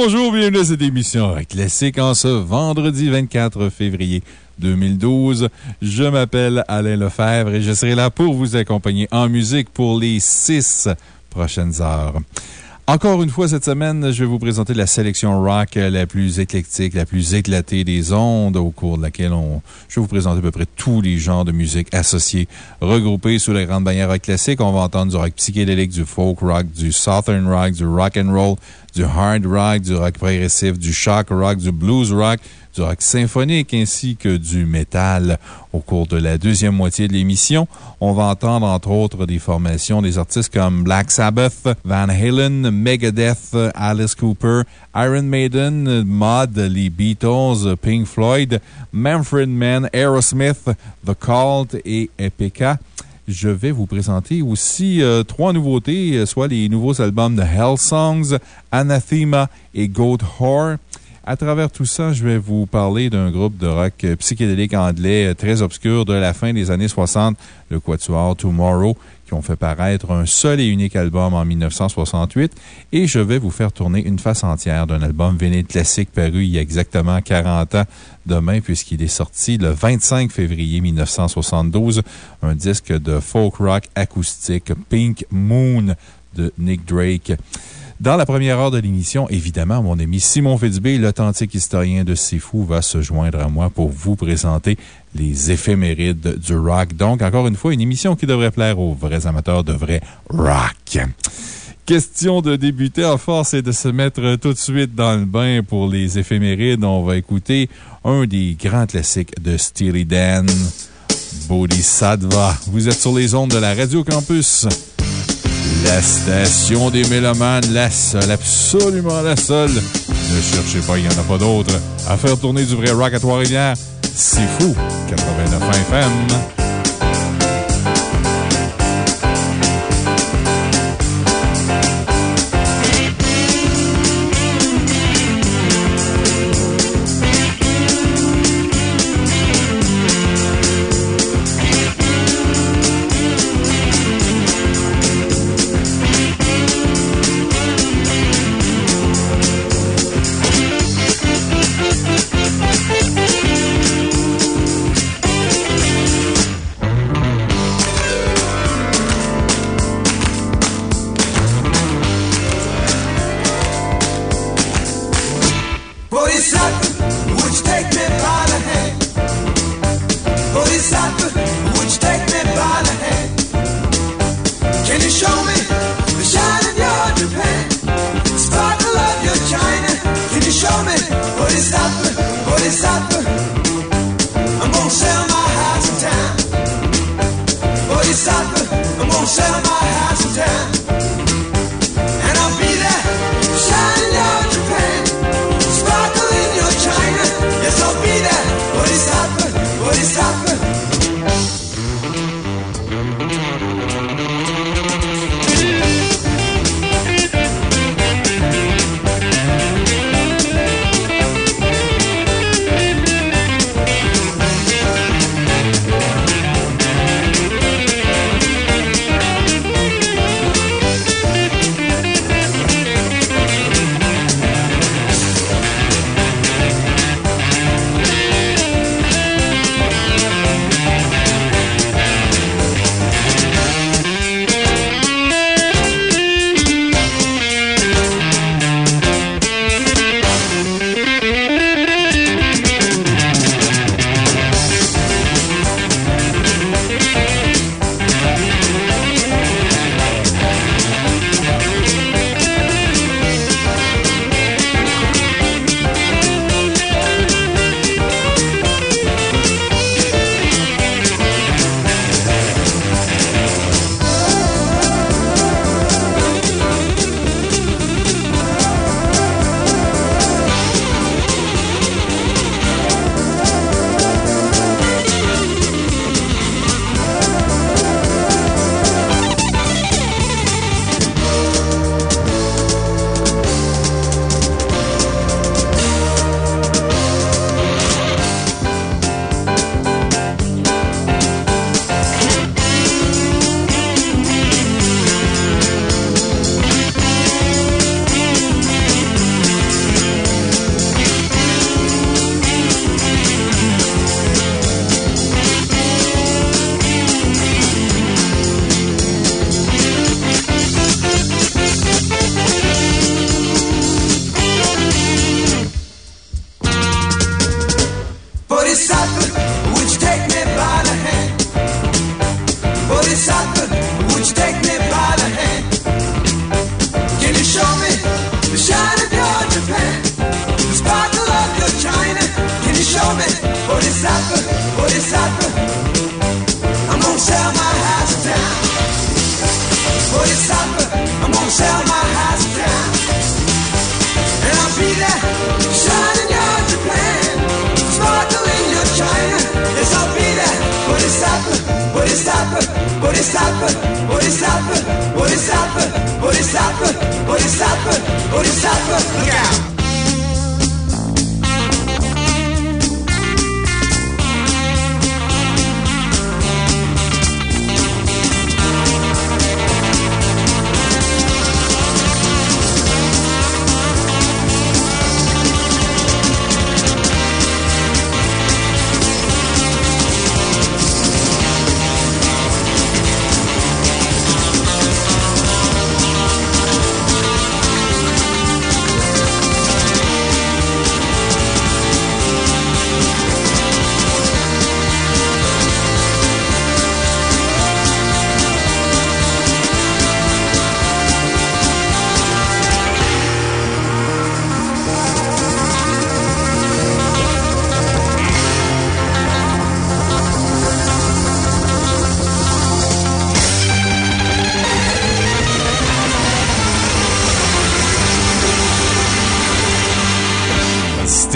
Bonjour, bienvenue à cette émission Classique en ce vendredi 24 février 2012. Je m'appelle Alain Lefebvre et je serai là pour vous accompagner en musique pour les six prochaines heures. Encore une fois, cette semaine, je vais vous présenter la sélection rock la plus éclectique, la plus éclatée des ondes, au cours de laquelle on, je vais vous présenter à peu près tous les genres de musique associés, regroupés sous la grande bannière rock classique. On va entendre du rock psychédélique, du folk rock, du southern rock, du rock and du hard rock, du rock progressif, du shock rock, du blues rock, du rock symphonique ainsi que du métal. Au cours de la deuxième moitié de l'émission, on va entendre entre autres des formations des artistes comme Black Sabbath, Van Halen, Megadeth, Alice Cooper, Iron Maiden, Mod, les Beatles, Pink Floyd, Manfred Mann, Aerosmith, The Cult et Epica je vais vous présenter aussi euh, trois nouveautés, euh, soit les nouveaux albums de Hell Songs, Anathema et Goat Whore. À travers tout ça, je vais vous parler d'un groupe de rock euh, psychédélique anglais très obscur de la fin des années 60, le Quatuor Tomorrow, qui ont fait paraître un seul et unique album en 1968. Et je vais vous faire tourner une face entière d'un album vinyle classique paru il y a exactement 40 ans demain, puisqu'il est sorti le 25 février 1972, un disque de folk rock acoustique Pink Moon de Nick Drake. Dans la première heure de l'émission, évidemment, mon ami Simon Fitzbé, l'authentique historien de Fou, va se joindre à moi pour vous présenter les éphémérides du rock. Donc, encore une fois, une émission qui devrait plaire aux vrais amateurs de vrai rock. Question de débuter en force et de se mettre tout de suite dans le bain pour les éphémérides. On va écouter un des grands classiques de Steely Dan, Bodhisattva. Vous êtes sur les ondes de la Radio Campus. La station des mélomanes, la seule, absolument la seule. Ne cherchez pas, il n'y en a pas d'autre. À faire tourner du vrai rock à Trois-Rivières, c'est fou. 89 FM.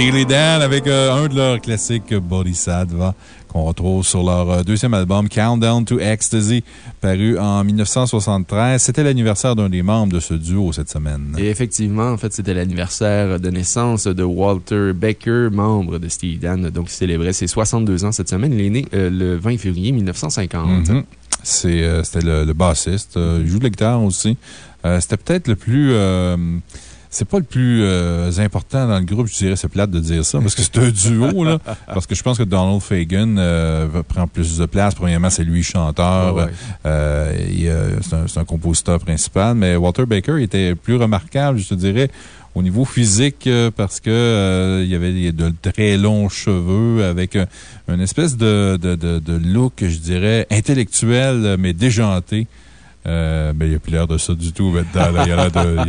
Steely Dan avec euh, un de leurs classiques Bodhisattva qu'on retrouve sur leur euh, deuxième album Countdown to Ecstasy, paru en 1973. C'était l'anniversaire d'un des membres de ce duo cette semaine. Et effectivement, en fait, c'était l'anniversaire de naissance de Walter Becker, membre de Steely Dan. Donc, il célébrait ses 62 ans cette semaine. Il est né euh, le 20 février 1950. Mhm. C'est, euh, C'était le, le bassiste. Il joue de la guitare aussi. C'était peut-être le plus. C'est pas le plus euh, important dans le groupe, je dirais, c'est plate de dire ça, parce que c'est un duo, là. Parce que je pense que Donald Fagan euh, va prendre plus de place. Premièrement, c'est lui chanteur. Ouais, ouais. Euh, c'est un, compositeur principal. Mais Walter Baker était plus remarquable, je te dirais, au niveau physique, parce que euh, il y avait de très longs cheveux avec un- une espèce de, de, de, de look, je dirais, intellectuel, mais déjanté. Euh, mais il n'y a plus l'air de ça du tout maintenant. Il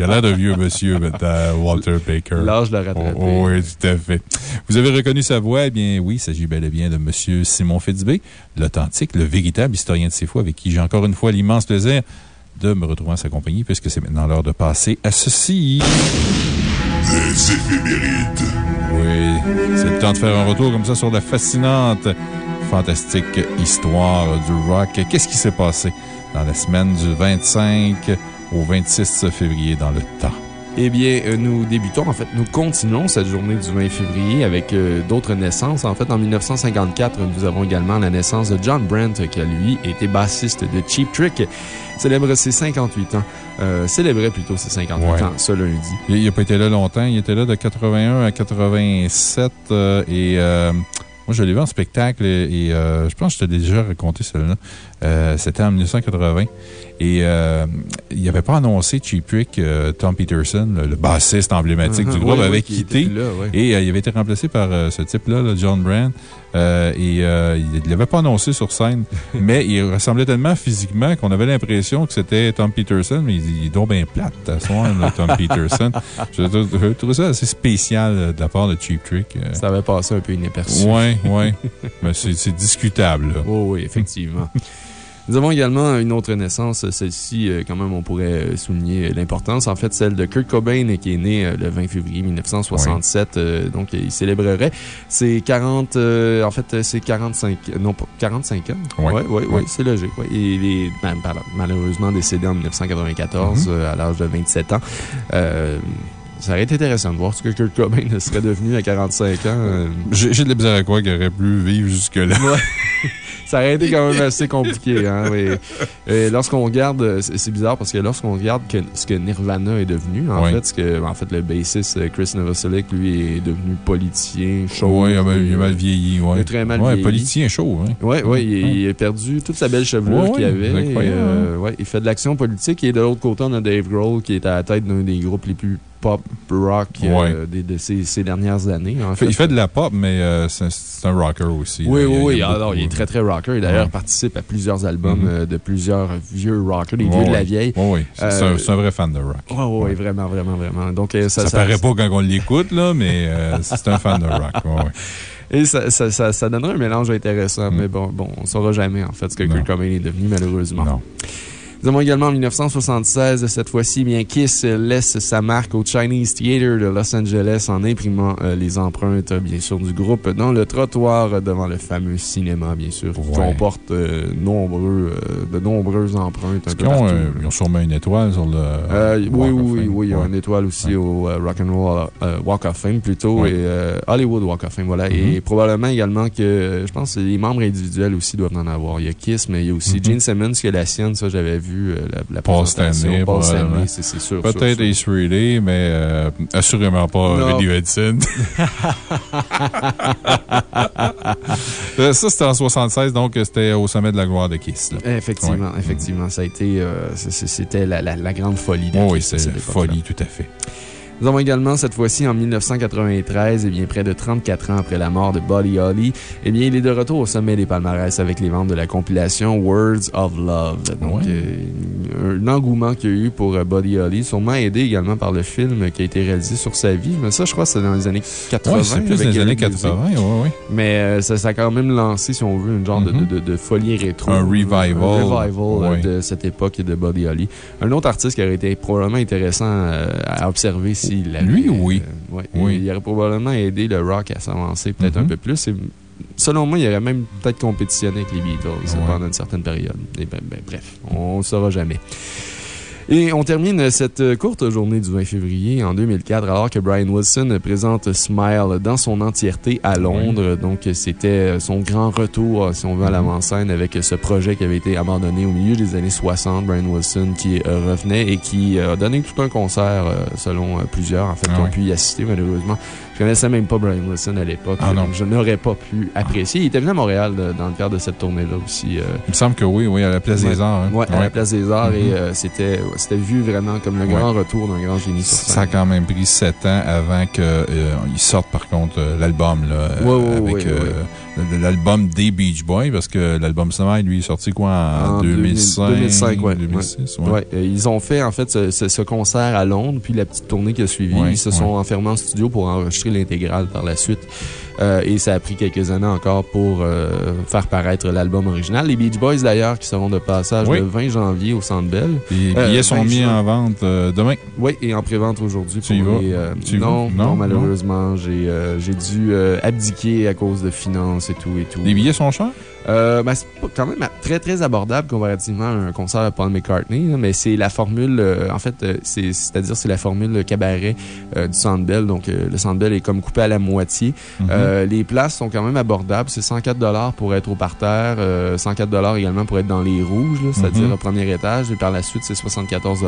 a l'air de vieux monsieur maintenant, Walter Baker. L'âge l'a rattrapé. Oh, oh, oui, tout à fait. Vous avez reconnu sa voix? Eh bien, oui, il s'agit bel et bien de Monsieur Simon Fitzbé, l'authentique, le véritable historien de ses fois, avec qui j'ai encore une fois l'immense plaisir de me retrouver en sa compagnie, puisque c'est maintenant l'heure de passer à ceci. Les éphémérides. Oui, c'est le temps de faire un retour comme ça sur la fascinante, fantastique histoire du rock. Qu'est-ce qui s'est passé? Dans la semaine du 25 au 26 février dans le temps? Eh bien, euh, nous débutons, en fait, nous continuons cette journée du 20 février avec euh, d'autres naissances. En fait, en 1954, nous avons également la naissance de John Brent, qui a lui été bassiste de Cheap Trick, célèbre ses 58 ans. Euh, célébrait plutôt ses 58 Ouais. ans ce lundi. Il n'a pas été là longtemps. Il était là de 81 à 87 euh, et moi, je l'ai vu en spectacle et, euh, je pense que je t'ai déjà raconté celle-là. Euh, C'était en 1980 et euh, il n'avait pas annoncé Cheap Trick. euh, Tom Peterson, le, le bassiste emblématique du groupe, Oui, oui, avait quitté. plus là, ouais. Et euh, il avait été remplacé par ce type-là, là, John Brand. Et il ne l'avait pas annoncé sur scène, mais il ressemblait tellement physiquement qu'on avait l'impression que c'était Tom Peterson, mais il, il est donc bien plate à là, Tom Peterson. Je je trouvais ça assez spécial de la part de Cheap Trick. Ça avait passé un peu inaperçu. Ouais, ouais. mais c'est discutable. Oh, oui, effectivement. Nous avons également une autre naissance. Celle-ci, euh, quand même, on pourrait euh, souligner l'importance. En fait, celle de Kurt Cobain, euh, qui est né euh, le 20 février 1967. Euh, Donc, il célébrerait ses 40, euh, en fait, euh, ses 45, euh, non, pas 45 ans? Ouais. Oui, oui, Ouais. c'est logique. ouais. Et il est ben, malheureusement décédé en 1994 Mhm. euh, à l'âge de 27 ans. Euh, ça aurait été intéressant de voir ce que Kurt Cobain serait devenu à 45 ans. euh, J'ai de la misère à croire qu'il aurait pu vivre jusque-là. Ouais. Ça aurait été quand même assez compliqué. Hein, lorsqu'on regarde, c'est bizarre parce que lorsqu'on regarde que- ce que Nirvana est devenu, en, fait, ce que, en fait, le bassiste euh, Chris Novoselic, lui, est devenu politicien, chaud. Oui, il a mal- il a mal vieilli. Ouais. Il a très mal ouais, vieilli. politicien chaud. Hein. Oui, ouais, il, il a perdu toute sa belle chevelure qu'il avait. Euh, il fait de l'action politique. Et de l'autre côté, on a Dave Grohl qui est à la tête d'un des groupes les plus pop rock Ouais. des- de ces, ces dernières années. en Il fait, il de la pop, mais euh, c'est un rocker aussi. Oui, là. oui, Il oui. il Alors, beaucoup- il est très, très rocker. Et d'ailleurs, Ouais. participe à plusieurs albums Mhm. euh, de plusieurs vieux rockers, des Ouais, vieux de la vieille. Oui, oui. C'est Euh, un, vrai fan de rock. Oui, oui, vraiment, vraiment, vraiment. Donc, euh, Ça, ça, paraît pas quand on l'écoute, là, mais euh, c'est un fan de rock. Et ça, ça, ça, ça donnerait un mélange intéressant, Mm. mais bon, bon, on ne saura jamais, en fait, ce que. Kurt Cobain est devenu, malheureusement. Non. Nous avons également en 1976, cette fois-ci, eh bien, Kiss laisse sa marque au Chinese Theater de Los Angeles en imprimant euh, les empreintes, bien sûr, du groupe dans le trottoir devant le fameux cinéma, bien sûr, qui comporte euh, nombreux, euh, de nombreuses empreintes un Est-ce peu qu'ils ont, partout. ils ont sûrement une étoile sur le. Oui, oui, oui, il y a une étoile aussi Ouais. au Rock'n'Roll Walk of Fame plutôt, Ouais. et euh, Hollywood Walk of Fame, voilà. Mhm. Et probablement également que, je pense que les membres individuels aussi doivent en avoir. Il y a Kiss, mais il y a aussi Mhm. Gene Simmons qui est la sienne, ça j'avais vu euh, la, la Paul présentation. Stanley, Paul Stanley, probablement. c'est sûr. Peut-être Ace mais euh, assurément pas Non. Eddie Hudson. Euh, ça, c'était en 76, donc c'était au sommet de la gloire de Kiss. Là. Effectivement, Ouais. effectivement. Ça a été, euh, c'était la, la- la grande folie. de Oh, oui, c'est époque-là. folie, tout à fait. Nous avons également, cette fois-ci, en 1993, et bien près de 34 ans après la mort de Buddy Holly, eh bien, il est de retour au sommet des palmarès avec les ventes de la compilation Words of Love. Donc, Ouais. euh, un engouement qu'il y a eu pour euh, Buddy Holly, sûrement aidé également par le film qui a été réalisé sur sa vie. Mais ça, je crois que c'est dans les années 80. Oui, c'est plus avec les années Eric Music. 80, oui, oui. Mais euh, ça, ça a quand même lancé, si on veut, une genre de- Mhm. de, de, de folie rétro. Un revival. Un revival Ouais. de cette époque de Buddy Holly. Un autre artiste qui aurait été probablement intéressant à observer s'il avait. Lui, oui. euh, ouais, Oui. Il aurait probablement aidé le rock à s'avancer peut-être Mhm. un peu plus. Et, selon moi, il aurait même peut-être compétitionné avec les Beatles Ouais. pendant une certaine période. Et ben, ben, bref, on ne saura jamais. Et on termine cette euh, courte journée du 20 février en 2004 alors que Brian Wilson présente Smile dans son entièreté à Londres. Donc, c'était son grand retour, si on veut, à Mhm. l'avant-scène avec ce projet qui avait été abandonné au milieu des années 60. Brian Wilson qui euh, revenait et qui euh, a donné tout un concert, euh, selon euh, plusieurs, en fait, Ah qui ont pu y assister, malheureusement. Je connaissais même pas Brian Wilson à l'époque. Ah donc je n'aurais pas pu apprécier. Il était venu à Montréal euh, dans le cadre de cette tournée-là aussi. euh, Il me semble que oui, oui, à la Place Ouais. des Arts. hein. Ouais, à la Place des Arts. Et euh, c'était vu vraiment comme le grand retour d'un grand génie sur Ça a quand même pris sept ans avant qu'ils sortent, par contre, euh, l'album, euh, avec euh, l'album des Beach Boys, parce que l'album Smile, lui, est sorti quoi en, En 2005? 2005, ouais. 2006, ouais. Euh, ils ont fait en fait ce, ce- ce concert à Londres, puis la petite tournée qui a suivi. Ils se sont enfermés en studio pour enregistrer l'intégrale par la suite. Euh, et ça a pris quelques années encore pour euh, faire paraître l'album original. Les Beach Boys, d'ailleurs, qui seront de passage Oui. le 20 janvier au Centre Bell. Les Euh, billets sont 20 mis juin. en vente euh, demain. Oui, et en prévente aujourd'hui. Tu y vas? les, euh, Tu non, Non, non, malheureusement, j'ai euh, dû euh, abdiquer à cause de finances et tout et tout. Les billets sont chers? Euh, ben, c'est pas- quand même très, très abordable comparativement à un concert de Paul McCartney, là, mais c'est la formule, euh, en fait, euh, c'est- c'est-à-dire c'est la formule cabaret euh, du Centre Bell. Donc, euh, le Centre Bell est comme coupé à la moitié. Mhm. Euh, les places sont quand même abordables. C'est 104 pour être au parterre, euh, 104 également pour être dans les rouges, c'est-à-dire Mhm. au premier étage, et par la suite, c'est 74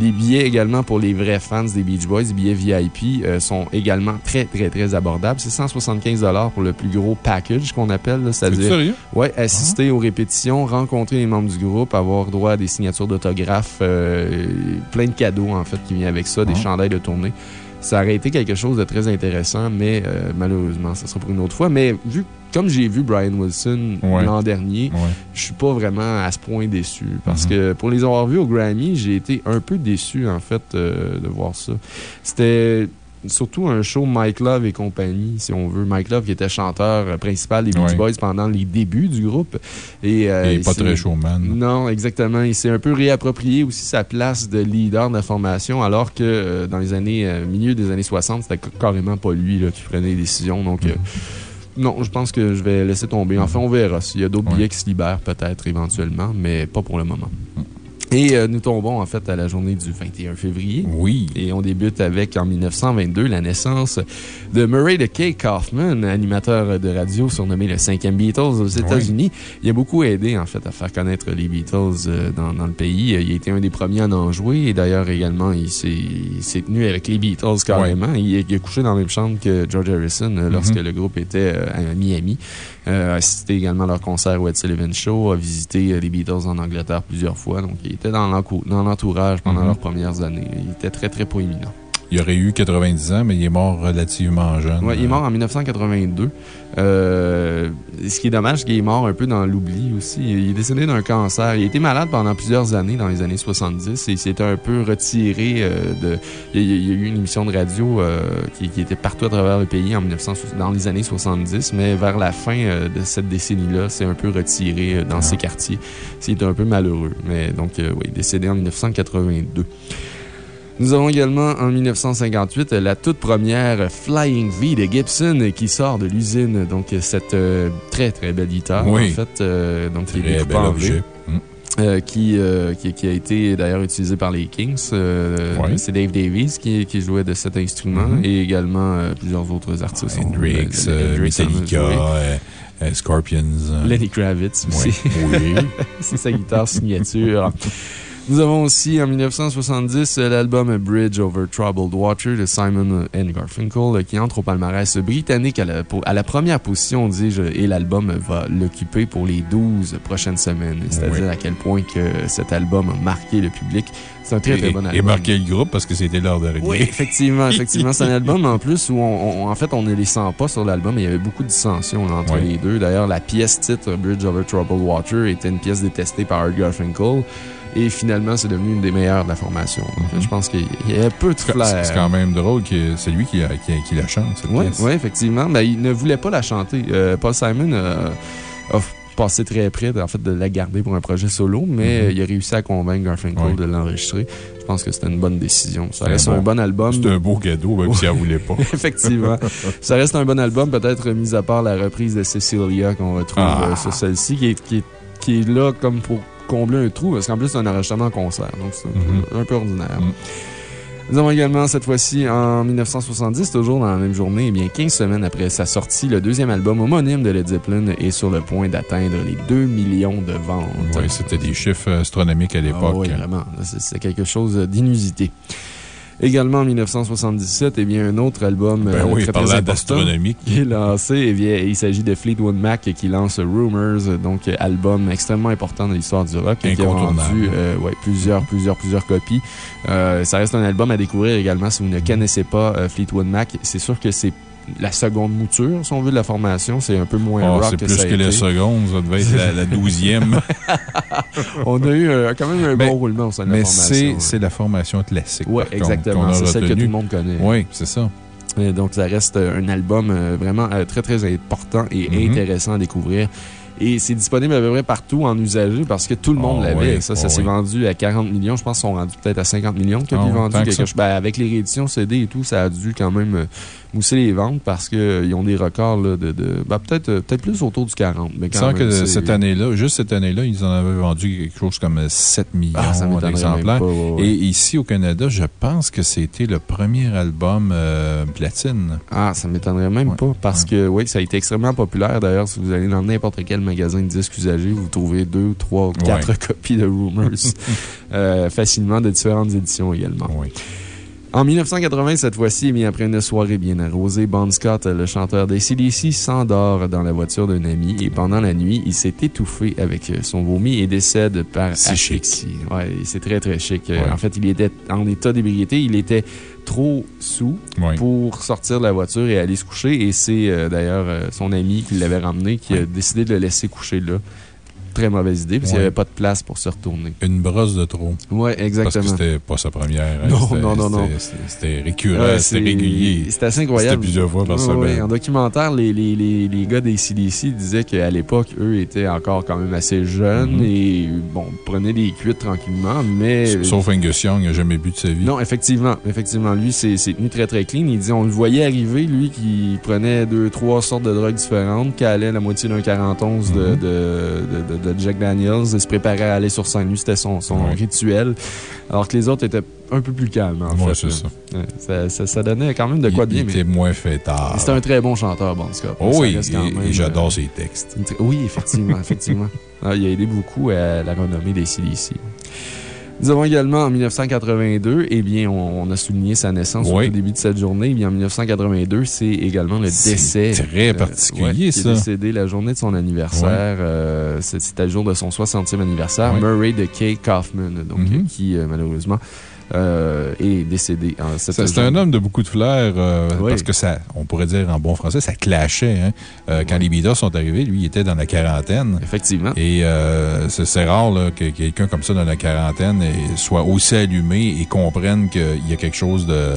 Les billets également pour les vrais fans des Beach Boys, les billets VIP, euh, sont également très, très, très abordables. C'est 175 pour le plus gros package qu'on appelle, c'est-à-dire sérieux? Ouais, assister aux répétitions, rencontrer les membres du groupe, avoir droit à des signatures d'autographes, euh, plein de cadeaux, en fait, qui viennent avec ça, des Mhm. chandails de tournée. Ça aurait été quelque chose de très intéressant, mais euh, malheureusement, ça sera pour une autre fois. Mais vu, comme j'ai vu Brian Wilson Ouais. l'an dernier, Ouais. je suis pas vraiment à ce point déçu. Parce Mhm. que pour les avoir vus au Grammy, j'ai été un peu déçu, en fait, euh, de voir ça. C'était surtout un show Mike Love et compagnie, si on veut. Mike Love qui était chanteur principal des Beach. Boys pendant les débuts du groupe. Et, euh, Et il pas très showman. Non, exactement. Il s'est un peu réapproprié aussi sa place de leader de la formation, alors que euh, dans les années, euh, milieu des années 60, c'était ca- carrément pas lui là, qui prenait les décisions. Donc, euh, non, je pense que je vais laisser tomber. Enfin, on verra. S'il y a d'autres Ouais. billets qui se libèrent, peut-être éventuellement, mais pas pour le moment. Et euh, nous tombons en fait à la journée du 21 février. Oui. Et on débute avec, en 1922, la naissance de Murray de Kay Kaufman, animateur de radio surnommé le cinquième Beatles aux États-Unis. Il a beaucoup aidé, en fait, à faire connaître les Beatles euh, dans, dans le pays. Il a été un des premiers à en jouer et d'ailleurs, également, il s'est tenu avec les Beatles carrément. Il, a, il a couché dans la même chambre que George Harrison euh, lorsque Mhm. le groupe était à Miami. Euh, a assisté également à leur concert au Ed Sullivan Show, a visité euh, les Beatles en Angleterre plusieurs fois. Donc, il était dans l'entourage pendant Mhm. leurs premières années. Il était très, très proéminent. Il aurait eu 90 ans, mais il est mort relativement jeune. Oui, il est mort en 1982. Euh, ce qui est dommage, c'est qu'il est mort un peu dans l'oubli aussi. Il est décédé d'un cancer. Il a été malade pendant plusieurs années dans les années 70 et il s'était un peu retiré euh, de. Il y, a, eu une émission de radio euh, qui, était partout à travers le pays en 1900, dans les années 70, mais vers la fin de cette décennie-là, c'est un peu retiré dans ses quartiers. C'est un peu malheureux. Mais donc, oui, décédé en 1982. Nous avons également en 1958 la toute première Flying V de Gibson qui sort de l'usine. Donc, cette euh, très très belle guitare, en fait. Euh, donc, qui est bel objet. Mm. Euh, qui, qui, a été d'ailleurs utilisé par les Kings. C'est Dave Davies qui, qui, jouait de cet instrument mm-hmm. et également plusieurs autres artistes. Hendrix, Metallica, Scorpions. Lenny Kravitz aussi. Oui. C'est sa guitare signature. Nous avons aussi en 1970 l'album Bridge Over Troubled Water de Simon and Garfunkel qui entre au palmarès britannique à la, première position, dis-je, et l'album va l'occuper pour les 12 prochaines semaines. C'est-à-dire à quel point que cet album a marqué le public. C'est un très, très bon album. Et marqué le groupe parce que c'était l'heure de Oui, effectivement. effectivement. C'est un album en plus où, on, en fait, on ne les sent pas sur l'album. Il y avait beaucoup de dissensions entre les deux. D'ailleurs, la pièce titre Bridge Over Troubled Water était une pièce détestée par Art Garfunkel. Et finalement, c'est devenu une des meilleures de la formation. Je pense qu'il y a peu de flair. C'est quand même drôle que c'est lui qui, qui, la chante, cette Oui, ouais, effectivement. Mais il ne voulait pas la chanter. Euh, Paul Simon euh, a passé très près en fait, de la garder pour un projet solo, mais mhm. il a réussi à convaincre Garfunkel de l'enregistrer. Je pense que c'était une bonne décision. Ça reste un bon, album. C'est un beau cadeau, même si elle voulait pas. Effectivement. Ça reste un bon album, peut-être mis à part la reprise de Cecilia qu'on retrouve ah. euh, sur celle-ci, qui est, qui, est, qui est là comme pour combler un trou, parce qu'en plus, c'est un enregistrement en concert. Donc, c'est un mhm. peu ordinaire. Mhm. Nous avons également, cette fois-ci, en 1970, toujours dans la même journée, et eh bien 15 semaines après sa sortie, le deuxième album homonyme de Led Zeppelin est sur le point d'atteindre les 2 millions de ventes. Oui, c'était des chiffres astronomiques à l'époque. Ah oui, vraiment. C'est quelque chose d'inusité. Également en 1977, eh bien, un autre album ben euh, très, important qui est lancé. Eh bien, il s'agit de Fleetwood Mac qui lance Rumors, donc album extrêmement important dans l'histoire du rock, qui a vendu euh, ouais, plusieurs, plusieurs, plusieurs copies. Euh, ça reste un album à découvrir également si vous ne connaissez pas Fleetwood Mac. C'est sûr que c'est la seconde mouture, si on veut, de la formation. C'est un peu moins oh, rock que C'est plus que la seconde, ça devait être la, douzième. on a eu euh, quand même un bon roulement au sein de la formation. Mais c'est la formation classique. Oui, exactement. C'est celle que tout le monde connaît. Oui, c'est ça. donc, ça reste un album euh, vraiment euh, très, très important et mm-hmm. intéressant à découvrir. Et c'est disponible à peu près partout en usager parce que tout le monde ah l'avait. ça, ça ah s'est vendu à 40 millions. Je pense qu'ils sont rendus peut-être à 50 millions de copies ah, vendues. Ben, avec les rééditions CD et tout, ça a dû quand même mousser les ventes parce qu'ils euh, ont des records de. de ben, peut-être euh, peut plus autour du 40. Mais quand que cette année-là, juste cette année-là, ils en avaient vendu quelque chose comme 7 euh, millions d'exemplaires. Et ici, au Canada, je pense que c'était le premier album platine. Ah, ça m'étonnerait même pas parce que, oui, ça a été extrêmement populaire. D'ailleurs, si vous allez dans n'importe quel magasin de disques usagés, vous trouvez deux, trois, quatre copies de Rumors facilement de différentes éditions également. Oui. En 1980, cette fois-ci, eh après une soirée bien arrosée, Bon Scott, le chanteur des CDC, s'endort dans la voiture d'un ami et pendant la nuit, il s'est étouffé avec son vomi et décède par asphyxie. Ouais, c'est très, très chic. En fait, il était en état d'ébriété. Il était trop sous pour sortir de la voiture et aller se coucher. Et c'est euh, d'ailleurs euh, son ami qui l'avait ramené qui a décidé de le laisser coucher là très mauvaise idée parce qu'il n'y avait pas de place pour se retourner. Une brosse de trop. Oui, exactement. Parce que c'était pas sa première. Hein. Non, non, non, non. C'était récurrent, c'était régulier. C'était assez incroyable. C'était plusieurs fois par semaine. en documentaire, les, les, les, les gars des CDC disaient qu'à l'époque, eux étaient encore quand même assez jeunes mm-hmm. et, bon, prenaient des cuites tranquillement, mais. Sauf Angus Young, il n'a jamais bu de sa vie. Non, effectivement. Effectivement. Lui, c'est tenu très, très clean. Il dit, on le voyait arriver, lui, qui prenait deux, trois sortes de drogues différentes, qui allait la moitié d'un 41 mm-hmm. de, de, de de Jack Daniels se préparait à aller sur scène. Lui, c'était son, son rituel. Alors que les autres étaient un peu plus calmes, en ouais, c'est ça. Ça, ça. donnait quand même de quoi de bien. Il était moins fêtard. C'était un très bon chanteur, Bon Scott. Oh oui, et, j'adore euh, ses textes. Oui, effectivement, effectivement. Ah, il a aidé beaucoup à la renommée des CDC. Nous avons également en 1982, eh bien, on, a souligné sa naissance au début de cette journée. Eh bien, en 1982, c'est également le décès. très euh, particulier, ça. Il est décédé la journée de son anniversaire. Euh, C'était le jour de son 60e anniversaire. Murray de Kay Kaufman, donc, mm-hmm. qui, euh, est décédé en C'est un homme de beaucoup de flair, parce que ça, on pourrait dire en bon français, ça clashait. Hein. Quand les Beatles sont arrivés, lui, il était dans la quarantaine. Effectivement. Et c'est rare que quelqu'un comme ça dans la quarantaine soit aussi allumé et comprenne qu'il y a quelque chose de,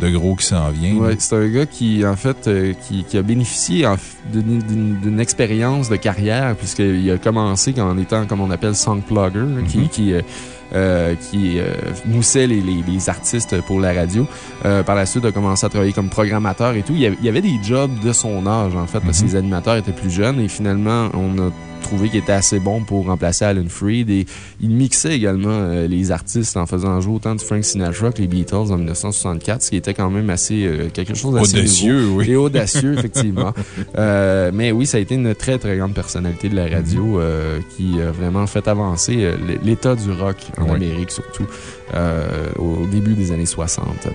de gros qui s'en vient. Oui, c'est un gars qui, en fait, qui, qui, a bénéficié d'une expérience de carrière, puisqu'il a commencé en étant, comme on appelle, song plugger, qui, mhm. qui, euh, euh, qui euh, moussait les, les, artistes pour la radio. par la suite, a commencé à travailler comme programmateur et tout. Il y avait, des jobs de son âge, en fait, parce que mhm. les animateurs étaient plus jeunes. Et finalement, on a trouvé qu'il était assez bon pour remplacer Alan Freed. Et il mixait également euh, les artistes en faisant jouer autant de Frank Sinatra que les Beatles en 1964, ce qui était quand même assez euh, quelque chose d'assez audacieux, oui. Et audacieux, effectivement. Euh, mais oui, ça a été une très, très grande personnalité de la radio qui a vraiment fait avancer l'état du rock en Amérique, surtout au début des années 60.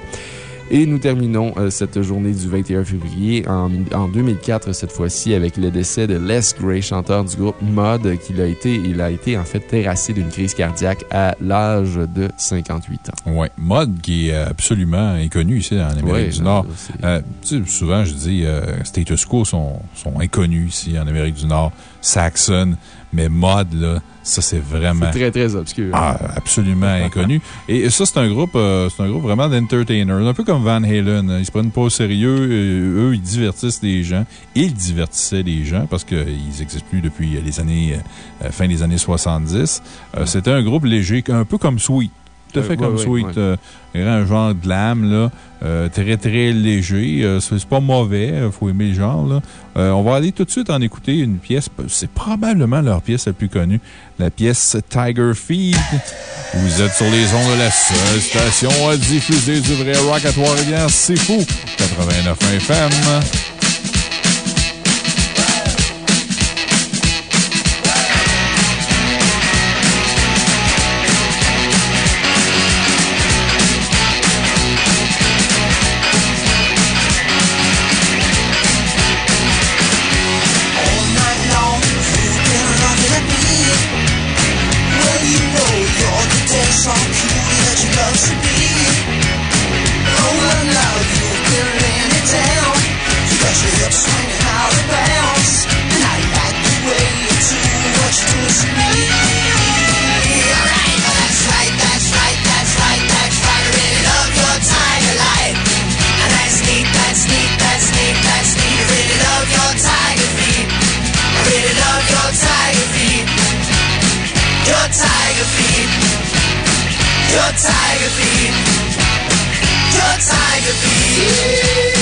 Et nous terminons euh, cette journée du 21 février en, en 2004, cette fois-ci, avec le décès de Les Gray, chanteur du groupe Mod, qui a été, il a été en fait terrassé d'une crise cardiaque à l'âge de 58 ans. Oui, Mod qui est absolument inconnu ici en Amérique du Nord. Euh, souvent, je dis, euh, status quo sont, sont inconnus ici en Amérique du Nord. Saxon, mais Mod, là, ça, c'est vraiment. C'est très, très obscur. Ah, absolument inconnu. Et ça, c'est un groupe, euh, c'est un groupe vraiment d'entertainers. Un peu comme Van Halen. Ils se prennent pas au sérieux. Euh, eux, ils divertissent les gens. Ils divertissaient les gens parce qu'ils n'existent plus depuis les années, euh, fin des années 70. C'était un groupe léger, un peu comme Sweet tout à fait comme Sweet. un genre de lame, là. Euh, très, très léger. Euh, c'est pas mauvais. Il faut aimer le genre, là. Euh, on va aller tout de suite en écouter une pièce. C'est probablement leur pièce la plus connue. La pièce Tiger Feed. Vous êtes sur les ondes de la seule station à diffuser du vrai rock à Trois-Rivières. C'est fou. 89 FM. tiger feet. Your tiger feet. Your tiger feet.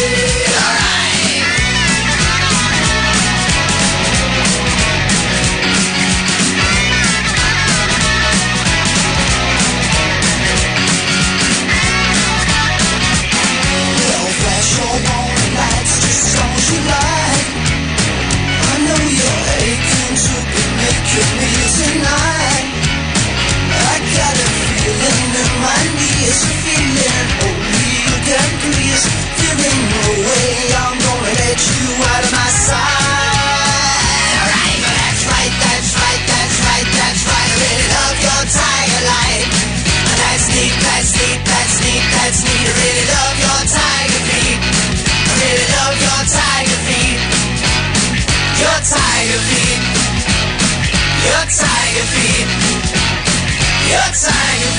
There ain't no way I'm gonna let you out of my sight. Right, that's right, that's right, that's right, that's right. Your tiger light. That's neat, that's neat, that's neat, that's neat. Your tiger feet. Your tiger feet. Your tiger feet. Your tiger feet your time.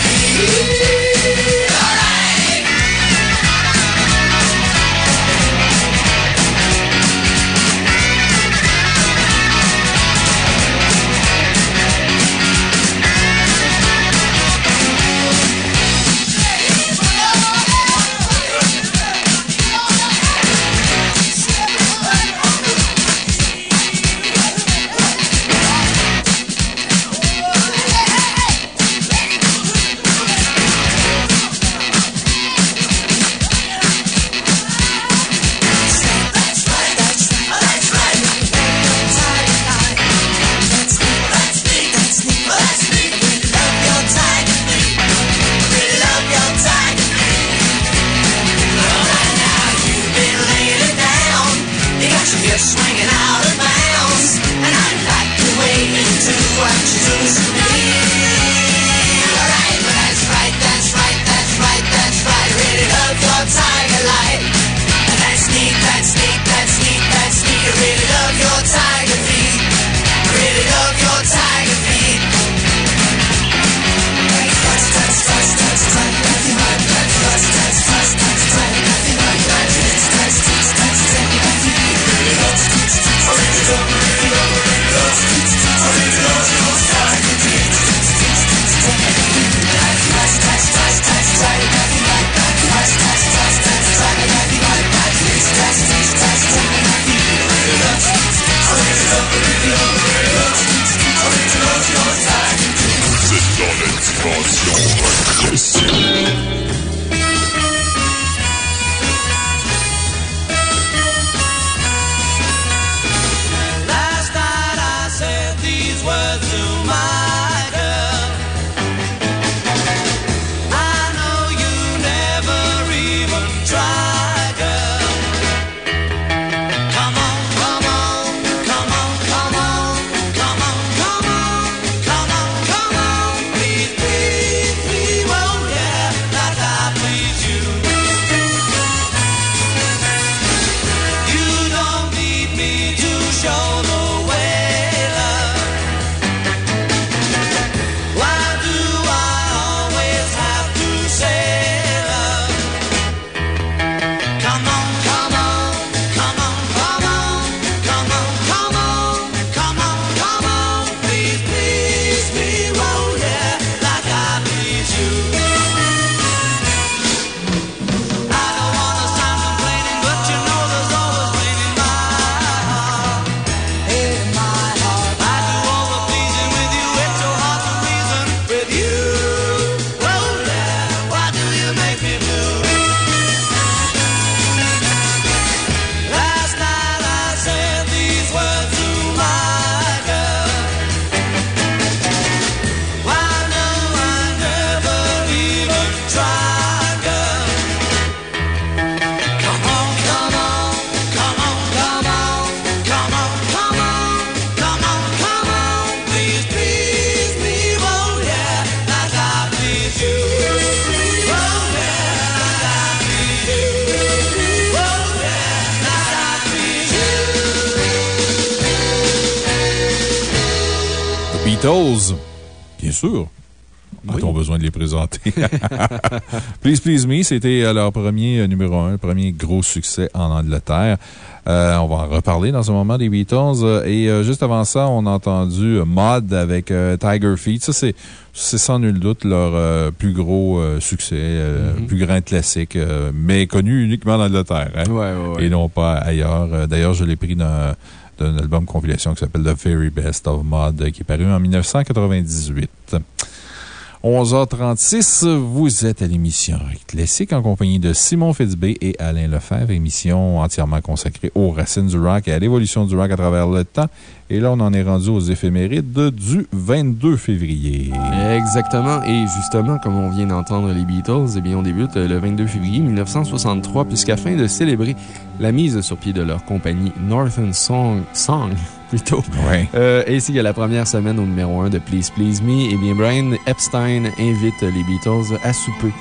Please Please Me, c'était euh, leur premier euh, numéro un, premier gros succès en Angleterre. Euh, on va en reparler dans ce moment des Beatles. Et euh, juste avant ça, on a entendu Mod avec euh, Tiger Feet. Ça, c'est sans nul doute leur plus gros succès, euh, plus grand classique, mais connu uniquement en Angleterre. hein? Ouais, ouais, ouais. Et non pas ailleurs. D'ailleurs, je l'ai pris dans d'un album compilation qui s'appelle The Very Best of Mod, qui est paru en 1998. 11h36, vous êtes à l'émission Rock Classique en compagnie de Simon Fitzbé et Alain Lefebvre, émission entièrement consacrée aux racines du rock et à l'évolution du rock à travers le temps. Et là, on en est rendu aux éphémérides du 22 février. Exactement. Et justement, comme on vient d'entendre les Beatles, eh bien, on débute euh, le 22 février 1963, puisqu'afin de célébrer la mise sur pied de leur compagnie Northern Song, Song plutôt, Ouais. euh, ainsi que la première semaine au numéro 1 de Please Please Me, eh bien, Brian Epstein invite les Beatles à souper.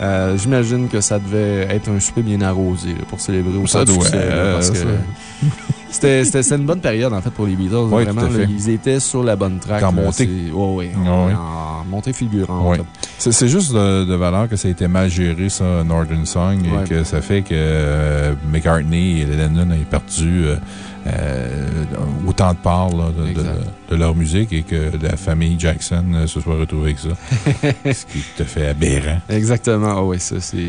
Euh, J'imagine que ça devait être un souper bien arrosé là, pour célébrer au Ça doit, euh. C'était une bonne période, en fait, pour les Beatles. Oui, vraiment, là, ils étaient sur la bonne track. En montée. en, oui. en montée figurante. Ouais. C'est juste de, de valeur que ça a été mal géré, ça, Northern Song, et que ça fait que euh, McCartney et Lennon ont perdu euh, autant de parts là, de, de- Exact. de leur musique et que la famille Jackson euh, se soit retrouvée avec ça. Ce qui te fait aberrant. Exactement. Ah ouais, ça, c'est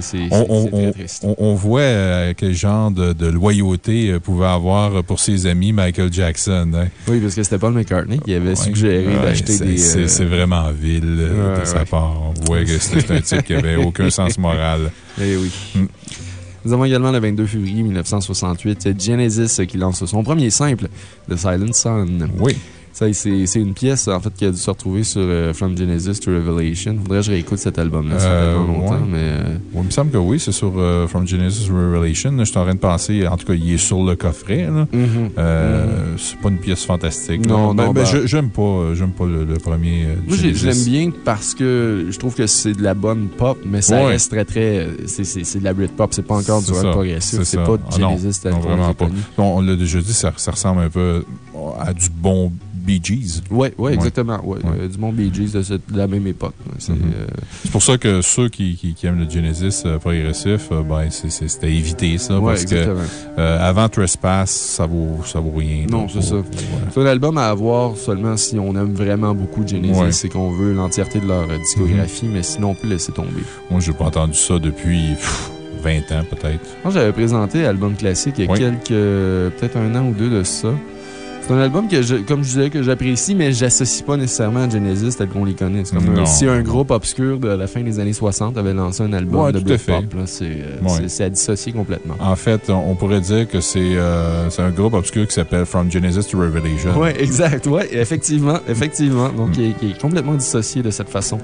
On, voit euh, quel genre de, de loyauté pouvait avoir pour ses amis Michael Jackson. hein. Oui, parce que c'était Paul McCartney qui avait Ouais. suggéré Ouais, d'acheter des. C'est vraiment vil Ouais, de sa part. On voit que c'est un type qui avait aucun sens moral. Eh oui. Mm. Nous avons également le 22 février 1968 Genesis qui lance son premier simple de Silent Sun. Oui. Ça, C'est c'est une pièce en fait qui a dû se retrouver sur euh, From Genesis to Revelation. Faudrait que je réécoute cet album-là. Ça fait Euh, longtemps, ouais. mais. euh, Oui, il me semble que oui, c'est sur From Genesis to Revelation. Je suis en train de penser, en tout cas, il est sur le coffret. là. mhm. Euh, C'est pas une pièce fantastique. Non. Ben, non, ben, ben- je- j'aime pas, le, le premier. Moi, je l'aime bien parce que je trouve que c'est de la bonne pop, mais ça Ouais. reste très, très. C'est de la Britpop, c'est pas encore du rock progressif. c'est pas Ah non, Genesis tel non, vraiment pas. Bon, on l'a déjà dit, ça, ça ressemble un peu à du bon Bee Gees. Ouais, exactement. Ouais, Ouais. euh, du bon Bee Gees de, cette- de la même époque. Mhm. euh, C'est pour ça que ceux qui, qui, qui aiment le Genesis euh, progressif, ben, c'était éviter ça. parce que exactement. avant Trespass, ça vaut, ça vaut rien. Non, c'est ça. C'est un album à avoir seulement si on aime vraiment beaucoup Genesis et qu'on veut l'entièreté de leur discographie, mais sinon, on peut laisser tomber. Moi, j'ai pas entendu ça depuis pff, 20 ans, peut-être. Moi, j'avais présenté l'album classique il y a Oui. quelques. peut-être un an ou deux de ça. C'est un album que, je, comme je disais, que j'apprécie, mais j'associe pas nécessairement à Genesis tel qu'on les connaît. C'est comme si un groupe obscur de la fin des années 60 avait lancé un album Ouais, de tout fait. là, c'est euh, Ouais. à dissocier complètement. En fait, on pourrait dire que c'est euh, c'est un groupe obscur qui s'appelle From Genesis to Revelation. Oui, exact. Oui, effectivement. Effectivement. Donc, Mm. qui, est, qui est complètement dissocié de cette façon.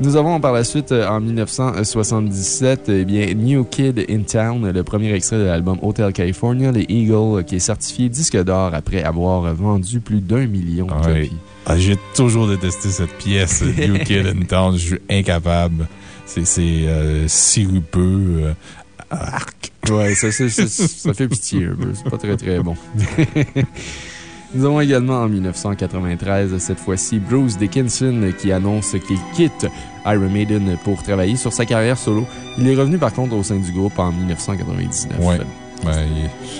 Nous avons par la suite, euh, en 1977, eh bien, New Kid in Town, le premier extrait de l'album Hotel California, les Eagles, qui est certifié disque d'or après avoir vendu plus d'un million de Ouais. copies. Ah, J'ai toujours détesté cette pièce, New Kid in Town. Je suis incapable. C'est c'est, euh, sirupeux. euh, arc. Ouais, ça, ça, ça, ça fait pitié un peu. C'est pas très, très bon. Nous avons également en 1993, cette fois-ci, Bruce Dickinson qui annonce qu'il quitte Iron Maiden pour travailler sur sa carrière solo. Il est revenu par contre au sein du groupe en 1999. Ouais. Ben,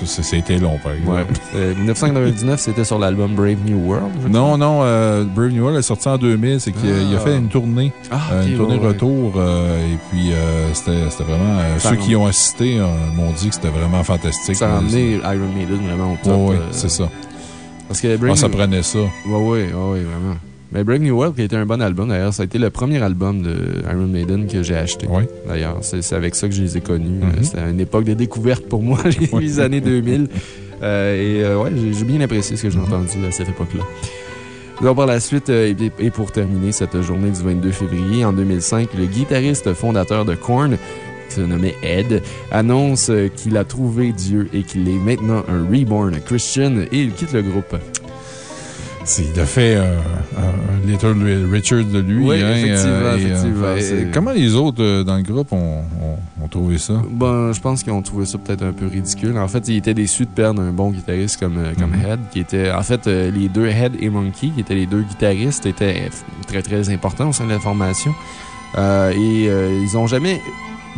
C'était long, par exemple. Ouais. Euh, 1999, c'était sur l'album Brave New World. Non, non, euh, Brave New World est sorti en 2000. C'est qu'il a- il a Ah. fait une tournée. Ah, Euh, une tournée ouais, retour. euh, et puis, c'était vraiment. ceux qui ont assisté m'ont dit que c'était vraiment fantastique. Ça a amené Iron Maiden vraiment au top. Euh, c'est ça. Parce que Brave Ah, ça New- prenait ça. Ouais, ouais, vraiment. Mais Brave New World, qui a été un bon album, d'ailleurs, ça a été le premier album de Iron Maiden que j'ai acheté. Oui. D'ailleurs, c'est avec ça que je les ai connus. Mhm. Euh, C'était une époque de découverte pour moi, les, les années 2000. Euh, et euh, ouais, j'ai j'ai bien apprécié ce que j'ai entendu à cette époque-là. Donc, par la suite, euh, et, et pour terminer cette journée du 22 février, en 2005, le guitariste fondateur de Korn, nommait Ed, annonce euh, qu'il a trouvé Dieu et qu'il est maintenant un reborn Christian et il quitte le groupe. C'est- a fait euh, un Little Richard de lui. Oui, hein, effectivement, euh, et, euh, effectivement, et c'est- comment les autres euh, dans le groupe ont, ont- ont trouvé ça? Bon, je pense qu'ils ont trouvé ça peut-être un peu ridicule. En fait, ils étaient déçus de perdre un bon guitariste comme, euh, comme Mhm. Head, qui était. En fait, euh, les deux Head et Monkey, qui étaient les deux guitaristes, étaient très, très importants au sein de la formation. Euh, et euh, ils n'ont jamais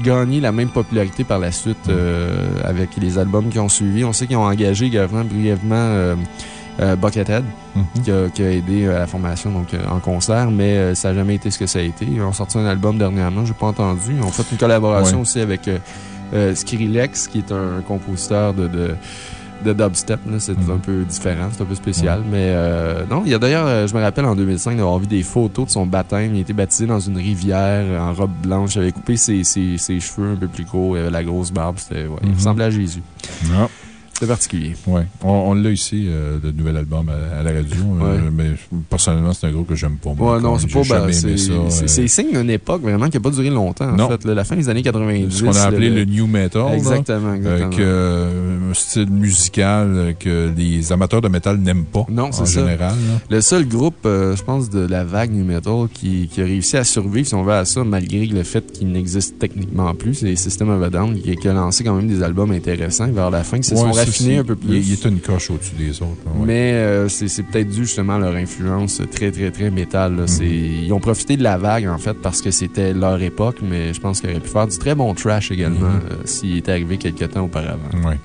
gagné la même popularité par la suite euh, avec les albums qui ont suivi. On sait qu'ils ont engagé également brièvement euh, euh, Buckethead, Mhm. qui a, qui a aidé à la formation donc, euh, en concert, mais euh, ça n'a jamais été ce que ça a été. Ils ont sorti un album dernièrement, je n'ai pas entendu. Ils ont fait une collaboration Ouais. aussi avec euh, euh, Skrillex, qui est un compositeur de, de, de dubstep. là. C'est Mhm. un peu différent, c'est un peu spécial. Mais euh, non, il y a d'ailleurs, euh, je me rappelle en 2005 d'avoir vu des photos de son baptême. Il a été baptisé dans une rivière euh, en robe blanche. Il avait coupé ses, ses, ses cheveux un peu plus courts. Il avait la grosse barbe. Ouais, Il Mhm. ressemblait à Jésus. Non. Particulier. Ouais. On, on l'a ici, euh, le nouvel album à, à la radio. euh, mais personnellement, c'est un groupe que j'aime pas. moi, Ouais, non, c'est pas. ben, c'est euh, c'est signe d'une époque vraiment qui n'a pas duré longtemps. En Non. fait, là, la fin des années 90. ce qu'on a appelé le new metal. Exactement, exactement. Que, un style musical que les amateurs de métal n'aiment pas. Non, c'est En ça. général. là. Le seul groupe, je pense, de la vague New Metal qui, qui a réussi à survivre, si on veut, à ça, malgré le fait qu'il n'existe techniquement plus, c'est System of a Down, qui, qui a lancé quand même des albums intéressants vers la fin, qui se Ouais, sont un peu plus. Il, il est une coche au-dessus des autres. ouais. Mais euh, c'est peut-être dû justement à leur influence très, très, très métal. là. C'est- Ils ont profité de la vague, en fait, parce que c'était leur époque, mais je pense qu'ils auraient pu faire du très bon trash également Mhm. euh, s'il était arrivé quelques temps auparavant. Ouais.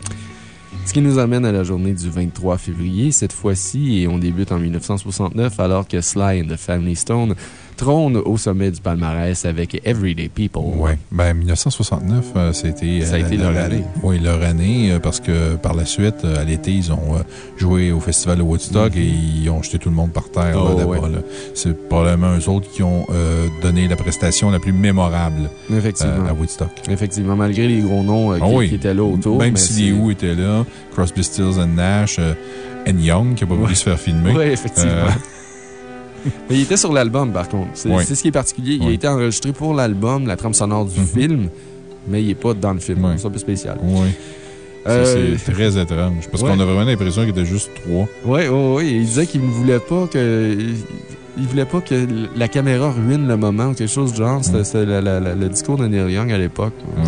Ce qui nous amène à la journée du 23 février, cette fois-ci, et on débute en 1969, alors que Sly and the Family Stone trône au sommet du palmarès avec Everyday People. Ouais. Ben, 1969, euh, c'était. Ça a été leur année. Oui, leur année, euh, parce que par la suite, euh, à l'été, ils ont euh, joué au festival de Woodstock Mhm. et ils ont jeté tout le monde par terre Oh, ouais. C'est probablement eux autres qui ont euh, donné la prestation la plus mémorable Effectivement. euh, à Woodstock. Effectivement, malgré les gros noms euh, qui, Ah oui. qui étaient là autour. Même si les Who étaient là, Crosby, Stills and Nash, euh, and Young, qui n'a pas voulu Ouais. se faire filmer. Oui, effectivement. Mais il était sur l'album, par contre. C'est Oui. ce qui est particulier. Il a été enregistré pour l'album, la trame sonore du Mhm. film, mais il n'est pas dans le film. Oui. C'est un peu spécial. Oui. Ça, Euh, C'est très étrange. Parce ouais. qu'on a vraiment l'impression qu'il était juste trois. Oui, oui, oui. Il disait qu'il ne voulait pas que. Il voulait pas que la caméra ruine le moment ou quelque chose du genre. C'était Mm. le discours de Neil Young à l'époque. Ouais.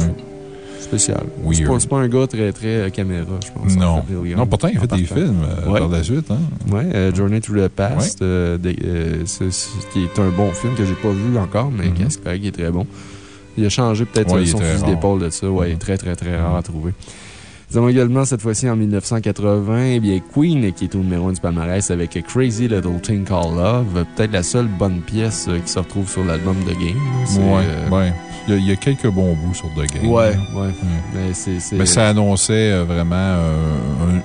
Spécial. Weird. C'est pas, un gars très, très euh, caméra, je pense. en Non. Non, pourtant, il a fait des films euh, Ouais. par la suite. Hein? Oui, Journey to the Past, euh, euh, qui est un bon film que j'ai pas vu encore, mais est correct, qui est très bon. Il a changé peut-être Ouais, euh, il est son fusil d'épaule de ça. Ouais, Mhm. très, très, très rare à trouver. Nous avons également, cette fois-ci, en 1980, eh bien, Queen, qui est au numéro 1 du palmarès avec Crazy Little Thing Called Love. Peut-être la seule bonne pièce euh, qui se retrouve sur l'album de Game. Ouais, euh, ouais. Il y, a, il y a quelques bons bouts sur The Game. Ouais, ouais. Mais c'est- Mais ça annonçait euh, vraiment euh, une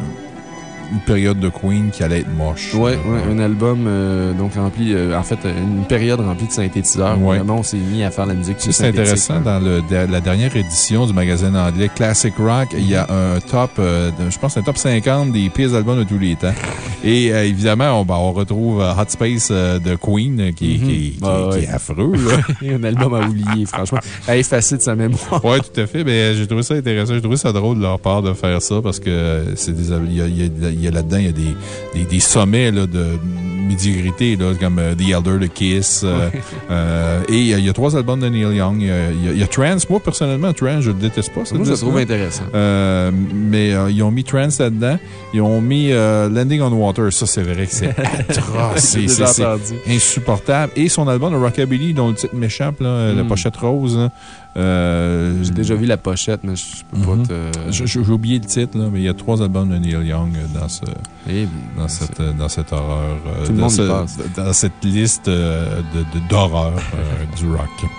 période de Queen qui allait être moche. Ouais, ouais, un album euh, donc rempli, euh, en fait, une période remplie de synthétiseurs. Ouais. Vraiment, on s'est mis à faire la musique. C'est intéressant, dans le, de- la dernière édition du magazine anglais Classic Rock, il y a un top, euh, je pense un top 50 des pires albums de tous les temps. Et évidemment, on, ben, on retrouve Hot Space de Queen, qui, qui- qui- qui ouais. est affreux. Là. un album à oublier, franchement. À effacer de sa mémoire. Oui, tout à fait. Mais j'ai trouvé ça intéressant. J'ai trouvé ça drôle de leur part de faire ça parce que c'est des, il y a, y y a là-dedans, il y a des, des, des sommets là, de médiocrité, là, comme euh, The Elder, The Kiss. euh, euh, et il y, a, il y a trois albums de Neil Young. Il y a, il y a- il y a Trance. Moi, personnellement, Trance, je le déteste pas. Moi, je le trouve intéressant. Euh, mais ils ont mis Trance là-dedans. Ils ont mis Landing on Water. Ça, c'est vrai que c'est atroce. C'est- insupportable. Et son album, le Rockabilly, dont le titre m'échappe, la Mm. pochette rose. là, euh, J'ai déjà vu la pochette, mais je peux Mhm. pas te. je- je- J'ai oublié le titre, là, mais il y a trois albums de Neil Young dans, ce, Eh dans, cette, euh, dans cette horreur. euh, Tout le dans, monde y ce- passe. dans cette liste d'horreur du rock.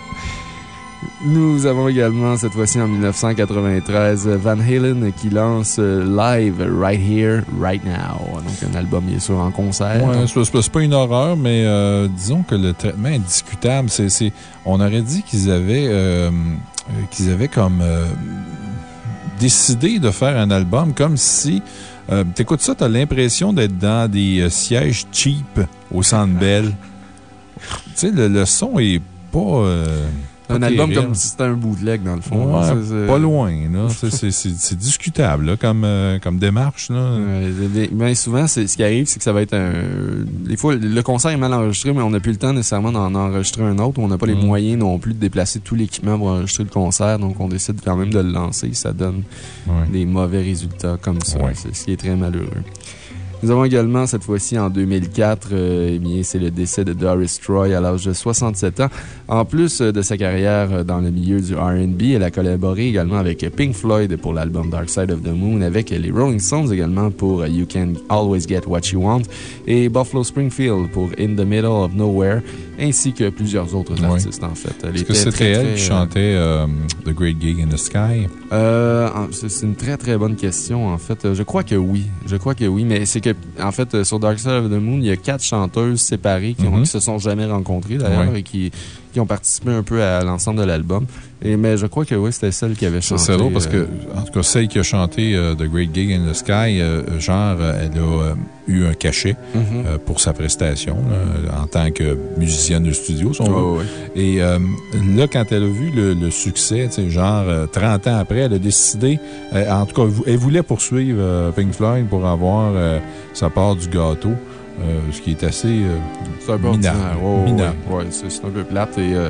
Nous avons également, cette fois-ci en 1993, Van Halen qui lance euh, Live Right Here, Right Now. Donc, un album, bien sûr, en concert. Ouais, c'est pas- une horreur, mais euh, disons que le traitement est discutable. On aurait dit qu'ils avaient, euh, qu'ils avaient comme décidé de faire un album comme si. T'écoutes ça, t'as l'impression d'être dans des sièges cheap au Centre Bell. tu sais, le, le son est pas. Un album comme si c'était un bootleg, dans le fond. Ouais, c'est- pas loin. C'est- discutable, là, comme, euh, comme démarche, là. Ben, souvent, ce qui arrive, c'est que ça va être un. Des fois, le concert est mal enregistré, mais on n'a plus le temps nécessairement d'en enregistrer un autre. On n'a pas les Mm. moyens non plus de déplacer tout l'équipement pour enregistrer le concert. Donc, on décide quand même de le lancer. Ça donne Ouais. des mauvais résultats comme ça. Ouais. C'est ce qui est très malheureux. Nous avons également, cette fois-ci, en 2004, euh, eh bien, c'est le décès de Doris Troy à l'âge de 67 ans. En plus euh, de sa carrière euh, dans le milieu du R&B, elle a collaboré également avec Pink Floyd pour l'album Dark Side of the Moon, avec les Rolling Stones également pour You Can Always Get What You Want et Buffalo Springfield pour In the Middle of Nowhere, ainsi que plusieurs autres artistes, en fait. Est-ce que était c'était elle très, qui chantait euh, The Great Gig in the Sky? euh, c'est une très très bonne question, en fait. Je crois que oui. Je crois que oui, mais c'est que, en fait, euh, sur Dark Side of the Moon, il y a quatre chanteuses séparées qui, ont, Mhm. qui se sont jamais rencontrées d'ailleurs Ouais. et qui, qui ont participé un peu à l'ensemble de l'album. Mais je crois que oui, c'était celle qui avait chanté. c'est drôle parce euh, que, en tout cas, celle qui a chanté euh, The Great Gig in the Sky, euh, genre, euh, elle a euh, eu un cachet mhm. euh, pour sa prestation là, en tant que musicienne de studio, si on veut. Ouais, ouais. Et euh, là, quand elle a vu le, le succès, genre euh, 30 ans après, elle a décidé, euh, en tout cas, elle voulait poursuivre euh, Pink Floyd pour avoir euh, sa part du gâteau, euh, ce qui est assez euh, C'est un peu minable. ouais, c'est un peu plate. Et, euh,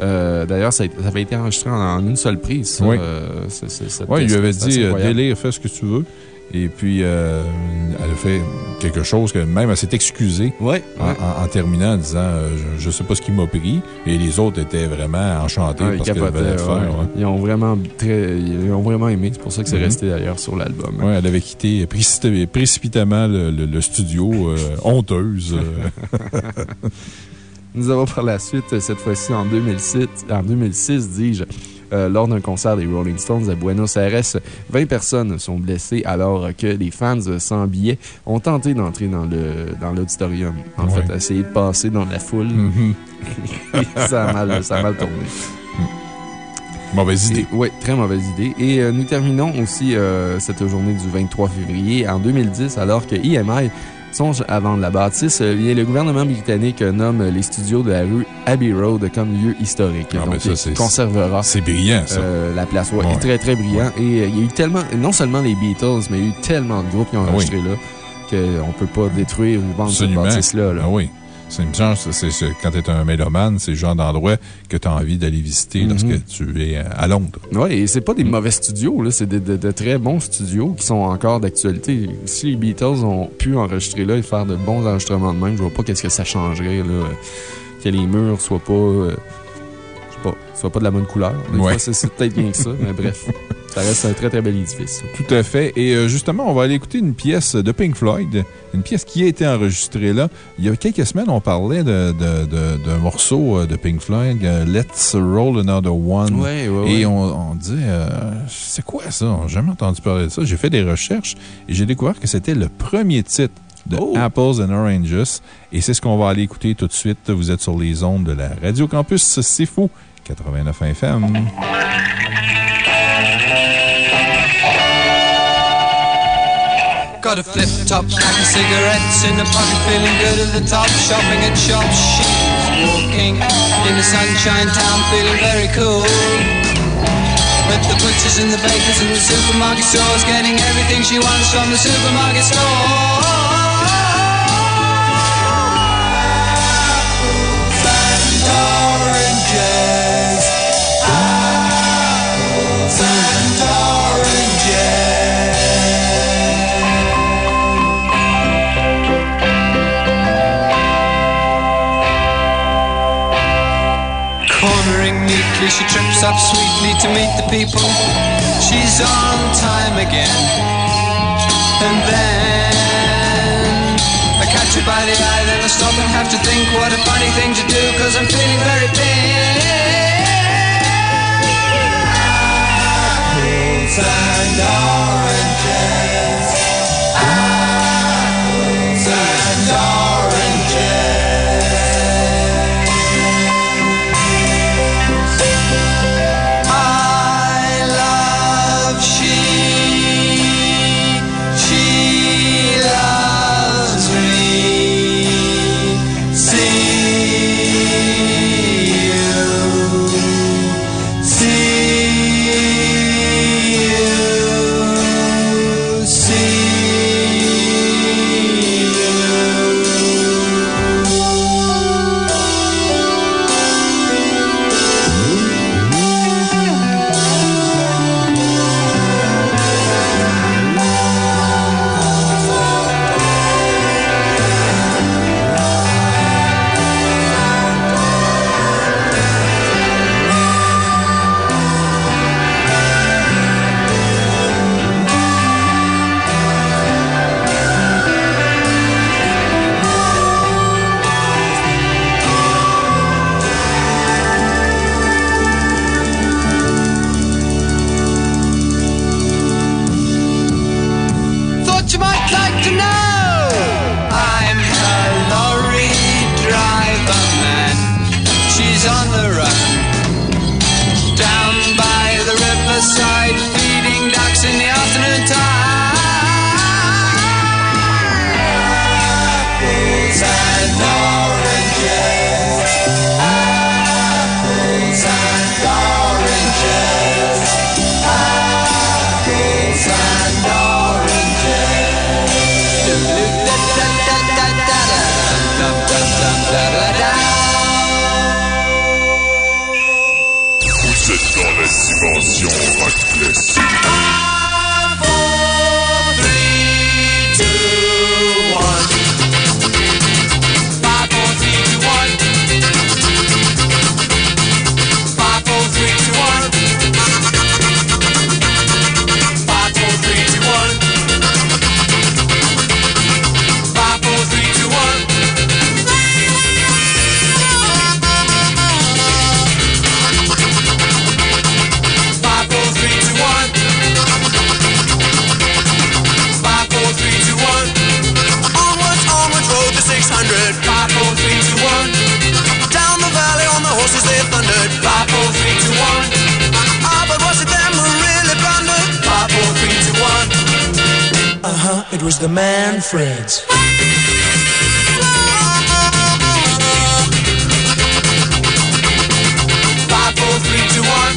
euh, D'ailleurs, ça, avait été enregistré en, en une seule prise. ça. Oui. Euh, cette Oui, il lui avait dit, euh, délire, fais ce que tu veux. Et puis, euh, elle a fait quelque chose que même elle s'est excusée. Ouais, En, ouais. en- en terminant en disant euh, je, je sais pas ce qui m'a pris. Et les autres étaient vraiment enchantés Ouais, parce qu'elle venait de faire. Ils ont vraiment très, ils ont vraiment aimé. C'est pour ça que c'est Mhm. resté d'ailleurs sur l'album. Ouais, elle avait quitté précipité- précipitamment le, le- le studio, euh, honteuse. Nous avons par la suite, cette fois-ci en 2006, en 2006 dis-je, euh, lors d'un concert des Rolling Stones à Buenos Aires, 20 personnes sont blessées alors que les fans sans billets ont tenté d'entrer dans le dans l'auditorium. En Ouais. fait, essayer de passer dans la foule. Mhm. ça, a mal, ça a mal tourné. Mauvaise idée. Oui, très mauvaise idée. Et euh, nous terminons aussi euh, cette journée du 23 février en 2010, alors que EMI songe à vendre la bâtisse. euh, le gouvernement britannique nomme les studios de la rue Abbey Road comme lieu historique. Ah, Donc, ça, il conservera C'est brillant, ça. euh, la place. Ouais, Ouais. est très, très brillant. Et euh, il y a eu tellement, non seulement les Beatles, mais il y a eu tellement de groupes qui ont Ah oui. enregistré là qu'on ne peut pas détruire ou vendre cette bâtisse-là. là. Ah oui. C'est une chance. c'est- quand tu es un mélomane, c'est le genre d'endroit que tu as envie d'aller visiter Mhm. lorsque tu es à à Londres. Oui, et c'est pas Mm. des mauvais studios, là. C'est de, de- de très bons studios qui sont encore d'actualité. Si les Beatles ont pu enregistrer là et faire de bons enregistrements de même, je vois pas qu'est-ce que ça changerait, là. euh, Que les murs soient pas, euh, je sais pas, soient pas de la bonne couleur. Ouais. c'est peut-être bien que ça, mais bref. Ça reste un très, très bel édifice. Tout à fait. Et euh, justement, on va aller écouter une pièce de Pink Floyd, une pièce qui a été enregistrée là. Il y a quelques semaines, on parlait d'un de, de, d'un morceau euh, de Pink Floyd, euh, Let's Roll Another One. Ouais, ouais, Et on, on disait, euh, c'est quoi ça? On n'a jamais entendu parler de ça. J'ai fait des recherches et j'ai découvert que c'était le premier titre de Oh. Apples and Oranges. Et c'est ce qu'on va aller écouter tout de suite. Vous êtes sur les ondes de la Radio Campus. C'est fou. 89 FM. Got a flip top, pack of cigarettes in the pocket, feeling good at the top. Shopping at shops, she's walking in the sunshine town, feeling very cool. With the butchers and the bakers and the supermarket stores, getting everything she wants from the supermarket store. Cornering she trips up sweetly to meet the people. She's on time again. And then I catch her by the eye, then I stop and have to think what a funny thing to do, cause I'm feeling very big. Apples and oranges. Dans la the Manfreds. Five, four, three, two, one.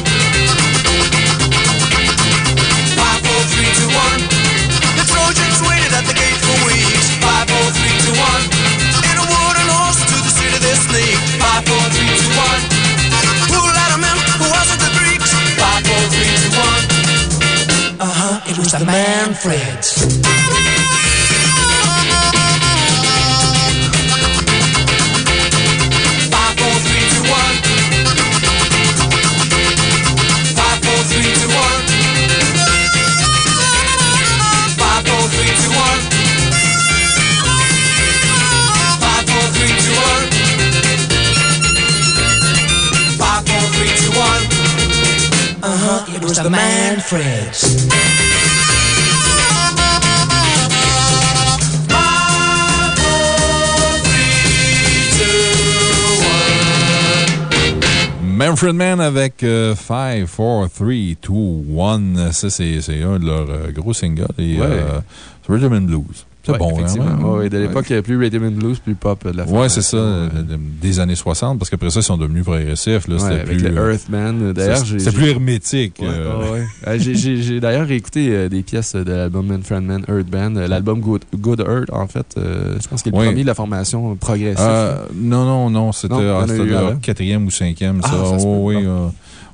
Five, four, three, two, one. The Trojans waited at the gate for weeks. Five, four, three, two, one. In a wooden horse to the city they sneak. Five, four, three, two, one. Who let 'em in? Who was it? The Greeks. Five, four, three, two, one. Uh huh. It was the Manfreds. Was the man Fred's. Manfred Man avec 5, 4, 3, 2, 1. Ça, c'est c'est un de leurs euh, gros singles. Et, Ouais. euh, c'est Rhythm and Blues. C'est Ouais, bon, hein, ouais. Ouais, de l'époque, avait plus Rhythm and Blues, plus pop euh, de la Ouais, c'est ça, euh, des années 60, parce qu'après ça, ils sont devenus progressifs. Là, avec plus. le euh, Earth Band. D'ailleurs, j'ai- plus hermétique. Euh. Euh, j'ai- d'ailleurs écouté euh, des pièces de l'album Man Earth Band. Euh, L'album Good, Good Earth, en fait, euh, je pense qu'il est le premier de la formation progressive. Euh, non, non, non, c'était leur quatrième ou cinquième, ça. Ah, ça. Oh, oui, euh,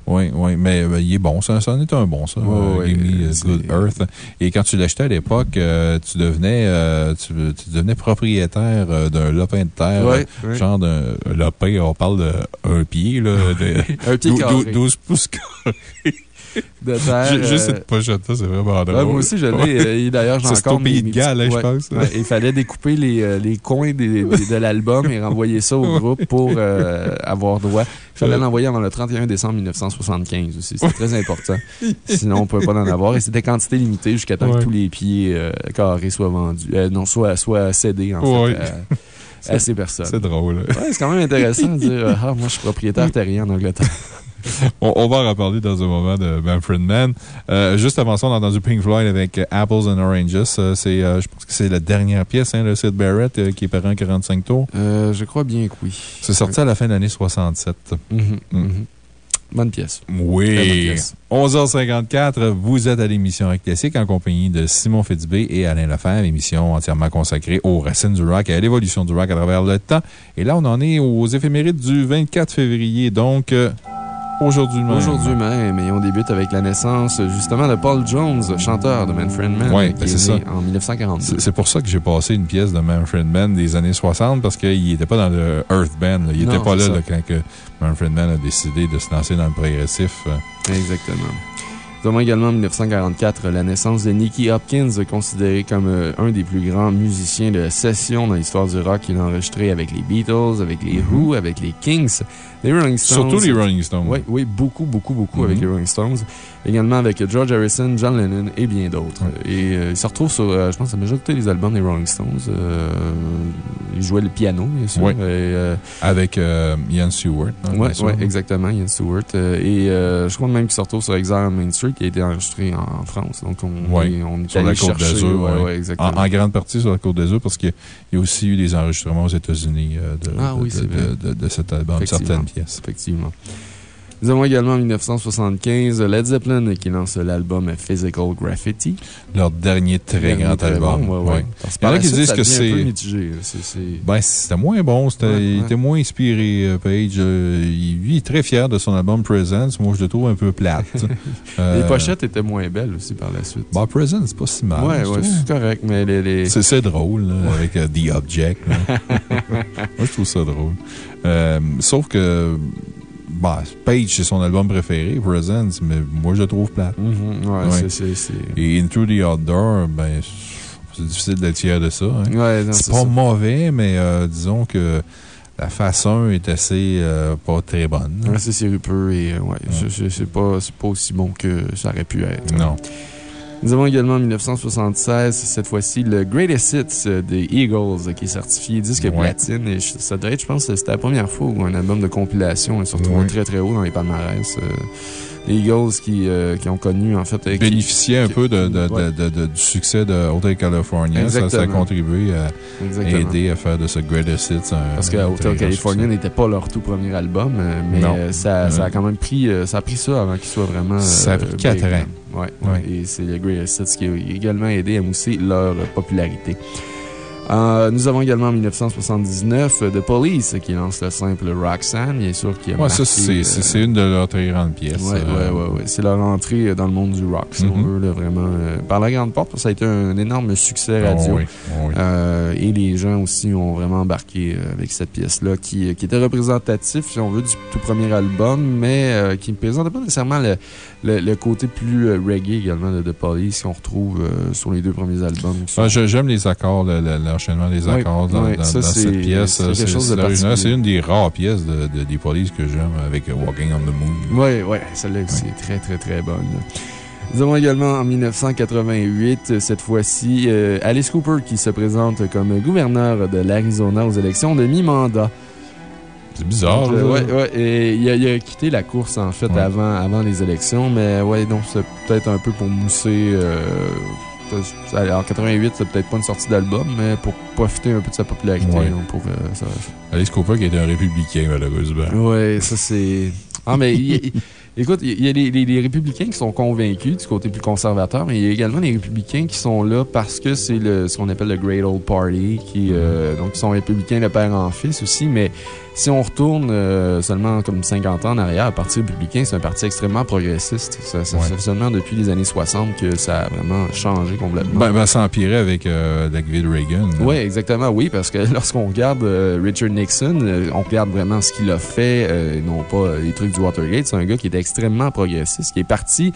oui, oui, mais euh, il est bon, ça, ça en est un bon, ça. Ouais, euh, Me, Good Earth. Et quand tu l'achetais à l'époque, euh, tu devenais, euh, tu, tu devenais propriétaire euh, d'un lopin de terre. Ouais. Genre d'un lopin, on parle d'un pied, là. De, Un pied dou- dou- carré 12 pouces carrés. De terre. Ju- Juste euh, cette pochette-là, c'est vraiment drôle. Ouais, moi aussi, je l'ai. Euh, D'ailleurs, Ça, c'est au Pays de Galles, hein, je pense. ouais, Il fallait découper les, euh, les coins des- des- de l'album et renvoyer ça au groupe pour euh, avoir droit. Il fallait l'envoyer avant le 31 décembre 1975 aussi. C'était très important. Sinon, on ne pouvait pas en avoir. Et c'était quantité limitée jusqu'à temps que tous les pieds euh, carrés soient vendus. Euh, non, soient, soient cédés, en fait, à, à ces personnes. C'est drôle. Ouais, c'est quand même intéressant de dire Ah, moi, je suis propriétaire terrien en Angleterre. On, on va en reparler dans un moment de Manfred Mann. Euh, juste avant ça, on a entendu Pink Floyd avec Apples and Oranges. Euh, c'est, euh, je pense que c'est la dernière pièce, hein, le Sid Barrett, euh, qui est paré en 45 tours. Je crois bien que oui. C'est sorti à la fin de l'année 67. Mhm, Mm. mhm. Bonne pièce. Très bonne Oui. pièce. 11h54, vous êtes à l'émission Rock Classique en compagnie de Simon Fitzbé et Alain Lefebvre, émission entièrement consacrée aux racines du rock et à l'évolution du rock à travers le temps. Et là, on en est aux éphémérides du 24 février, donc aujourd'hui même. Aujourd'hui même, et on débute avec la naissance justement de Paul Jones, chanteur de Manfred Mann, qui ben est, c'est né ça. en 1942. C'est pour ça que j'ai passé une pièce de Manfred Mann des années 60 parce qu'il n'était pas dans le Earth Band. là. Il n'était pas là, quand que Manfred Mann a décidé de se lancer dans le progressif. euh. Exactement. Nous avons également en 1944 la naissance de Nicky Hopkins, considéré comme euh, un des plus grands musiciens de session dans l'histoire du rock. Il a enregistré avec les Beatles, avec les Who, avec les Kings, les Rolling Stones. Surtout les Rolling Stones. Oui, oui, beaucoup, beaucoup, beaucoup Mhm. avec les Rolling Stones. Également avec George Harrison, John Lennon et bien d'autres. Et euh, il se retrouve sur, euh, je pense, la majorité des albums des Rolling Stones. Euh, il jouait le piano, bien sûr. Et, euh, Avec Ian Stewart. hein, ouais, ouais, exactement, Ian Stewart. Et je crois même qu'il se retrouve sur Exile Main Street, qui a été enregistré en, en France. Donc, on, Ouais. est- on est Sur la Côte d'Azur, ouais. En, en grande partie sur la Côte d'Azur parce qu'il y a aussi eu des enregistrements aux États-Unis de, Ah de- oui, de, cet album, certaines pièces. Effectivement. Nous avons également en 1975 Led Zeppelin qui lance l'album Physical Graffiti. Leur dernier très Dernier grand très album. bon, ouais, ouais. ouais. Parce Il y en a qui disent que c'est- Ben, c'était moins bon. C'était, Ouais, il était moins inspiré, euh, Page. Euh, il, lui, il est très fier de son album Presence. Moi, je le trouve un peu plate. Euh, Les pochettes étaient moins belles aussi par la suite. Bon, Presence, c'est pas si mal. ouais, c'est correct, mais les. les... C'est drôle, là, avec euh, The Object. Moi, je trouve ça drôle. Euh, sauf que, bah, Page, c'est son album préféré, Presence, mais moi, je le trouve plate. Mhm, ouais, Ouais. c'est- Et Into the Outdoor, ben, c'est difficile d'être fier de ça. hein. Ouais, C'est pas ça. mauvais, mais euh, disons que la 1 est assez euh, pas très bonne. Ouais, c'est sirupeux et euh, ouais, c'est- pas, c'est pas aussi bon que ça aurait pu être. Non. Nous avons également en 1976, cette fois-ci, le Greatest Hits euh, des Eagles qui est certifié disque Ouais. platine. Et ça devrait être, je pense, c'était la première fois où un album de compilation se retrouve Ouais. très très haut dans les palmarès. euh, les Eagles qui, euh, qui ont connu, en fait. Bénéficier un qui- peu de, de- ouais. de- de- du succès de Hotel California. Ça, ça a contribué à Exactement. aider à faire de ce Greatest Hits un. Parce que Hotel California n'était pas leur tout premier album, euh, mais euh, ça, ça a quand même pris, ça a pris ça avant qu'il soit vraiment. Ça a pris quatre big, ans. là. Ouais, ouais. Et c'est le Greatest Hits qui a également aidé à mousser leur popularité. Euh, nous avons également en 1979 euh, The Police qui lance le simple Roxanne, bien sûr, qui a Ouais, ça, c'est euh, c'est- une de leurs très grandes pièces. Ouais, euh, ouais, ouais, ouais. C'est leur entrée dans le monde du rock, si on Mhm. veut, là, vraiment. euh, par la grande porte, ça a été un énorme succès radio. Oh oui, oh oui. Euh, et les gens aussi ont vraiment embarqué avec cette pièce-là, qui, qui était représentatif, si on veut, du tout premier album, mais qui ne présentait pas nécessairement le, le, le côté plus euh, reggae également de The Police qu'on retrouve euh, sur les deux premiers albums. Ah, J'aime les accords, le, le- le l'enchaînement des Oui, accords dans, oui, dans- ça, dans cette pièce. c'est quelque C'est une des rares pièces de, polices que j'aime avec Walking on the Moon. Oui, oui, celle-là aussi est très, très, très bonne. Nous avons également en 1988, euh, cette fois-ci, euh, Alice Cooper qui se présente comme gouverneur de l'Arizona aux élections de mi-mandat. C'est bizarre. Donc, euh, là. ouais, ouais, et il, a, il a quitté la course, en fait, Ouais. avant, avant les élections, mais ouais, donc c'est peut-être un peu pour mousser. euh, en 88, c'est peut-être pas une sortie d'album, mais pour profiter un peu de sa popularité. Donc, pour, euh, ça- Alice Cooper qui était un républicain, malheureusement. Ouais, ça c'est. Ah, mais il- écoute, il y a les, les- les républicains qui sont convaincus du côté plus conservateur, mais il y a également les républicains qui sont là parce que c'est ce qu'on appelle le Great Old Party, qui, euh, donc, qui sont républicains de père en fils aussi, mais si on retourne euh, seulement comme 50 ans en arrière, le Parti républicain, c'est un parti extrêmement progressiste. Ça, ça Ouais. seulement depuis les années 60 que ça a vraiment changé complètement. Ben, ben, ça empirait avec euh, David Reagan. Oui, exactement, oui, parce que lorsqu'on regarde euh, Richard Nixon, on regarde vraiment ce qu'il a fait, euh, et non pas les trucs du Watergate. C'est un gars qui était extrêmement progressiste, qui est parti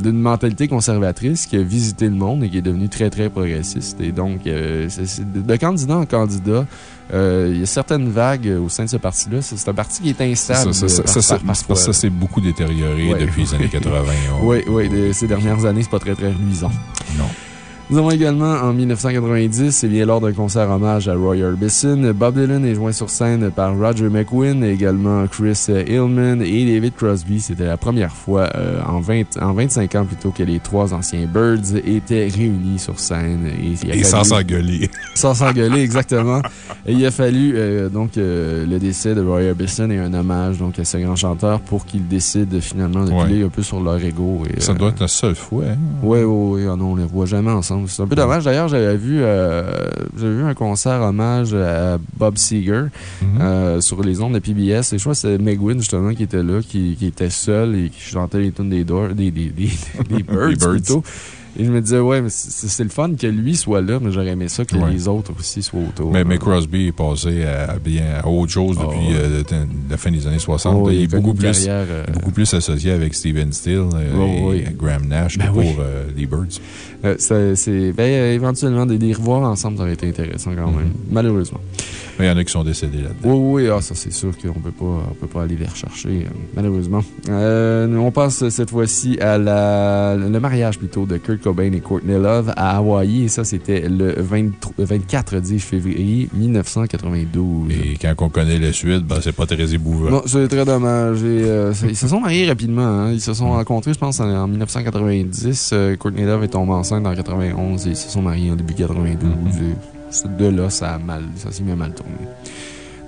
d'une mentalité conservatrice, qui a visité le monde et qui est devenu très, très progressiste. Et donc, euh, de de candidat en candidat, euh, il y a certaines vagues au sein de ce parti-là. C'est un parti qui est instable. ça, ça, par- par- s'est beaucoup détérioré Ouais. depuis les années 80. on- Oui, oui, de- ces dernières années, c'est pas très, très reluisant. Non. Nous avons également, en 1990, et bien lors d'un concert hommage à Roy Orbison, Bob Dylan est joint sur scène par Roger McQueen, également Chris Hillman et David Crosby. C'était la première fois euh, en, 20, en 25 ans plutôt que les trois anciens Birds étaient réunis sur scène. Et, Et sans s'engueuler. sans s'engueuler, exactement. Et il a fallu euh, donc euh, le décès de Roy Orbison et un hommage donc, à ce grand chanteur pour qu'il décide finalement de Ouais. piler un peu sur leur ego. Et, Ça doit être la seule fois. hein. oui, oui, oui. Ah non, on les voit jamais ensemble. C'est un peu dommage. D'ailleurs, j'avais vu, euh, vu un concert hommage à Bob Seger Mhm. euh, sur les ondes de PBS. Et je crois que c'est Megwin, justement, qui était là, qui, qui était seul et qui chantait les tunes des, Doors- des, des, des, des Birds, Des Birds. plutôt. Et je me disais, ouais, mais c'est le fun que lui soit là, mais j'aurais aimé ça que Ouais. les autres aussi soient autour. Mais, mais Crosby est passé à, bien, à autre chose Ah, depuis euh, la fin des années 60. Oh, il est beaucoup plus, euh, beaucoup plus associé avec Steven Steele Oh, et oui. Graham Nash Ben que oui. pour euh, les Birds. Euh, c'est- ben, euh, éventuellement, de les revoir ensemble, ça aurait été intéressant quand même. Mhm. Malheureusement. Il y en a qui sont décédés là-dedans. Oui, oui, ah, ça c'est sûr qu'on peut pas, on peut pas aller les rechercher, euh, malheureusement. Euh, on passe cette fois-ci à la, le mariage plutôt de Kurt Cobain et Courtney Love à Hawaï. Et ça, c'était le 23 24 10 février 1992. Et quand on connaît la suite, ben, c'est pas très émouvant. Non, c'est très dommage. Et, euh, ils se sont mariés rapidement. hein. Ils se sont rencontrés, je pense, en, en 1990. Euh, Courtney Love est tombée enceinte en 91 et se sont mariés en début 92. Et c'est de là, ça a mal, ça s'est mis à mal tourner.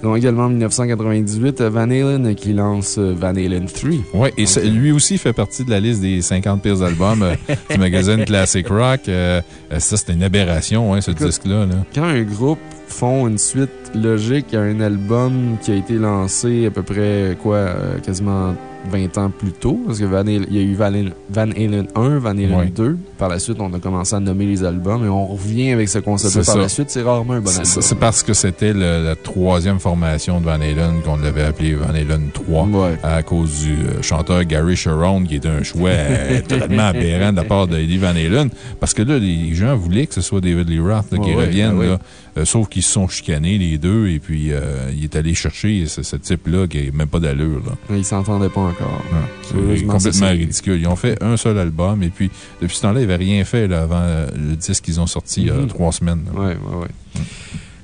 Donc, également en 1998, Van Halen qui lance euh, Van Halen 3. Oui, et ça- lui aussi fait partie de la liste des 50 pires albums euh, du magazine Classic Rock. Euh, euh, ça, c'était une aberration, hein, ce disque-là. là. Quand un groupe font une suite logique à un album qui a été lancé à peu près, quoi, euh, quasiment 20 ans plus tôt, parce que Van Halen- il y a eu Van Halen, Van Halen 1, Van Halen Ouais. 2. Par la suite, on a commencé à nommer les albums et on revient avec ce concept-là par ça. la suite. C'est rarement un bon C'est- album. C'est parce que c'était la troisième formation de Van Halen qu'on l'avait appelé Van Halen 3. Ouais. À cause du euh, chanteur Gary Sharon, qui était un choix euh, totalement aberrant de la part d'Eddie Van Halen. Parce que là, les gens voulaient que ce soit David Lee Roth là, qui Ouais, revienne. là. Euh, sauf qu'ils se sont chicanés, les deux, et puis euh, il est allé chercher ce, ce type-là qui n'a même pas d'allure. ils s'entendaient pas encore. Non, C'est complètement ridicule. Ils ont fait un seul album, et puis depuis ce temps-là, ils n'avaient rien fait là, avant euh, le disque qu'ils ont sorti il y a trois semaines. là. Ouais, ouais, ouais.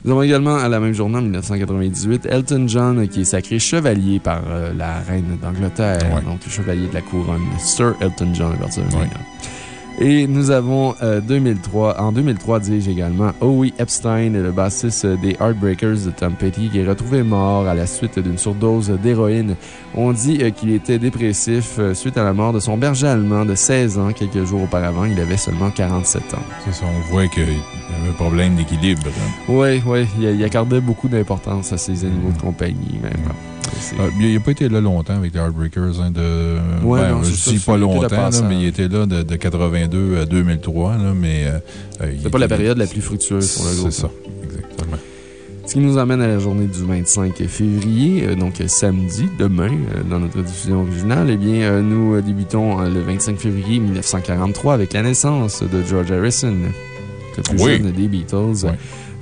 Nous avons également, à la même journée, en 1998, Elton John, qui est sacré chevalier par euh, la reine d'Angleterre, Ouais. donc chevalier de la couronne, Sir Elton John à partir de Ouais. Et nous avons euh, 2003, en 2003, dis-je également, Howie Epstein, le bassiste des Heartbreakers de Tom Petty, qui est retrouvé mort à la suite d'une surdose d'héroïne. On dit euh, qu'il était dépressif euh, suite à la mort de son berger allemand de 16 ans quelques jours auparavant. Il avait seulement 47 ans. C'est ça, on voit qu'il avait un problème d'équilibre. hein. Oui, oui, il, il accordait beaucoup d'importance à ces animaux de compagnie. C'est- Euh, il n'a pas été là longtemps avec les Heartbreakers. Hein, de, Ouais, ben, non, je ça, dis c'est- pas longtemps, là, mais il était là de, de 82 à 2003. Là, mais, euh, euh, C'était pas la période la plus fructueuse pour le groupe. C'est ça, exactement. Ce qui nous amène à la journée du 25 février, euh, donc samedi, demain, euh, dans notre diffusion originale. Eh bien, euh, nous débutons le 25 février 1943 avec la naissance de George Harrison, le plus Oui. jeune des Beatles. Oui.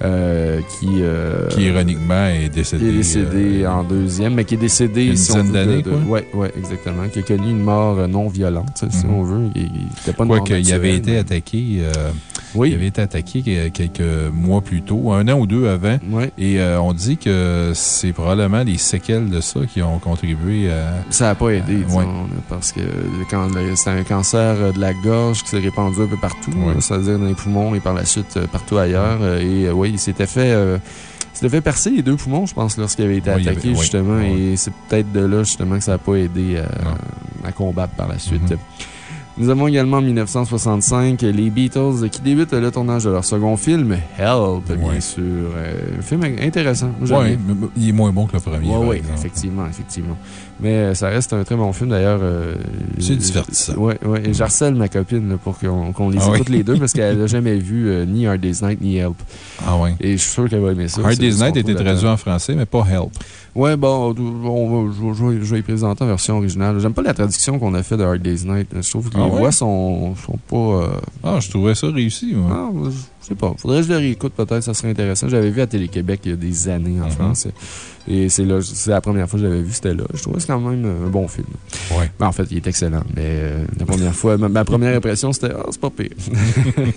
Euh, qui, euh, qui, ironiquement, est décédé. Qui est décédé en deuxième, mais qui est décédé. Une dizaine d'années, quoi. Oui, ouais, exactement. Qui a connu une mort non violente, si Mhm. on veut. Il, il pas Quoi de qu'il avait été attaqué. Euh, Oui. Il avait été attaqué quelques mois plus tôt, un an ou deux avant. Et euh, on dit que c'est probablement les séquelles de ça qui ont contribué à. Ça n'a pas aidé, disons, ouais. parce que c'est un cancer de la gorge qui s'est répandu un peu partout, c'est-à-dire dans les poumons et par la suite euh, partout ailleurs. Euh, Et euh, oui, il s'était fait, euh, il percer les deux poumons, je pense, lorsqu'il avait été attaqué, avait- justement. Et c'est peut-être de là, justement, que ça n'a pas aidé à, à combattre par la suite. Mhm. Nous avons également en 1965 les Beatles qui débutent le tournage de leur second film, Help, bien sûr. Euh, un film intéressant. Oui, il est moins bon que le premier. Oui, exemple. effectivement, effectivement. Mais euh, ça reste un très bon film, d'ailleurs. euh, C'est euh, divertissant. Oui, oui. Et j'harcèle ma copine là, pour qu'on qu'on les Ah écoute oui? les deux parce qu'elle n'a jamais vu euh, ni Hard Day's Night ni Help. Ah oui. Et je suis sûr qu'elle va aimer ça. Hard Day's Night était traduit en français, mais pas Help. Ouais, bon, on va, je, vais- je vais- je vais y présenter en version originale. J'aime pas la traduction qu'on a fait de Hard Day's Night. Je trouve que Ah les ouais? voix sont, sont pas. euh, Ah, je trouvais ça réussi, moi. ah, je sais pas. Faudrait que je le réécoute peut-être, ça serait intéressant. J'avais vu à Télé-Québec il y a des années en Mhm. français. Et c'est là, c'est la première fois que j'avais vu, c'était là. Je trouvais que c'est quand même un bon film. Ouais. Ben, en fait, il est excellent. Mais euh, la première fois, ma, ma première impression, c'était Ah, c'est pas pire.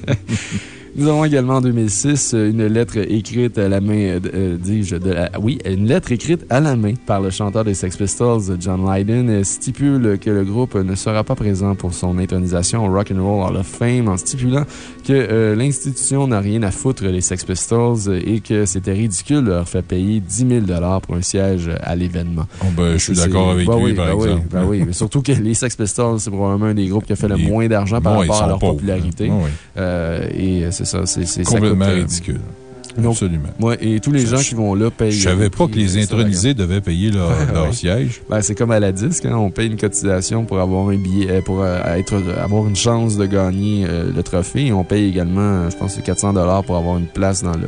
Nous avons également en 2006 une lettre écrite à la main, euh, euh, dis-je, de la, oui, une lettre écrite à la main par le chanteur des Sex Pistols, John Lydon, euh, stipule que le groupe ne sera pas présent pour son intronisation au Rock and Roll Hall of Fame en stipulant que euh, l'institution n'a rien à foutre les Sex Pistols euh, et que c'était ridicule de leur faire payer 10 000 pour un siège à l'événement. Oh, ben, je suis d'accord avec ben lui, oui, par oui, exemple. oui, mais surtout que les Sex Pistols, c'est probablement un des groupes qui a fait le moins d'argent par rapport à leur pauvres. popularité. Euh, et c'est ça, c'est c'est- ça Complètement coûte, ridicule. Donc, Absolument. Ouais, et tous les Je- gens qui vont là payent. Je savais pas que les extravagant. intronisés devaient payer leur, Ouais, leur ouais. siège. Ben, c'est comme à la disque, hein, on paye une cotisation pour avoir un billet, euh, pour euh, être, avoir une chance de gagner euh, le trophée. Et on paye également, euh, je pense, c'est 400 pour avoir une place dans le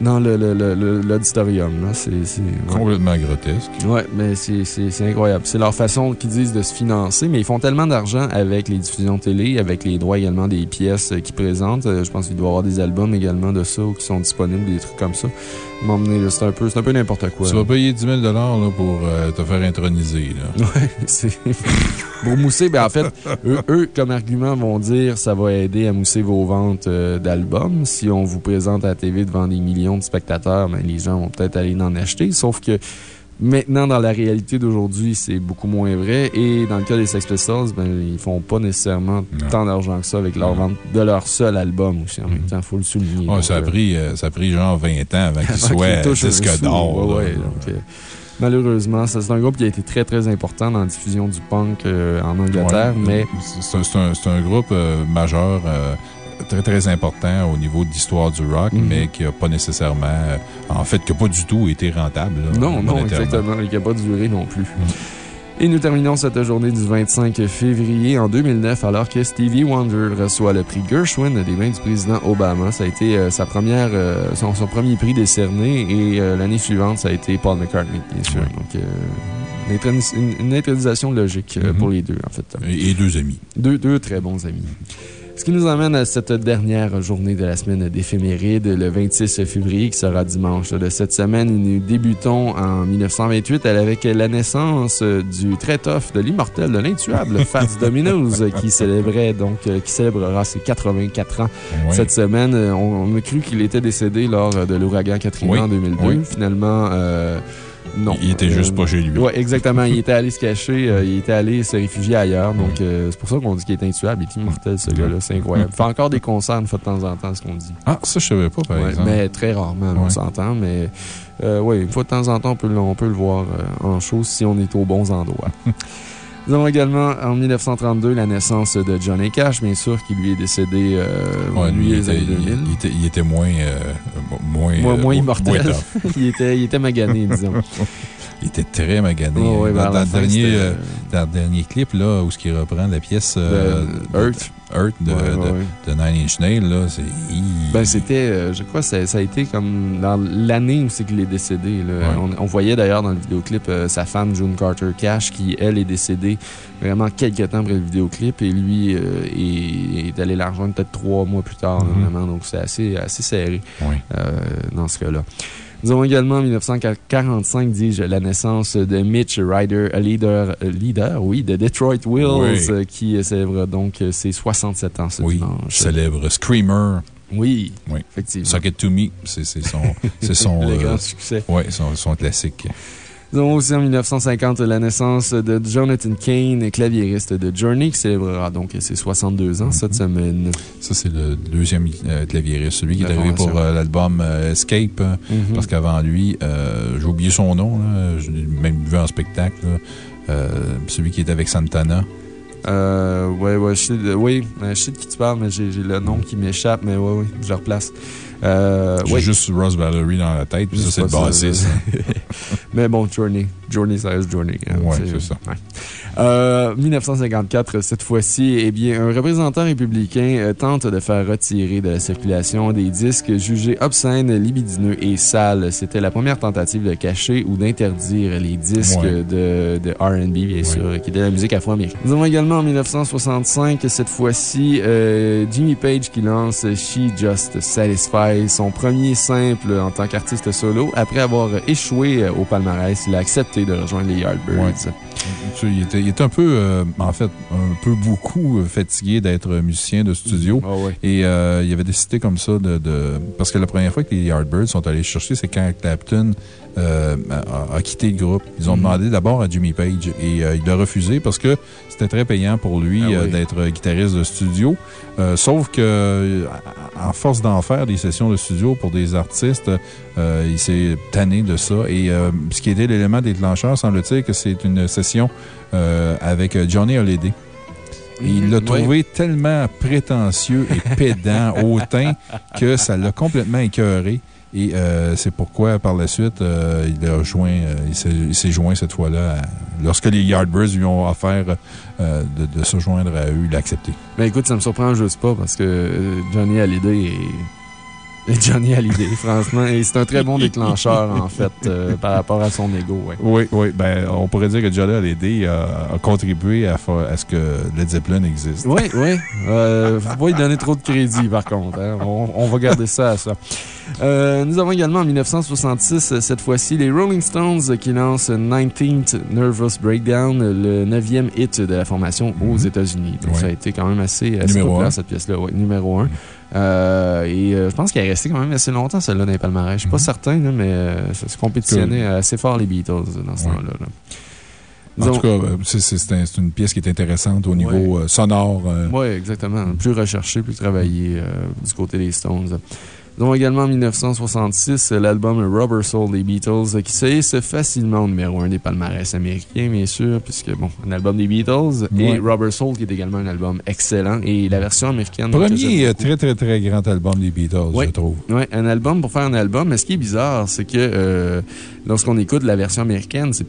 dans le- le- le- le- l'auditorium. là. C'est ouais. Complètement grotesque. Ouais, mais c'est c'est- c'est incroyable. C'est leur façon qu'ils disent de se financer, mais ils font tellement d'argent avec les diffusions télé, avec les droits également des pièces euh, qu'ils présentent. Euh, Je pense qu'il doit y avoir des albums également de ça ou qui sont disponibles, des trucs comme ça. M'emmener, C'est un peu, c'est un peu n'importe quoi. Tu vas payer 10 000 là, pour euh, te faire introniser. Là. Ouais, c'est. Pour mousser, ben en fait, eux, eux, comme argument, vont dire ça va aider à mousser vos ventes euh, d'albums. Si on vous présente à la TV devant des millions de spectateurs, ben, les gens vont peut-être aller en acheter. Sauf que maintenant, dans la réalité d'aujourd'hui, c'est beaucoup moins vrai. Et dans le cas des Sex Pistols, ben, ils font pas nécessairement Non. tant d'argent que ça avec leur vente de leur seul album aussi. En même temps, il faut le souligner. Donc, ça, a pris, euh, ça a pris genre 20 ans avant qu'il avant soit qu'il touche un disque d'or. Ouais, ouais, euh, Malheureusement, c'est un groupe qui a été très, très important dans la diffusion du punk euh, en Angleterre, Ouais. mais C'est un, groupe euh, majeur, euh, très, très important au niveau de l'histoire du rock, Mhm. mais qui n'a pas nécessairement, euh, en fait, qui n'a pas du tout été rentable. là, non, non, exactement, et qui n'a pas duré non plus. Et nous terminons cette journée du 25 février en 2009 alors que Stevie Wonder reçoit le prix Gershwin des mains du président Obama. Ça a été euh, sa première, euh, son, son premier prix décerné et euh, l'année suivante, ça a été Paul McCartney, bien sûr. Oui. Donc, une, une- logique Mhm. pour les deux, en fait. Et, et deux amis. Deux, deux très bons amis. Ce qui nous amène à cette dernière journée de la semaine d'éphéméride, le 26 février, qui sera dimanche de cette semaine. Nous débutons en 1928 avec la naissance du très tough, de l'immortel, de l'intuable Fats Domino's, qui célébrait donc, euh, qui célébrera ses 84 ans cette semaine. euh, On, on a cru qu'il était décédé lors de l'ouragan Katrina Oui, en 2002. oui. Finalement, euh, non. Il était juste pas chez lui. Oui, exactement. Il était allé se cacher, euh, il était allé se réfugier ailleurs. Donc, euh, c'est pour ça qu'on dit qu'il est intuable. Il est immortel, ce gars-là. C'est incroyable. Il fait encore des concerts une fois de temps en temps, ce qu'on dit. Ah, ça, je savais pas, par Ouais, exemple. mais très rarement, on s'entend. Mais euh, oui, une fois de temps en temps, on peut, le- on peut le voir euh, en show si on est aux bons endroits. Nous avons également, en 1932, la naissance de Johnny Cash, bien sûr, qui lui est décédé, euh, Ouais, lui, il était, années il, 2000. il était, il était moins, euh, moins, Moins- euh, moins immortel. il, était, il était magané, disons. Il était très magané. Oh, ouais, dans, le dernier, c'était, euh, dans le dernier clip, là, où ce qui reprend la pièce euh, Earth. Earth de, Ouais, ouais, de- ouais. de Nine Inch Nails, là, c'est. Ben, c'était, euh, je crois, ça, ça a été comme dans l'année où c'est qu'il est décédé. là. On, on voyait d'ailleurs dans le vidéoclip euh, sa femme, June Carter Cash, qui, elle, est décédée vraiment quelques temps après le vidéoclip et lui euh, est, est allé la rejoindre peut-être trois mois plus tard, là, Mhm. vraiment. Donc, c'est assez, assez serré Oui. euh, dans ce cas-là. Nous avons également en 1945, dis-je, la naissance de Mitch Ryder, un leader, euh, leader, oui, de Detroit Wheels, Oui. euh, qui célèbre donc euh, ses 67 ans ce Oui. dimanche. Célèbre Screamer. Oui, Oui. effectivement. Suck It To Me, c'est son. C'est son. Euh, grand succès. ouais, son, son classique. Nous avons aussi en 1950 la naissance de Jonathan Kane, claviériste de Journey, qui célébrera donc ses 62 ans cette semaine. Ça, c'est le deuxième euh, claviériste, celui qui est arrivé pour euh, l'album euh, Escape. euh, Mhm. Parce qu'avant lui, euh, j'ai oublié son nom, là, je l'ai même vu en spectacle. celui qui est avec Santana. Euh, ouais, ouais, je sais, de- oui, je sais de qui tu parles, mais j'ai le nom qui m'échappe, mais ouais, ouais, je le replace. Euh, J'ai ouais. juste Ross Valerie dans la tête, puis ça, c'est le bassiste. mais bon, Journey. Journey, ça reste Journey. hein, sais, c'est ça. ouais. Euh, 1954, cette fois-ci, eh bien, un représentant républicain euh, tente de faire retirer de la circulation des disques jugés obscènes, libidineux et sales. C'était la première tentative de cacher ou d'interdire les disques Ouais. de, de RB, bien sûr, qui était la musique afro-américaine. Nous avons également en 1965, cette fois-ci, euh, Jimmy Page qui lance She Just Son premier simple en tant qu'artiste solo. Après avoir échoué au palmarès, il a accepté de rejoindre les Yardbirds. Il était, il était un peu, euh, en fait, un peu beaucoup euh, fatigué d'être musicien de studio. Ah. Et euh, il avait décidé comme ça de, de- Parce que la première fois que les Yardbirds sont allés chercher, c'est quand Clapton euh, a, a quitté le groupe. Ils ont Mhm. demandé d'abord à Jimmy Page et il a refusé parce que c'était très payant pour lui Ah oui. d'être guitariste de studio. Sauf que, en force d'en faire des sessions de studio pour des artistes, il s'est tanné de ça. Et ce qui était l'élément déclencheur, semble-t-il, que c'est une session euh, avec Johnny Hallyday. Et il l'a Mhm, trouvé tellement prétentieux et pédant, hautain, que ça l'a complètement écœuré. Et euh, c'est pourquoi, par la suite, euh, il a joint, euh, il s'est- joint cette fois-là. Lorsque les Yardbirds lui ont offert euh, de, de se joindre à eux, il a accepté. Mais écoute, ça me surprend juste pas parce que euh, Johnny Hallyday est. Johnny Hallyday, franchement. Et c'est un très bon déclencheur, en fait, euh, par rapport à son ego, ouais. Oui, oui. Ben, on pourrait dire que Johnny Hallyday a, a contribué à, à ce que Led Zeppelin existe. Oui, oui. Euh, faut pas lui donner trop de crédit, par contre. hein. On, on va garder ça à ça. Euh, nous avons également en 1966, euh, cette fois-ci, les Rolling Stones euh, qui lancent 19th Nervous Breakdown, le neuvième hit de la formation aux États-Unis. Donc, ça a été quand même assez, assez Numéro populaire, cette pièce-là. Ouais, numéro un. Euh, et euh, je pense qu'elle est restée quand même assez longtemps, celle-là, dans les palmarès. Je suis pas Mhm. certain, là, mais euh, ça se compétitionnait assez fort les Beatles dans ce Ouais. temps-là. là. En tout cas, c'est- c'est c'est un- c'est une pièce qui est intéressante au niveau sonore. Oui, exactement. Plus recherché, plus travaillé euh, du côté des Stones. Avons également en 1966 euh, l'album Rubber Soul des Beatles qui se hisse facilement au numéro 1 des palmarès américains, bien sûr, puisque, bon, un album des Beatles Ouais. et Rubber Soul qui est également un album excellent et la version américaine. Premier très, très, très grand album des Beatles, je trouve. Oui, un album pour faire un album. Mais ce qui est bizarre, c'est que euh, lorsqu'on écoute la version américaine, c'est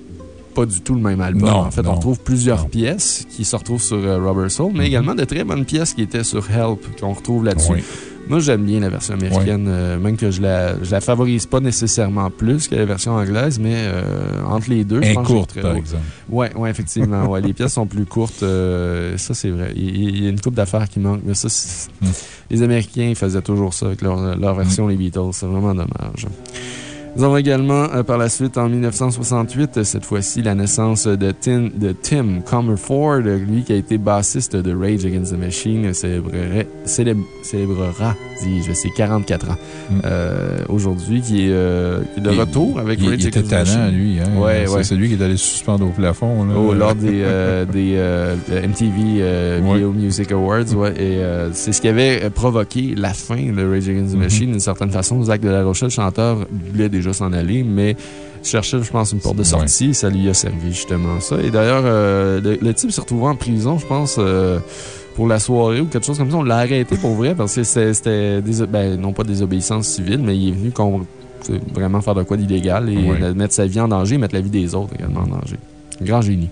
pas du tout le même album. Non, en fait, non. on trouve plusieurs Non. pièces qui se retrouvent sur euh, Rubber Soul, mais Mhm. également de très bonnes pièces qui étaient sur Help, qu'on retrouve là-dessus. Oui. Moi, j'aime bien la version américaine, euh, même que je la, je la favorise pas nécessairement plus que la version anglaise, mais euh, entre les deux, pense que courte, par exemple. Ouais, ouais, effectivement. ouais, les pièces sont plus courtes. euh, ça, c'est vrai. Il, il y a une coupe d'affaires qui manque, mais ça, Mm. les Américains, ils faisaient toujours ça avec leur, leur version, les Beatles. C'est vraiment dommage. Nous avons également, euh, par la suite, en 1968, euh, cette fois-ci, la naissance de Tim, de Tim Comerford, euh, lui qui a été bassiste de Rage Against the Machine, célèbre- célébrera, dis-je, ses 44 ans Mm. euh, aujourd'hui, qui, est, euh, qui est de Il- retour avec il, Rage il Against the Machine. talent, lui. Hein? Ouais, C'est celui qui est allé suspendre au plafond. Là. Oh, lors des, des MTV Ouais. Video Music Awards, ouais. Et c'est ce qui avait provoqué la fin de Rage Against the Mhm. Machine, d'une certaine façon. Zach de la Rochelle, chanteur, voulait déjà s'en aller, mais cherchait, je pense, une porte de sortie. Ça lui a servi justement ça. Et d'ailleurs, euh, le, le type s'est retrouvé en prison, je pense. euh, pour la soirée ou quelque chose comme ça. On l'a arrêté pour vrai parce que c'était, des, ben, non pas désobéissance civile, mais il est venu vraiment faire de quoi d'illégal et Ouais. mettre sa vie en danger, mettre la vie des autres également en danger. Grand génie.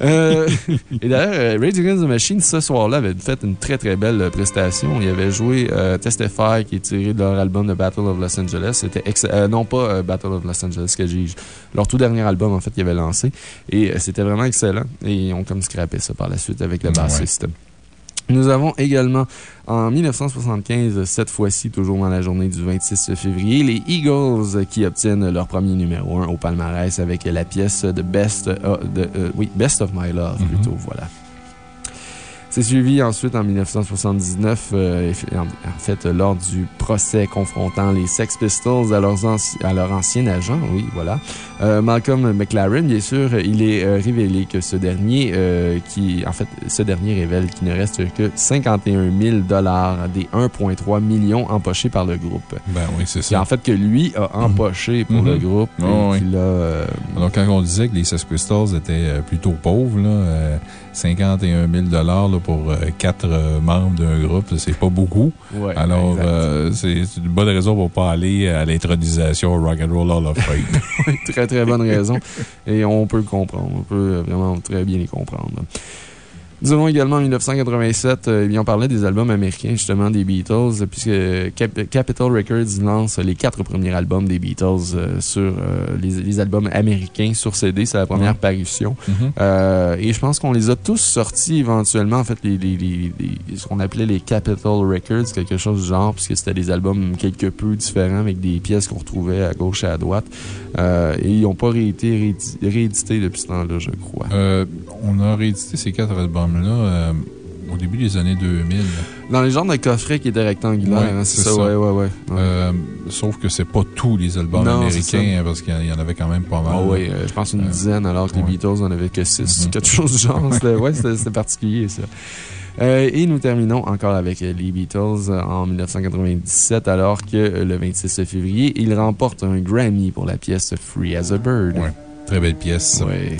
Euh, et d'ailleurs, euh, Rage Against the Machine, ce soir-là, avait fait une très très belle euh, prestation. Il avait joué euh, Testify, qui est tiré de leur album de Battle of Los Angeles. C'était euh, non pas Battle of Los Angeles, que j'ai leur tout dernier album en fait qu'ils avaient lancé. Et c'était vraiment excellent. Et ils ont comme scrappé ça par la suite avec le Ouais. Nous avons également, en 1975, cette fois-ci, toujours dans la journée du 26 février, les Eagles qui obtiennent leur premier numéro 1 au palmarès avec la pièce de Best, de, euh, oui, Best of My Love, Mhm. plutôt, voilà. C'est suivi ensuite en 1979, euh, en, fait, lors du procès confrontant les Sex Pistols à, leurs anci- à leur ancien agent, oui, voilà. Euh, Malcolm McLaren, bien sûr, il est euh, révélé que ce dernier, euh, qui, en fait, ce dernier révèle qu'il ne reste que 51 000 des 1,3 millions empochés par le groupe. Ben oui, c'est ça. en fait que lui a empoché pour Mhm. le groupe. et Oh, oui. a, euh, Alors, quand on disait que les Sex Pistols étaient euh, plutôt pauvres, là, euh, 51 000 là, pour euh, quatre euh, membres d'un groupe, c'est pas beaucoup. ouais, Alors, euh, c'est une bonne raison pour pas aller à l'intronisation au Rock and Roll Hall of Fame. très, très bonne raison. Et on peut le comprendre. On peut vraiment très bien les comprendre. Nous avons également en 1987, euh, eh on parlait des albums américains, justement, des Beatles, puisque Cap- Capitol Records lance les quatre premiers albums des Beatles euh, sur euh, les, les albums américains sur CD. C'est la première Ouais. parution. Mhm. Euh, et je pense qu'on les a tous sortis éventuellement, en fait, les, les- les- les- ce qu'on appelait les Capitol Records, quelque chose du genre, puisque c'était des albums quelque peu différents avec des pièces qu'on retrouvait à gauche et à droite. Euh, et ils n'ont pas été réédi- réédités depuis ce temps-là, je crois. Euh, on a réédité ces quatre euh, au début des années 2000. Dans les genres de coffrets qui étaient rectangulaires, Ouais, hein, c'est ça, ça. ouais, ouais, ouais. Euh, sauf que c'est pas tous les albums Non, américains, hein, parce qu'il y en- en avait quand même pas mal. Ah oui, euh, je pense une dizaine, alors que les. Beatles n'en avaient que six. Mhm. Quelque chose du genre. Ouais, c'était- particulier, ça. Euh, et nous terminons encore avec les Beatles en 1997, alors que le 26 février, ils remportent un Grammy pour la pièce Free as a Bird. Ouais. Très belle pièce. Ouais.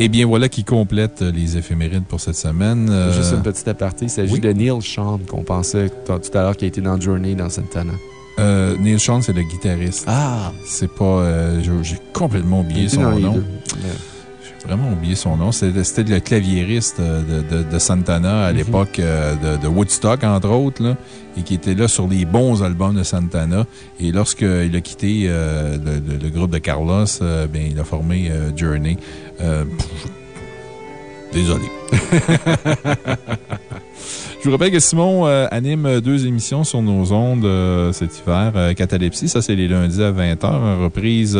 Et bien voilà qui complète euh, les éphémérides pour cette semaine. Euh, Juste une petite aparté, il s'agit oui. de Neil Sean, qu'on pensait tout à l'heure qui a été dans Journey dans Santana. euh, Neil Sean, c'est le guitariste. Ah! C'est pas. euh, J'ai complètement oublié son nom. Vraiment oublié son nom. C'était le claviériste euh, de, de- de Santana à Mhm. l'époque euh, de, de Woodstock, entre autres, là, et qui était là sur les bons albums de Santana. Et lorsqu'il a quitté euh, le, groupe de Carlos, euh, ben, il a formé euh, Journey. Pff, désolé. Je vous rappelle que Simon euh, anime deux émissions sur nos ondes euh, cet hiver. Euh, Catalepsie, ça c'est les lundis à 20h, en reprise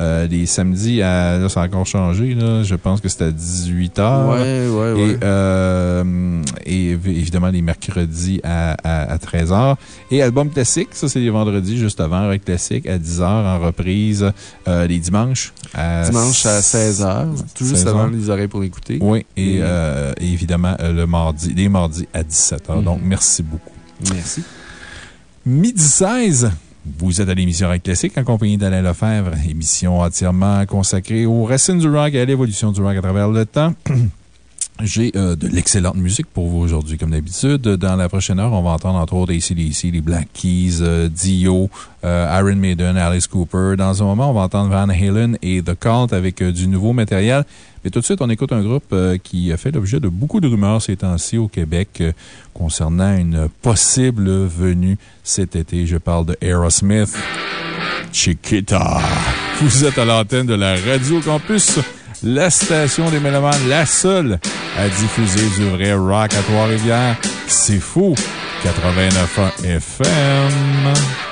euh, les samedis à. Là, ça a encore changé, là. Je pense que c'était à 18h. Ouais, ouais, ouais. Et, euh, et évi- évidemment, les mercredis à, à, à 13h. Et album classique, ça, c'est les vendredis, juste avant, Rock Classique, à 10h, en reprise, euh, les dimanches. À Dimanche à 16h, tout juste 16 avant les oreilles pour écouter. Oui, et, euh, évidemment, le mardi, les mardis à 17h. Donc, merci beaucoup. Merci. Midi 16. Vous êtes à l'émission Rock Classique en compagnie d'Alain Lefebvre, émission entièrement consacrée aux racines du rock et à l'évolution du rock à travers le temps. J'ai euh, de l'excellente musique pour vous aujourd'hui, comme d'habitude. Dans la prochaine heure, on va entendre entre autres ACDC, les Black Keys, euh, Dio, euh, Iron Maiden, Alice Cooper. Dans un moment, on va entendre Van Halen et The Cult avec euh, du nouveau matériel. Mais tout de suite, on écoute un groupe qui a fait l'objet de beaucoup de rumeurs ces temps-ci au Québec concernant une possible venue cet été. Je parle de Aerosmith. Chiquita. Vous êtes à l'antenne de la Radio Campus, la station des Mélomanes, la seule à diffuser du vrai rock à Trois-Rivières. C'est fou! 89.1 FM.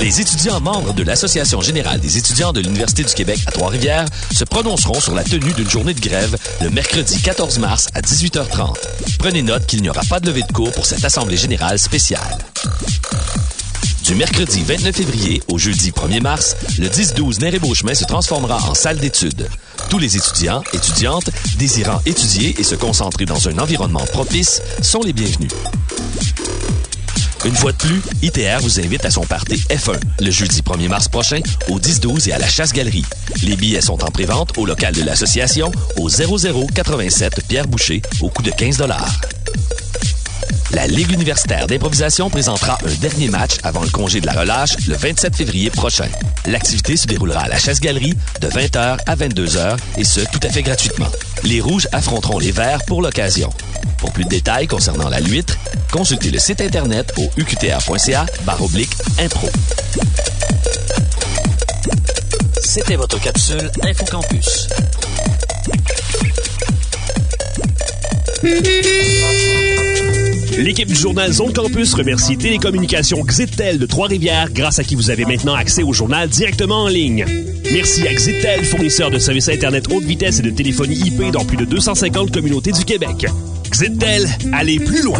Les étudiants membres de l'Association générale des étudiants de l'Université du Québec à Trois-Rivières se prononceront sur la tenue d'une journée de grève le mercredi 14 mars à 18h30. Prenez note qu'il n'y aura pas de levée de cours pour cette Assemblée générale spéciale. Du mercredi 29 février au jeudi 1er mars, le 10-12 Nérébeauchemin se transformera en salle d'études. Tous les étudiants, étudiantes, désirant étudier et se concentrer dans un environnement propice sont les bienvenus. Une fois de plus, ITR vous invite à son party F1 le jeudi 1er mars prochain au 10-12 et à la Chasse-Galerie. Les billets sont en prévente au local de l'association au 0087 Pierre Boucher au coût de 15 la Ligue universitaire d'improvisation présentera un dernier match avant le congé de la relâche le 27 février prochain. L'activité se déroulera à la Chasse-Galerie de 20h à 22h et ce, tout à fait gratuitement. Les Rouges affronteront les Verts pour l'occasion. Pour plus de détails concernant la lutte, consultez le site internet au uqta.ca impro. C'était votre capsule InfoCampus. L'équipe du journal Zone Campus remercie Télécommunications Xitel de Trois-Rivières, grâce à qui vous avez maintenant accès au journal directement en ligne. Merci à Xitel, fournisseur de services Internet haute vitesse et de téléphonie IP dans plus de 250 communautés du Québec. Xitel, allez plus loin!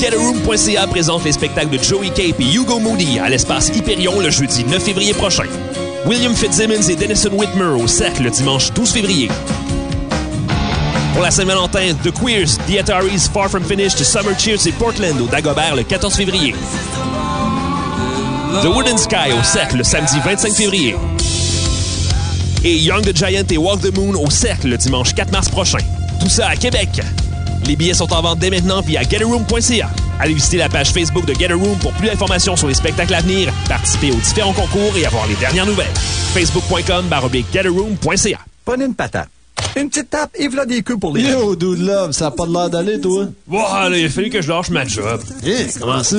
GetAroom.ca présente les spectacles de Joey Cape et Hugo Moody à l'espace Hyperion le jeudi 9 février prochain. William Fitzsimmons et Denison Whitmer au Cercle le dimanche 12 février. Pour la Saint-Valentin, The Queers, The Ataris, Far From Finished, Summer Cheers et Portland au Dagobert le 14 février. The Wooden Sky au Cercle le samedi 25 février. Et Young the Giant et Walk the Moon au Cercle le dimanche 4 mars prochain. Tout ça à Québec. Les billets sont en vente dès maintenant via getaroom.ca. Allez visiter la page Facebook de Get Room pour plus d'informations sur les spectacles à venir, participer aux différents concours et avoir les dernières nouvelles. Facebook.com baroblique getaroom.ca. Prenez une patate. Une petite tape et voilà des queues pour les... Yo, dude love, ça a pas de l'air d'aller, toi? Wow, là, il a fallu que je lâche ma job. Eh, comment ça?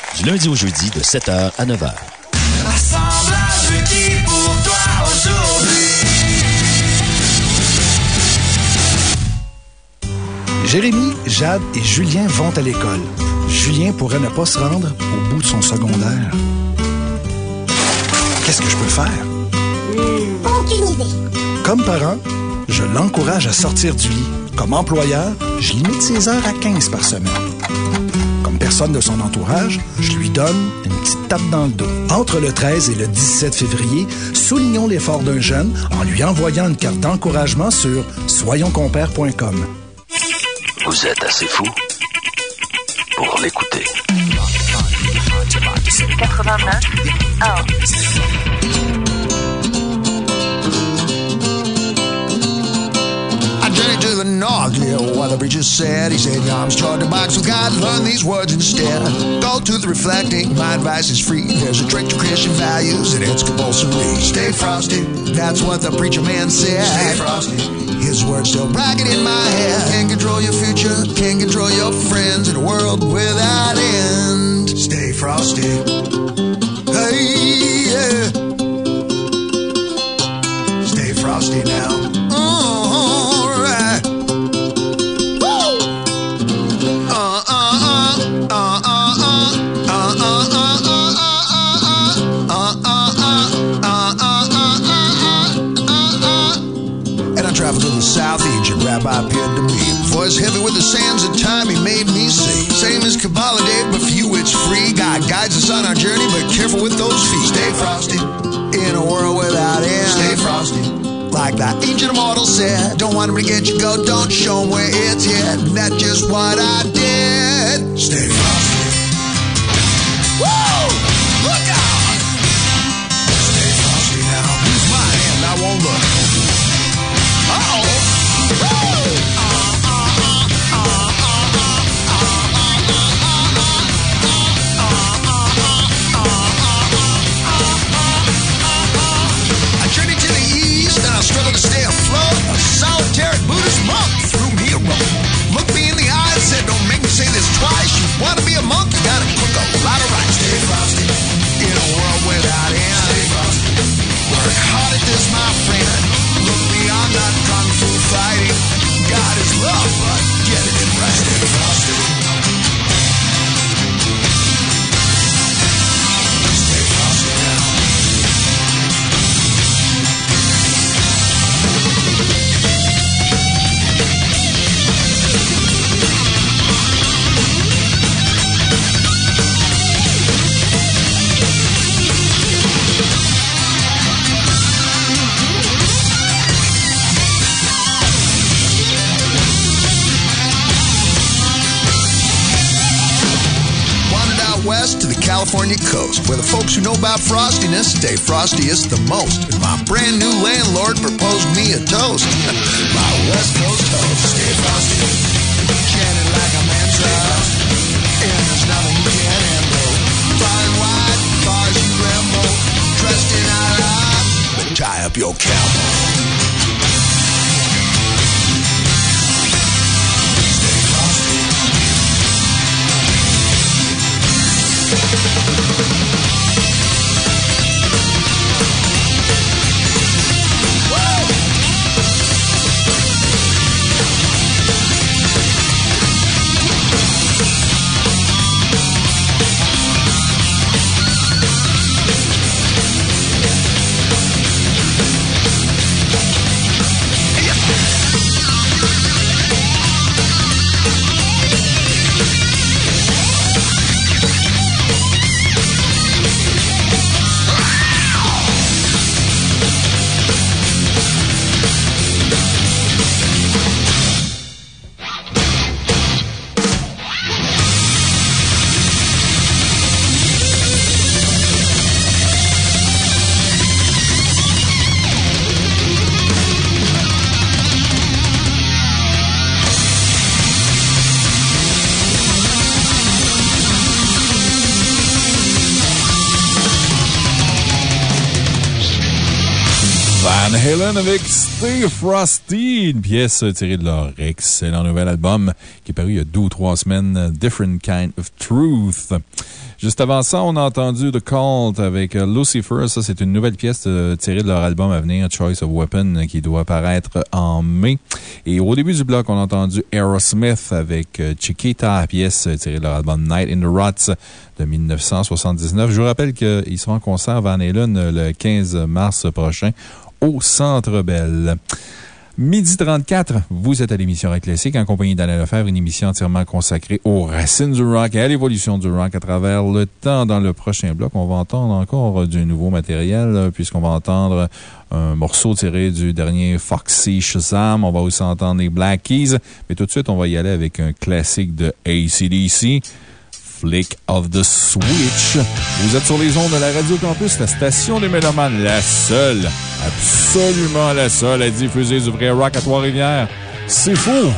du lundi au jeudi de 7h à 9h. Assemblage requis pour toi aujourd'hui. Jérémy, Jade et Julien vont à l'école. Julien pourrait ne pas se rendre au bout de son secondaire. Qu'est-ce que je peux faire? Aucune idée. Comme parent, je l'encourage à sortir du lit. Comme employeur, je limite ses heures à 15 par semaine. Personne de son entourage, je lui donne une petite tape dans le dos. Entre le 13 et le 17 février, soulignons l'effort d'un jeune en lui envoyant une carte d'encouragement sur soyonscompères.com. Vous êtes assez fou pour l'écouter. 89. 1. To north, yeah, while the preacher said, he said, your arms charged a box with God, learn these words instead. Go to the reflecting, my advice is free. There's a trick to Christian values, and it's compulsory. Stay frosty, that's what the preacher man said. Stay frosty. His words still bracket in my head. Can't control your future, can't control your friends in a world without end. Stay frosty. Rabbi appeared to me. Voice heavy with the sands of time, he made me see. Same as Kabbalah did, but for you it's free. God guides us on our journey, but careful with those feet. Stay frosty in a world without end. Stay frosty. Like that ancient immortal said, don't want him to get you go, don't show him where it's hid. And that's just what I did. Work hard my friend. Look fighting. God is love, but get it right. California coast, where the folks who know about frostiness stay frostiest the most. And my brand new landlord proposed me a toast. my West Coast toast, stay frosty. Shining like a mantra. And there's nothing you can't handle. And wide, far as you ramble. Dressed in our tie up your camel. ハハハハ! Van Halen avec Stay Frosty, une pièce tirée de leur excellent nouvel album qui est paru il y a deux ou trois semaines, Different Kind of Truth. Juste avant ça, on a entendu The Cult avec euh, Lucifer. Ça, c'est une nouvelle pièce euh, tirée de leur album à venir, Choice of Weapon, qui doit apparaître en mai. Et au début du bloc, on a entendu Aerosmith avec euh, Chiquita, pièce tirée de leur album Night in the Ruts de 1979. Je vous rappelle qu'ils seront en concert à Van Halen le 15 mars prochain au Centre Bell. Midi 34, vous êtes à l'émission Rock Classique en compagnie d'Alain Lefebvre, une émission entièrement consacrée aux racines du rock et à l'évolution du rock à travers le temps. Dans le prochain bloc, on va entendre encore du nouveau matériel, puisqu'on va entendre un morceau tiré du dernier Foxy Shazam. On va aussi entendre les Black Keys. Mais tout de suite, on va y aller avec un classique de ACDC. Flick of the Switch. Vous êtes sur les ondes de la Radio Campus, la station des Mélomanes, la seule, absolument la seule à diffuser du vrai rock à Trois-Rivières. C'est fou!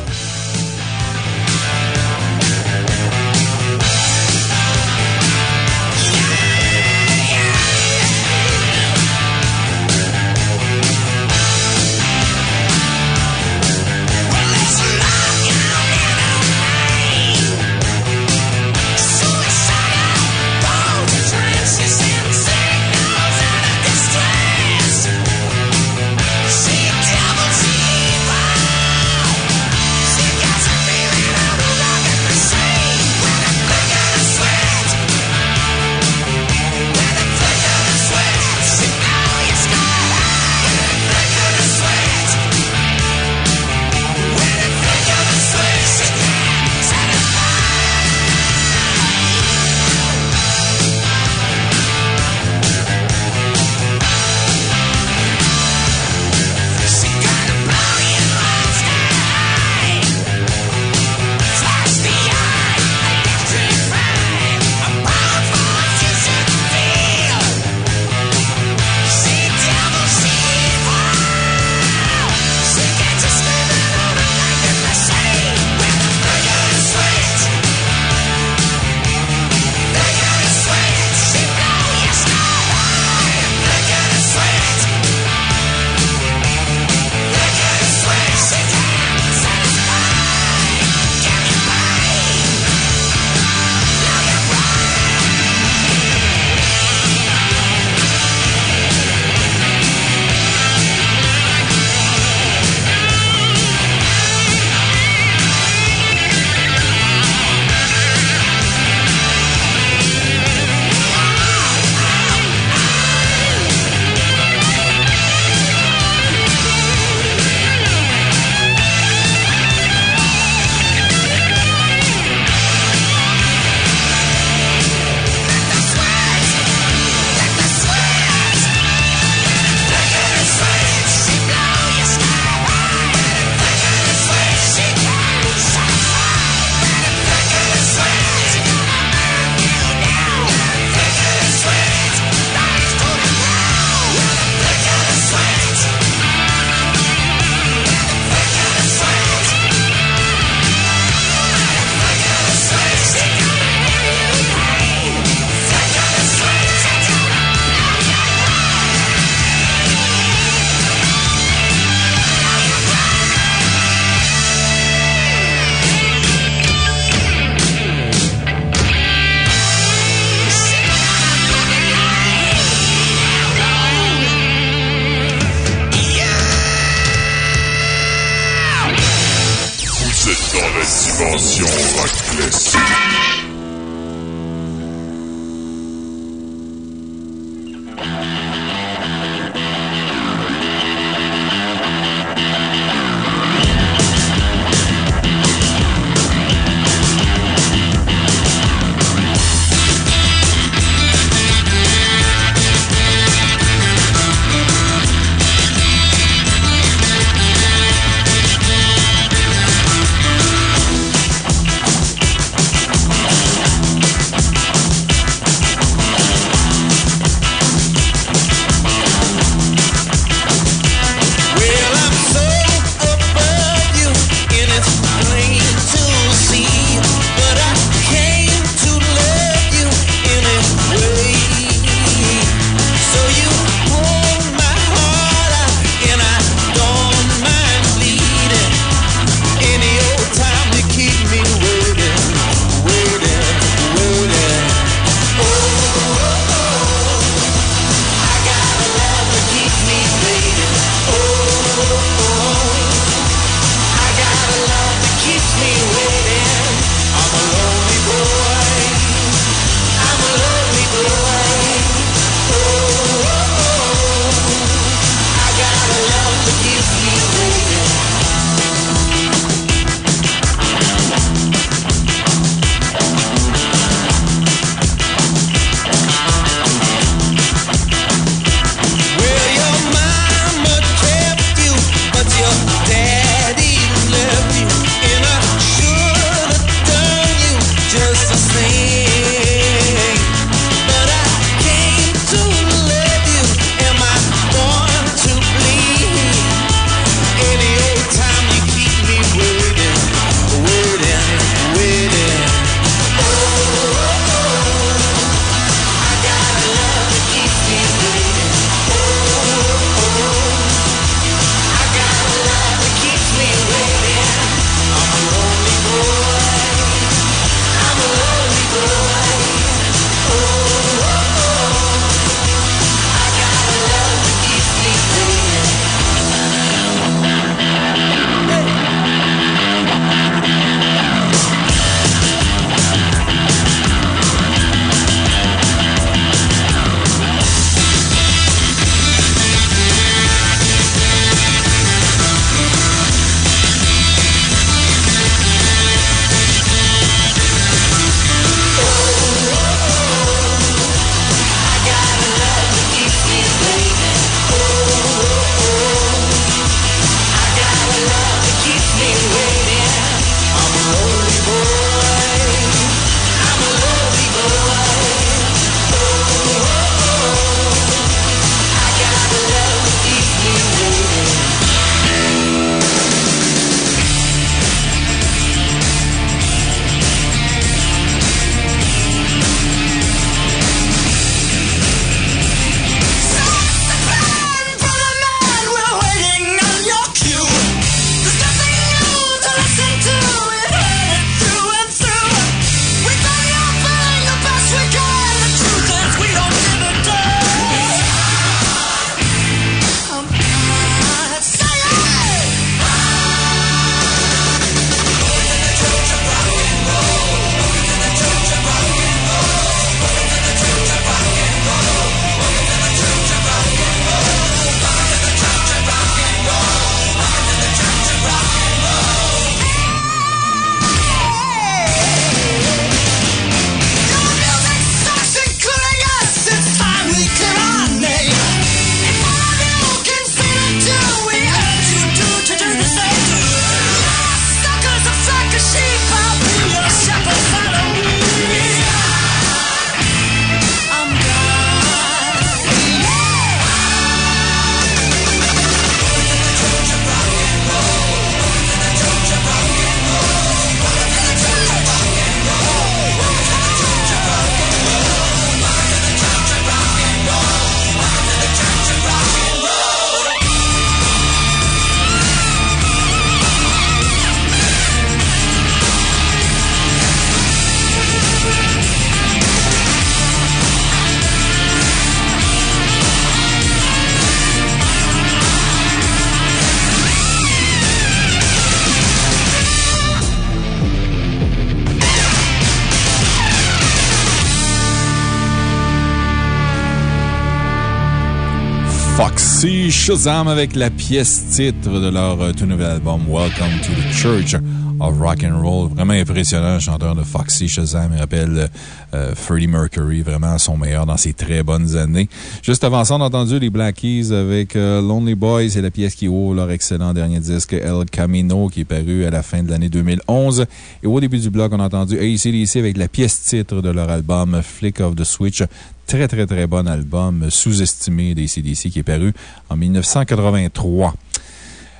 Shazam avec la pièce titre de leur euh, tout nouvel album Welcome to the Church of Rock and Roll. Vraiment impressionnant, chanteur de Foxy Shazam. Il rappelle euh, Freddie Mercury, vraiment son meilleur dans ses très bonnes années. Juste avant ça, on a entendu les Black Keys avec euh, Lonely Boys. C'est la pièce qui ouvre leur excellent dernier disque El Camino qui est paru à la fin de l'année 2011. Et au début du bloc, on a entendu ACDC avec la pièce titre de leur album Flick of the Switch. Très, très, très bon album sous-estimé des CDC qui est paru en 1983.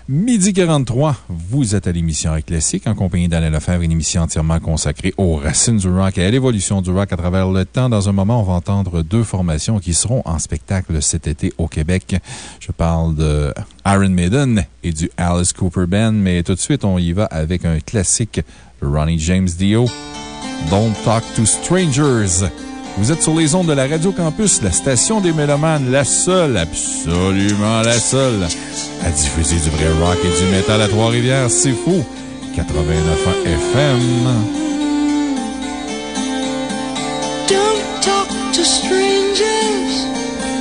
Midi 43, vous êtes à l'émission Rock Classique en compagnie d'Alain Lefebvre, une émission entièrement consacrée aux racines du rock et à l'évolution du rock à travers le temps. Dans un moment, on va entendre deux formations qui seront en spectacle cet été au Québec. Je parle de Iron Maiden et du Alice Cooper Band, mais tout de suite, on y va avec un classique de Ronnie James Dio, Don't Talk to Strangers. Vous êtes sur les ondes de la Radio Campus, la station des Mélomanes, la seule, absolument la seule, à diffuser du vrai rock et du métal à Trois-Rivières. C'est fou! 89 FM. Don't talk to strangers,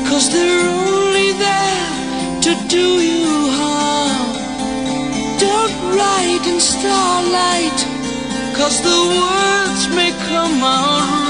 cause they're only there to do you harm. Don't write in starlight, cause the words may come out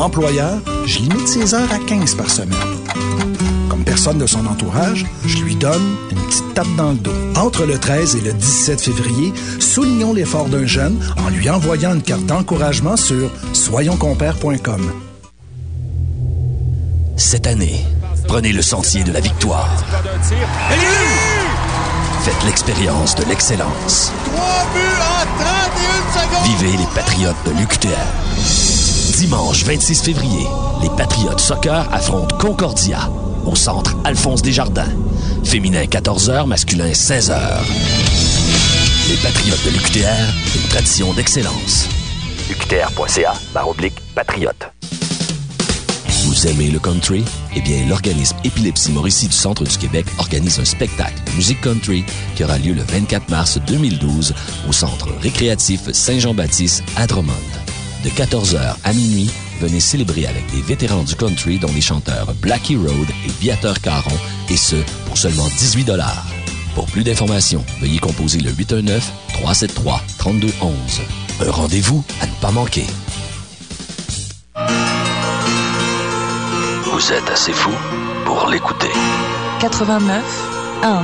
employeur, je limite ses heures à 15 par semaine. Comme personne de son entourage, je lui donne une petite tape dans le dos. Entre le 13 et le 17 février, soulignons l'effort d'un jeune en lui envoyant une carte d'encouragement sur soyonscompères.com. Cette année, prenez le sentier de la victoire. Faites l'expérience de l'excellence. Vivez les Patriotes de l'UQTR. Dimanche 26 février, les Patriotes Soccer affrontent Concordia au centre Alphonse Desjardins. Féminin 14h, masculin 16h. Les Patriotes de l'UQTR, une tradition d'excellence. UQTR.ca, oblique, patriote. Vous aimez le country? Eh bien, l'organisme Épilepsie Mauricie du Centre du Québec organise un spectacle de musique country qui aura lieu le 24 mars 2012 au Centre récréatif Saint-Jean-Baptiste à Drummond. De 14h à minuit, venez célébrer avec des vétérans du country dont les chanteurs Blackie Road et Viateur Caron, et ce, pour seulement 18 Pour plus d'informations, veuillez composer le 819-373-3211. Un rendez-vous à ne pas manquer. Vous êtes assez fou pour l'écouter. 89 1.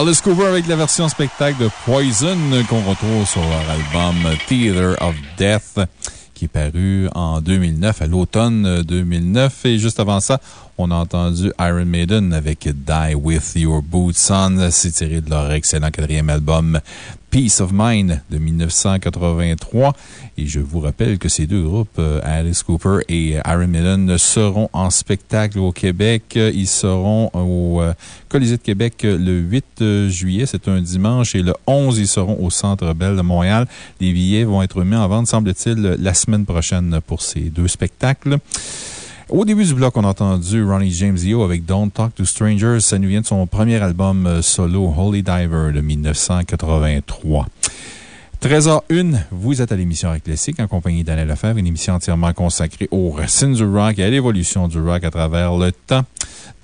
Alice Cooper avec la version spectacle de Poison qu'on retrouve sur leur album Theater of Death qui est paru en 2009, à l'automne 2009. Et juste avant ça, on a entendu Iron Maiden avec Die With Your Boots On. C'est tiré de leur excellent quatrième album Peace of Mind de 1983. Et je vous rappelle que ces deux groupes, euh, Alice Cooper et Iron Maiden, seront en spectacle au Québec. Ils seront au euh, Colisée de Québec le 8 euh, juillet. C'est un dimanche. Et le 11, ils seront au Centre Bell de Montréal. Les billets vont être mis en vente, semble-t-il, la semaine prochaine pour ces deux spectacles. Au début du bloc, on a entendu Ronnie James Dio avec Don't Talk to Strangers. Ça nous vient de son premier album euh, solo, Holy Diver, de 1983. 13h01, vous êtes à l'émission Rock Classique en compagnie d'Anne Lefebvre, une émission entièrement consacrée aux racines du rock et à l'évolution du rock à travers le temps.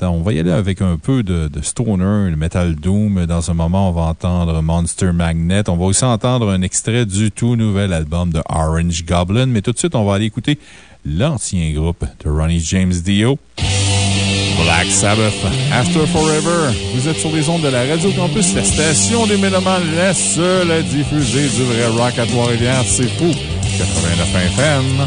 On va y aller avec un peu de, de, stoner, le metal doom. Dans un moment, on va entendre Monster Magnet. On va aussi entendre un extrait du tout nouvel album de Orange Goblin. Mais tout de suite, on va aller écouter l'ancien groupe de Ronnie James Dio. Black Sabbath, After Forever. Vous êtes sur les ondes de la Radio Campus, la station des Mélomanes, la seule à diffuser du vrai rock à Trois-Rivières. C'est fou. 89 FM.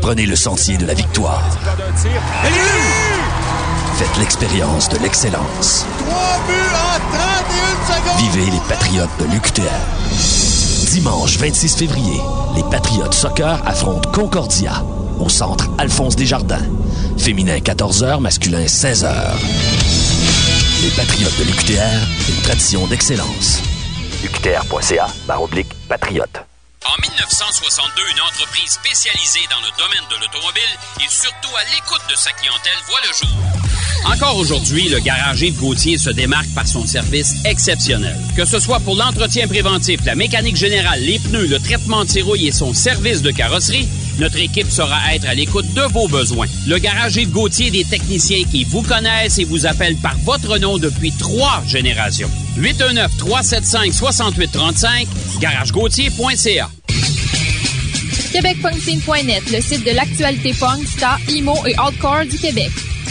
prenez le sentier de la victoire. Faites l'expérience de l'excellence. Vivez les Patriotes de l'UQTR. Dimanche 26 février, les Patriotes Soccer affrontent Concordia au centre Alphonse Desjardins. Féminin 14h, masculin 16h. Les Patriotes de l'UQTR, une tradition d'excellence. UQTR.ca, barre oblique, patriote. En 1962, une entreprise spécialisée dans le domaine de l'automobile et surtout à l'écoute de sa clientèle voit le jour. Encore aujourd'hui, le garage Yves Gauthier se démarque par son service exceptionnel. Que ce soit pour l'entretien préventif, la mécanique générale, les pneus, le traitement de rouille et son service de carrosserie, notre équipe saura être à l'écoute de vos besoins. Le garage Yves Gauthier, des techniciens qui vous connaissent et vous appellent par votre nom depuis trois générations. 819-375-6835, garagegauthier.ca. QuébecPunkScene.net, le site de l'actualité punk, ska, emo et hardcore du Québec.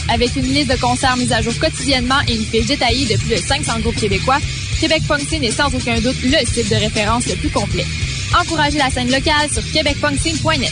Avec une liste de concerts mise à jour quotidiennement et une fiche détaillée de plus de 500 groupes québécois, Québec est sans aucun doute le site de référence le plus complet. Encouragez la scène locale sur québecpunkscene.net.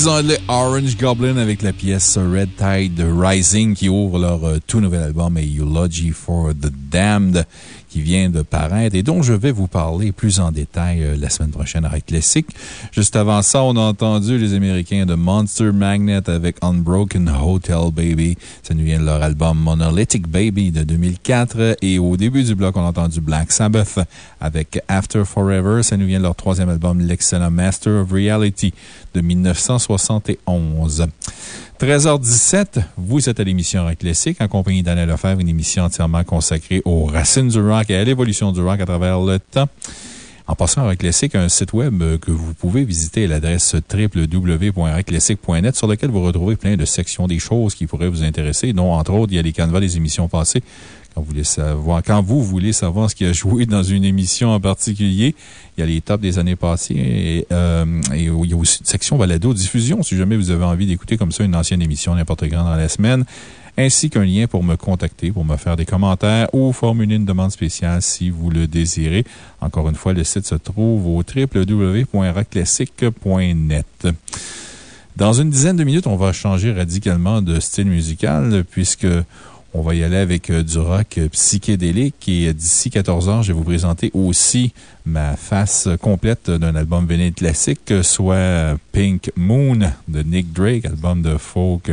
Les Anglais Orange Goblin avec la pièce Red Tide Rising qui ouvre leur euh, tout nouvel album Eulogy for the Damned qui vient de paraître et dont je vais vous parler plus en détail euh, la semaine prochaine avec Classic. Juste avant ça, on a entendu les Américains de Monster Magnet avec Unbroken Hotel Baby. Ça nous vient de leur album Monolithic Baby de 2004. Et au début du bloc, on a entendu Black Sabbath avec After Forever. Ça nous vient de leur troisième album, l'excellent Master of Reality de 1971. 13h17, vous êtes à l'émission Rock Classique en compagnie d'Anna Lefebvre, une émission entièrement consacrée aux racines du rock et à l'évolution du rock à travers le temps. En passant à Rock Classique, un site web que vous pouvez visiter à l'adresse www.rockclassique.net sur lequel vous retrouvez plein de sections des choses qui pourraient vous intéresser, dont entre autres, il y a les canevas des émissions passées quand vous voulez savoir, quand vous voulez savoir ce qui a joué dans une émission en particulier, il y a les tops des années passées et, euh, il y a aussi une section balado diffusion si jamais vous avez envie d'écouter comme ça une ancienne émission n'importe quand dans la semaine ainsi qu'un lien pour me contacter, pour me faire des commentaires ou formuler une demande spéciale si vous le désirez. Encore une fois, le site se trouve au www.rockclassique.net. Dans une dizaine de minutes, on va changer radicalement de style musical puisque on va y aller avec euh, du rock euh, psychédélique et d'ici 14 ans, je vais vous présenter aussi ma face complète d'un album véné classique, soit Pink Moon de Nick Drake, album de folk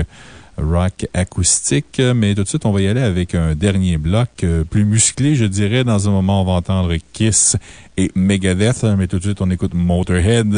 rock acoustique. Mais tout de suite, on va y aller avec un dernier bloc euh, plus musclé, je dirais. Dans un moment, on va entendre Kiss et Megadeth, mais tout de suite, on écoute Motorhead.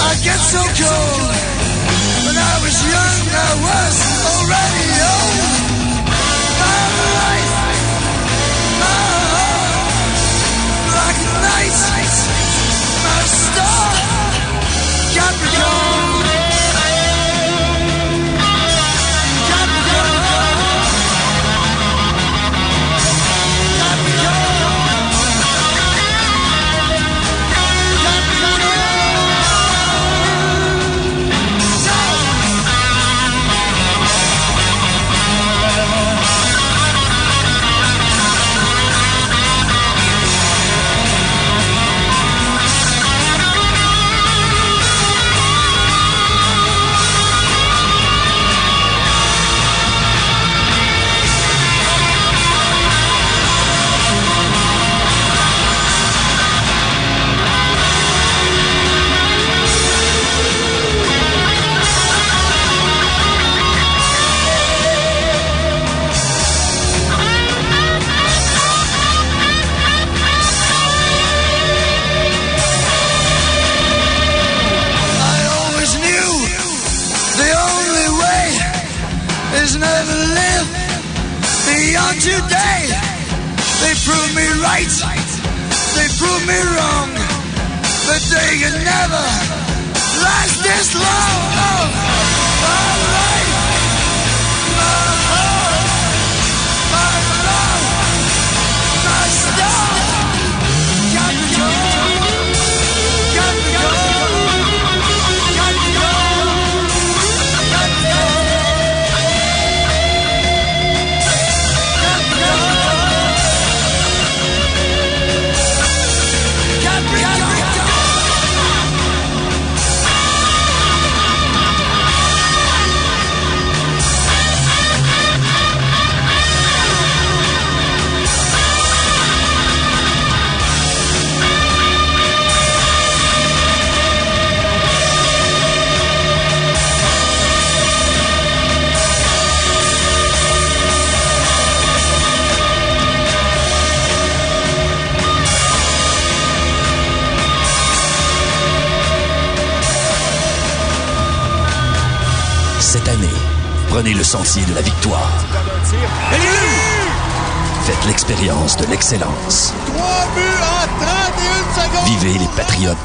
I get so cold. When I was young, I was already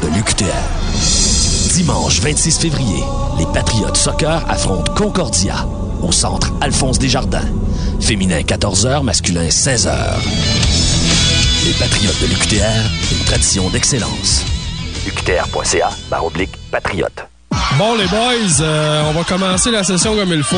de l'UQTR. Dimanche 26 février, les Patriotes Soccer affrontent Concordia au centre Alphonse Desjardins. Féminin 14h, masculin 16h. Les Patriotes de l'UQTR, une tradition d'excellence. UQTR.ca, barre oblique, patriote. Bon, les boys, euh, on va commencer la session comme il faut.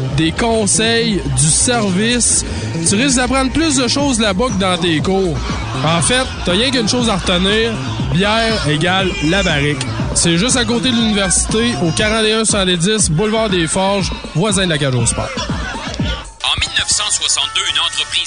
des conseils, du service. Tu risques d'apprendre plus de choses là-bas que dans tes cours. En fait, t'as rien qu'une chose à retenir. Bière égale la barrique. C'est juste à côté de l'université, au 4110 Boulevard des Forges, voisin de la Cage au Sport.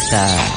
Jusqu'à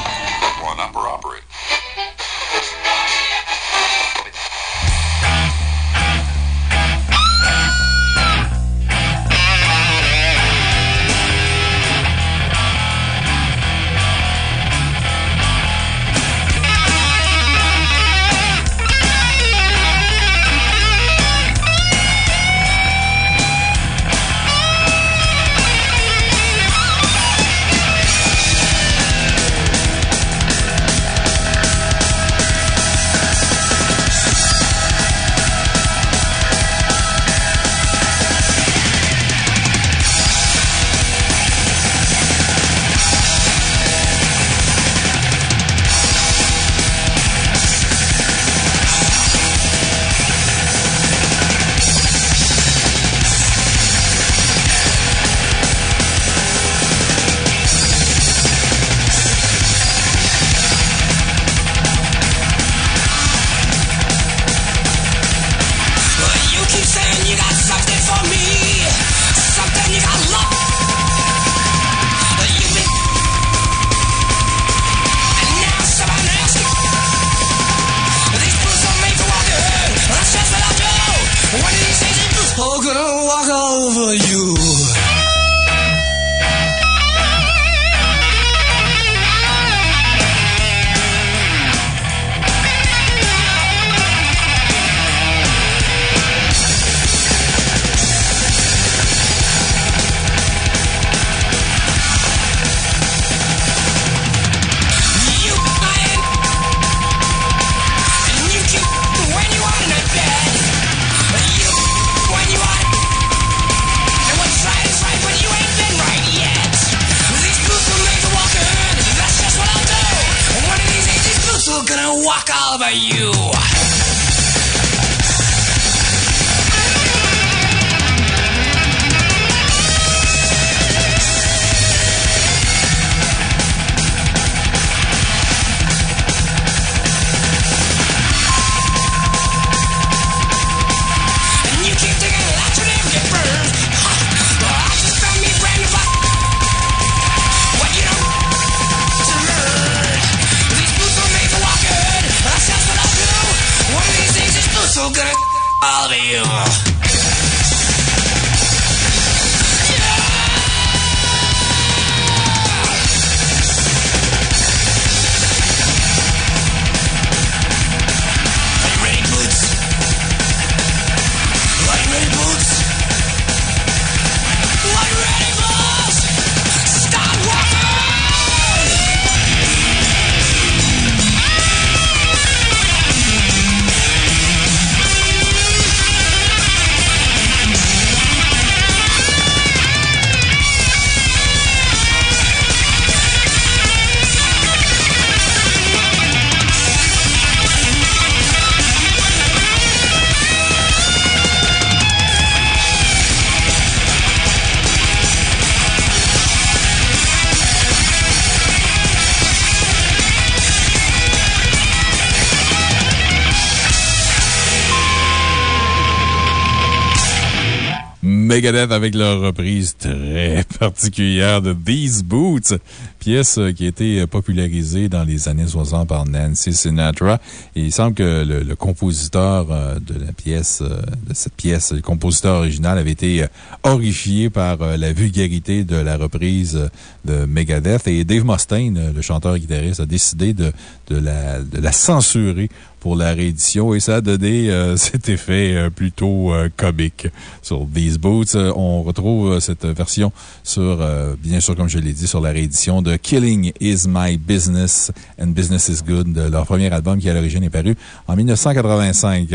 Megadeth avec leur reprise très particulière de These Boots, pièce euh, qui a été euh, popularisée dans les années 60 par Nancy Sinatra. Il semble que le, compositeur euh, de la pièce, de cette pièce, le compositeur original avait été horrifié par la vulgarité de la reprise de Megadeth. Et Dave Mustaine, le chanteur-guitariste, a décidé de, de, la, de la censurer pour la réédition et ça a donné euh, cet effet euh, plutôt euh, comique sur These Boots. Euh, on retrouve euh, cette version sur, bien sûr, comme je l'ai dit, sur la réédition de Killing is My Business and Business is Good, leur premier album qui à l'origine est paru en 1985.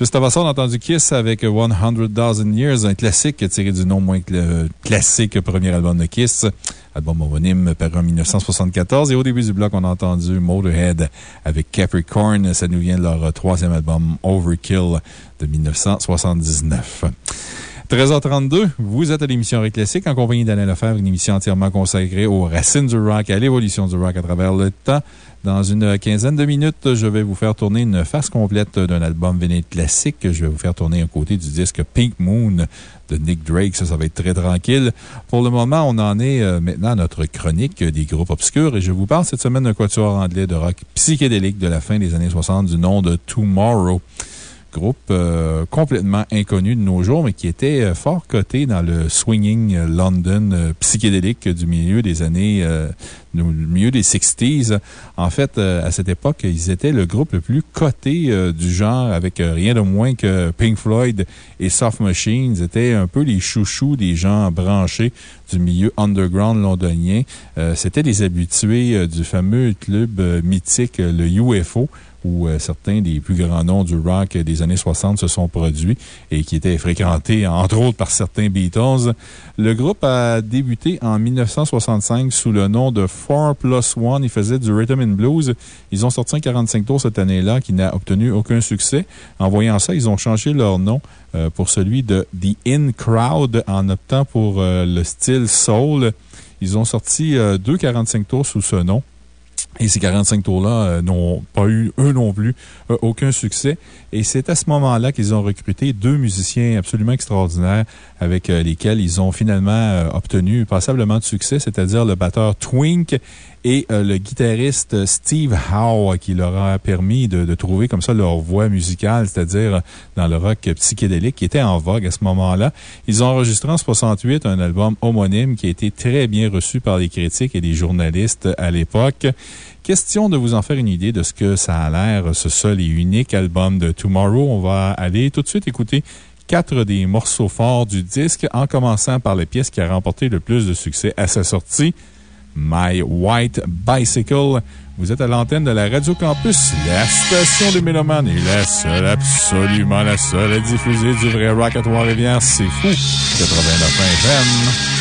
Juste avant ça, on a entendu Kiss avec 100,000 Years, un classique tiré du nom moins classique premier album de Kiss. Album homonyme paru en 1974. Et au début du bloc, on a entendu Motorhead avec Capricorn. Ça nous vient de leur troisième album Overkill de 1979. 13h32, vous êtes à l'émission Rock Classique en compagnie d'Alain Lefebvre, une émission entièrement consacrée aux racines du rock, à l'évolution du rock à travers le temps. Dans une quinzaine de minutes, je vais vous faire tourner une face complète d'un album véné classique. Je vais vous faire tourner un côté du disque Pink Moon de Nick Drake. Ça, ça va être très tranquille. Pour le moment, on en est euh, maintenant à notre chronique des groupes obscurs et je vous parle cette semaine d'un quatuor anglais de rock psychédélique de la fin des années 60 du nom de Tomorrow groupe euh, complètement inconnu de nos jours, mais qui était euh, fort coté dans le swinging euh, London psychédélique du milieu des années, du milieu des 60s. En fait, à cette époque, ils étaient le groupe le plus coté du genre avec rien de moins que Pink Floyd et Soft Machines. Ils étaient un peu les chouchous des gens branchés du milieu underground londonien. C'était des habitués du fameux club mythique, le UFO où euh, certains des plus grands noms du rock des années 60 se sont produits et qui étaient fréquentés, entre autres, par certains Beatles. Le groupe a débuté en 1965 sous le nom de 4 Plus One. Ils faisaient du rhythm and blues. Ils ont sorti un 45 tours cette année-là qui n'a obtenu aucun succès. En voyant ça, ils ont changé leur nom euh, pour celui de The In Crowd en optant pour euh, le style soul. Ils ont sorti deux 45 tours sous ce nom. Et ces 45 tours-là euh, n'ont pas eu, eux non plus, euh, aucun succès. Et c'est à ce moment-là qu'ils ont recruté deux musiciens absolument extraordinaires avec euh, lesquels ils ont finalement obtenu passablement de succès, c'est-à-dire le batteur Twink et le guitariste Steve Howe, qui leur a permis de, trouver comme ça leur voix musicale, c'est-à-dire dans le rock psychédélique qui était en vogue à ce moment-là. Ils ont enregistré en 68 un album homonyme qui a été très bien reçu par les critiques et les journalistes à l'époque. Question de vous en faire une idée de ce que ça a l'air, ce seul et unique album de Tomorrow. On va aller tout de suite écouter quatre des morceaux forts du disque, en commençant par la pièce qui a remporté le plus de succès à sa sortie, My White Bicycle. Vous êtes à l'antenne de la Radio Campus, la station des Mélomanes et la seule, absolument la seule à diffuser du vrai rock à Trois-Rivières. C'est fou! 89 FM.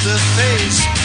It's just a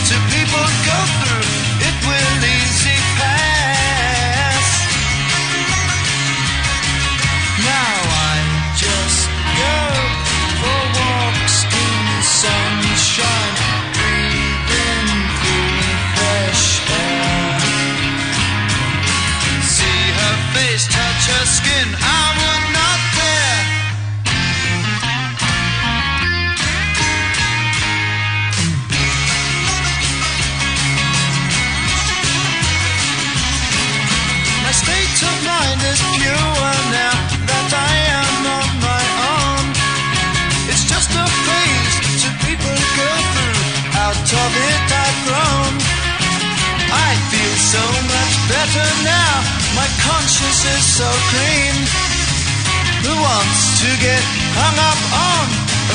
wants to get hung up on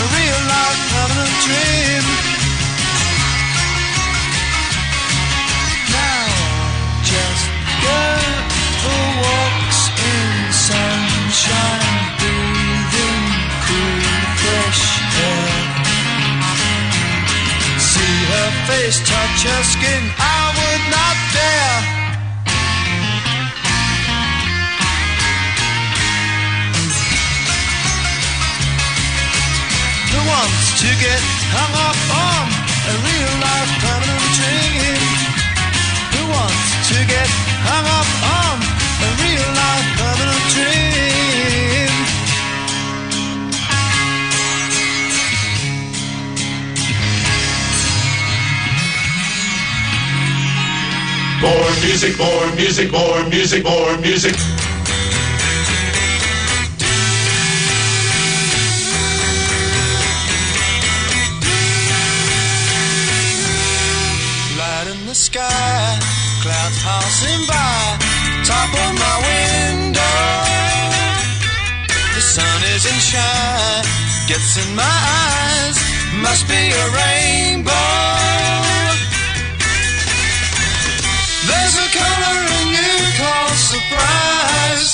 a real life permanent dream? Now, just go for walks in sunshine, breathing cool, fresh air. See her face, touch her skin, I would not dare. To get hung up on a real life permanent dream? Who wants to get hung up on a real life permanent dream? More music, more music, more music, more music. Sun gets in my eyes, must be a rainbow. There's a color in you called surprise.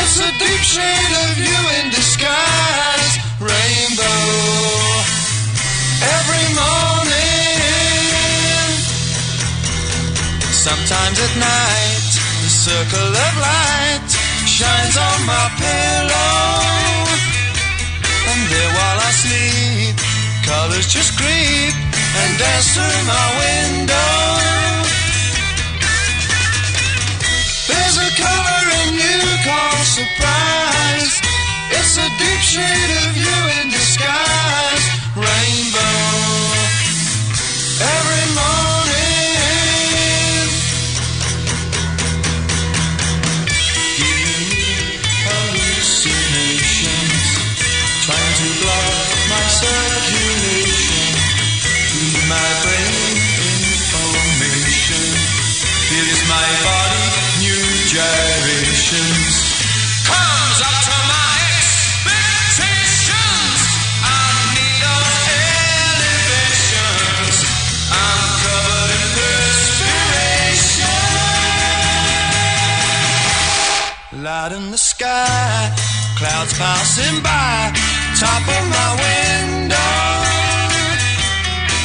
It's a deep shade of you in disguise, rainbow. Every morning. Sometimes at night, the circle of light shines on my pillow. Sleep, colors just creep and dance through my window. There's a color in you called surprise. It's a deep shade of you in disguise, rainbow. Light in the sky, clouds passing by, top of my window.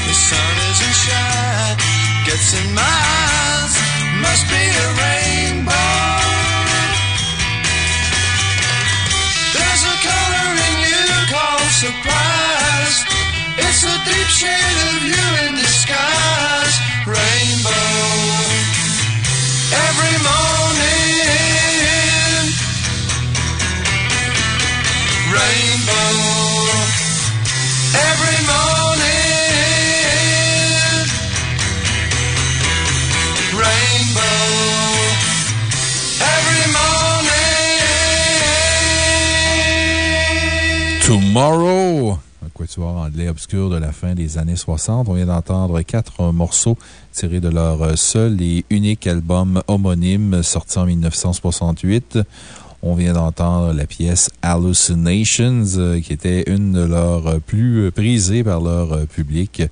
The sun isn't shine, gets in my eyes, must be a rainbow. There's a color in you called surprise. It's a deep shade of you in disguise, rainbow. Every morning. Rainbow every morning. Rainbow every morning. Tomorrow, quatuor anglais obscur de la fin des années 60. On vient d'entendre quatre morceaux tirés de leur seul et unique album homonyme sorti en 1968. On vient d'entendre la pièce Hallucinations, euh, qui était une de leurs plus prisées par leur euh, public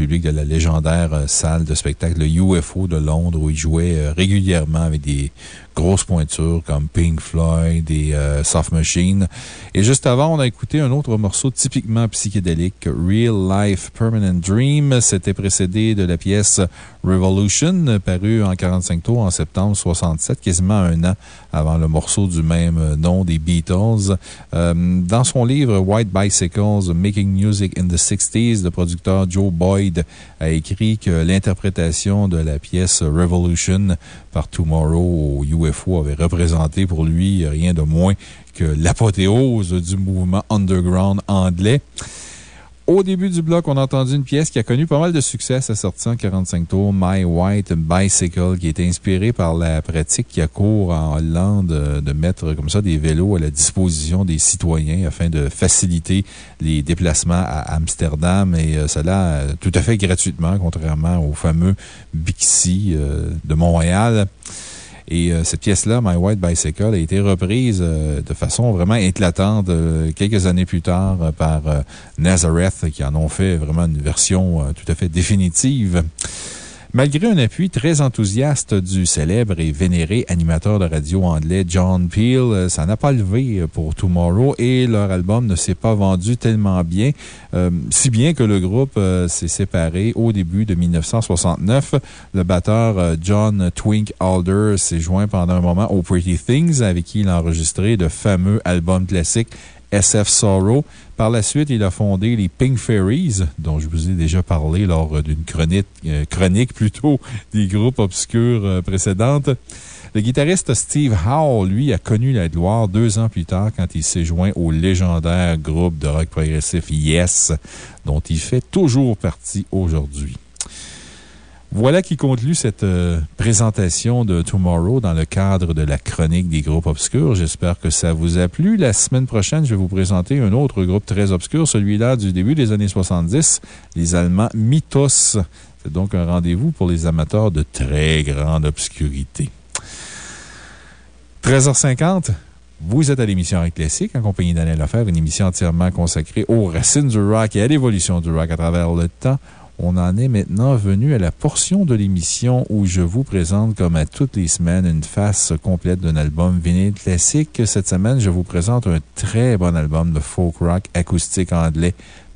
public de la légendaire euh, salle de spectacle UFO de Londres où ils jouaient euh, régulièrement avec des grosses pointures comme Pink Floyd et euh, Soft Machine. Et juste avant, on a écouté un autre morceau typiquement psychédélique, Real Life Permanent Dream. C'était précédé de la pièce Revolution, parue en 45 tours en septembre 67, quasiment un an avant le morceau du même nom des Beatles. Euh, dans son livre White Bicycles, Making Music in the 60s, le producteur Joe Boyd a écrit que l'interprétation de la pièce Revolution par Tomorrow au UFO avait représenté pour lui rien de moins que l'apothéose du mouvement underground anglais. Au début du bloc, on a entendu une pièce qui a connu pas mal de succès à sa sortie en 45 tours, My White Bicycle, qui est inspirée par la pratique qui a cours en Hollande euh, de mettre comme ça des vélos à la disposition des citoyens afin de faciliter les déplacements à Amsterdam et euh, cela euh, tout à fait gratuitement, contrairement au fameux Bixi de Montréal. Et euh, cette pièce-là, My White Bicycle, a été reprise euh, de façon vraiment éclatante euh, quelques années plus tard par Nazareth, qui en ont fait vraiment une version tout à fait définitive. Malgré un appui très enthousiaste du célèbre et vénéré animateur de radio anglais John Peel, euh, ça n'a pas levé pour Tomorrow et leur album ne s'est pas vendu tellement bien, euh, si bien que le groupe euh, s'est séparé au début de 1969. Le batteur John Twink Alder s'est joint pendant un moment aux Pretty Things avec qui il a enregistré de fameux albums classiques SF Sorrow. Par la suite, il a fondé les Pink Fairies, dont je vous ai déjà parlé lors d'une chronique, euh, chronique plutôt des groupes obscurs euh, précédentes. Le guitariste Steve Howe, lui, a connu la gloire deux ans plus tard quand il s'est joint au légendaire groupe de rock progressif Yes, dont il fait toujours partie aujourd'hui. Voilà qui conclut cette euh, présentation de Tomorrow dans le cadre de la chronique des groupes obscurs. J'espère que ça vous a plu. La semaine prochaine, je vais vous présenter un autre groupe très obscur, celui-là du début des années 70, les Allemands Mythos. C'est donc un rendez-vous pour les amateurs de très grande obscurité. 13h50. Vous êtes à l'émission Rock Classique en compagnie d'Anne Lefebvre, une émission entièrement consacrée aux racines du rock et à l'évolution du rock à travers le temps. On en est maintenant venu à la portion de l'émission où je vous présente, comme à toutes les semaines, une face complète d'un album vinyle classique. Cette semaine, je vous présente un très bon album de folk rock acoustique anglais,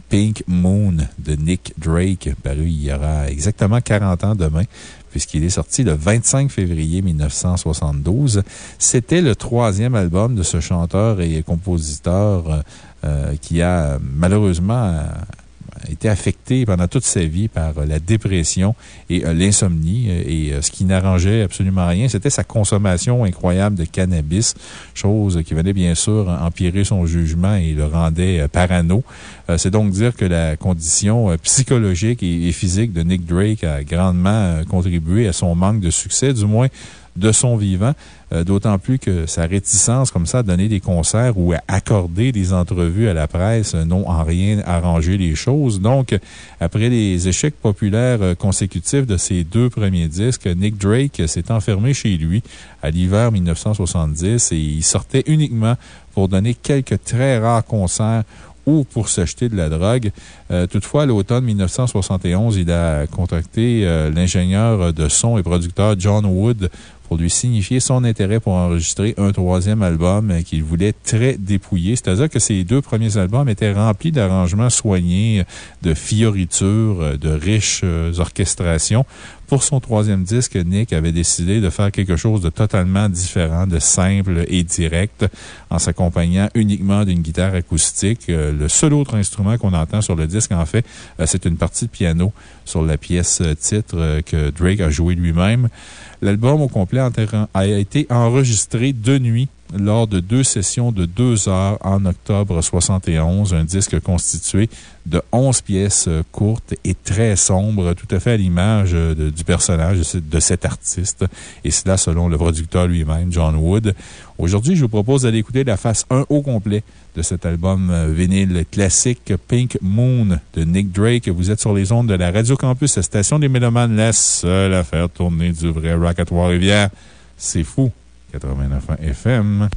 Pink Moon de Nick Drake, paru il y aura exactement 40 ans demain puisqu'il est sorti le 25 février 1972. C'était le troisième album de ce chanteur et compositeur euh, qui a malheureusement été affecté pendant toute sa vie par euh, la dépression et euh, l'insomnie. Euh, et ce qui n'arrangeait absolument rien, c'était sa consommation incroyable de cannabis, chose qui venait bien sûr empirer son jugement et le rendait parano. C'est donc dire que la condition psychologique et physique de Nick Drake a grandement contribué à son manque de succès, du moins de son vivant. Euh, d'autant plus que sa réticence comme ça à donner des concerts ou à accorder des entrevues à la presse n'ont en rien arrangé les choses. Donc, après les échecs populaires euh, consécutifs de ses deux premiers disques, Nick Drake s'est enfermé chez lui à l'hiver 1970 et il sortait uniquement pour donner quelques très rares concerts ou pour s'acheter de la drogue. Euh, toutefois, l'automne 1971, il a contacté l'ingénieur de son et producteur John Wood pour lui signifier son intérêt pour enregistrer un troisième album qu'il voulait très dépouillé. C'est-à-dire que ses deux premiers albums étaient remplis d'arrangements soignés, de fioritures, de riches euh, orchestrations. Pour son troisième disque, Nick avait décidé de faire quelque chose de totalement différent, de simple et direct, en s'accompagnant uniquement d'une guitare acoustique. Euh, le seul autre instrument qu'on entend sur le disque, en fait, euh, c'est une partie de piano sur la pièce titre que Drake a joué lui-même. L'album au complet a été enregistré de nuit lors de deux sessions de deux heures en octobre 71, un disque constitué de onze pièces courtes et très sombres, tout à fait à l'image du personnage de cet artiste, et cela selon le producteur lui-même, John Wood. Aujourd'hui, je vous propose d'aller écouter la face 1 au complet de cet album euh, vinyle classique Pink Moon de Nick Drake. Vous êtes sur les ondes de la Radio Campus, la station des Mélomanes, la seule à faire tourner du vrai rock à Trois-Rivières. C'est fou. 89 FM.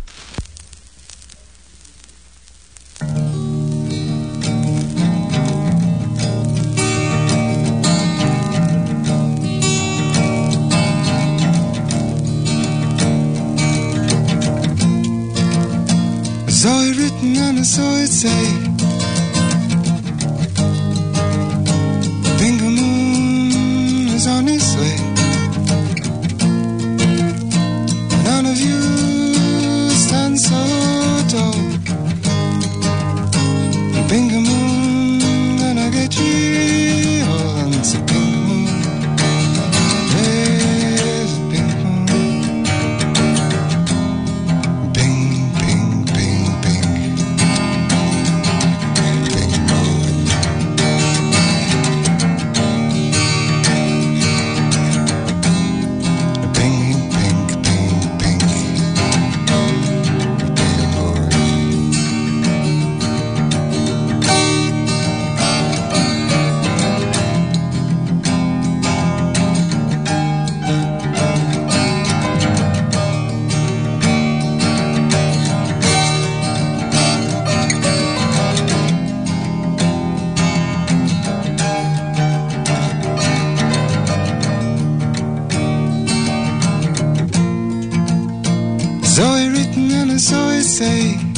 It written and I saw and so I say,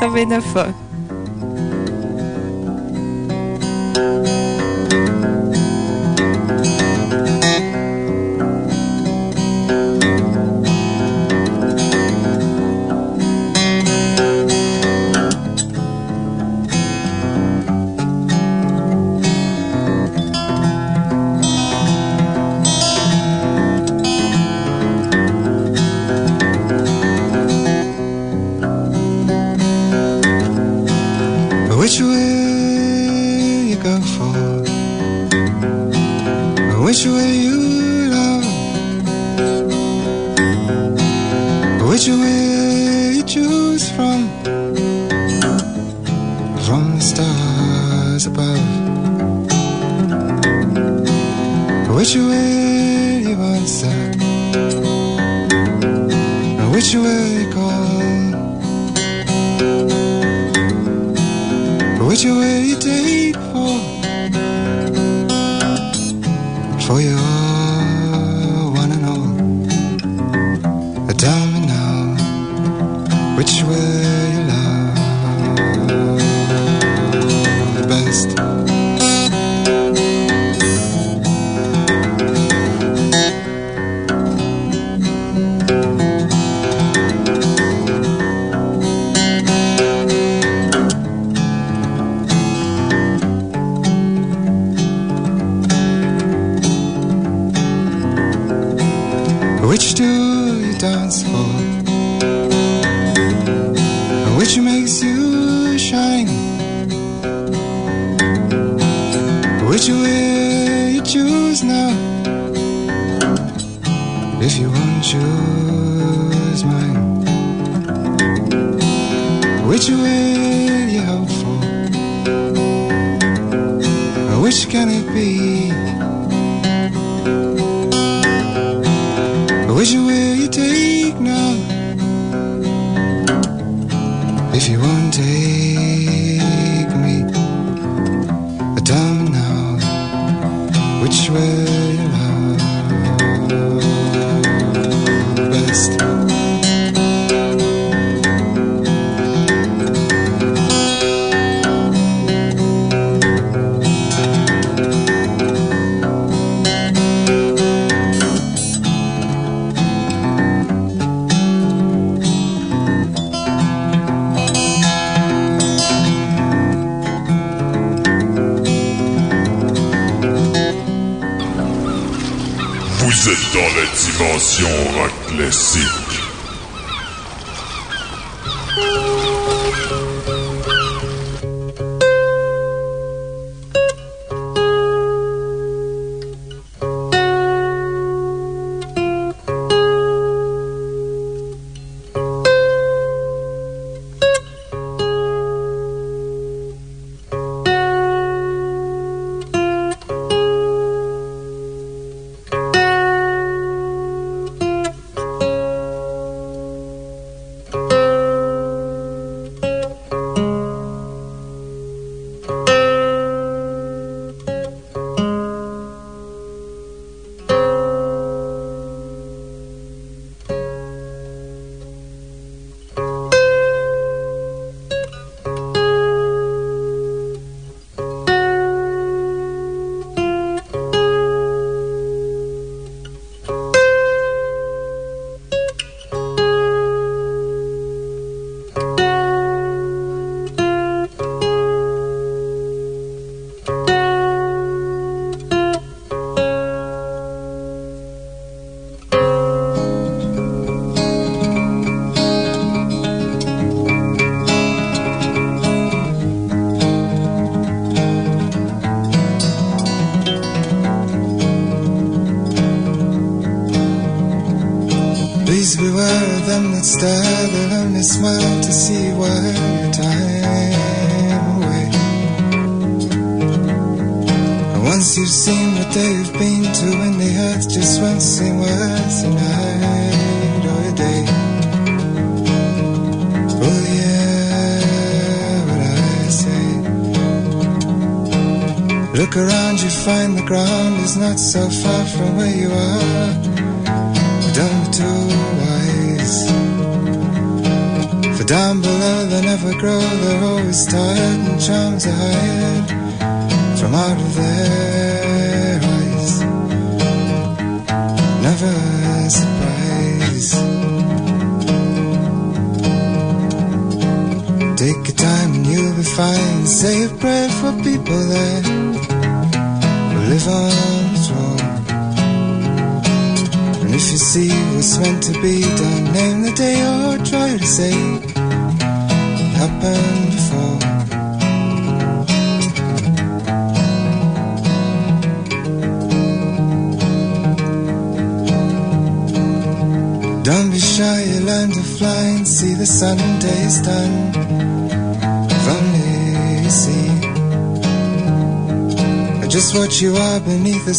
89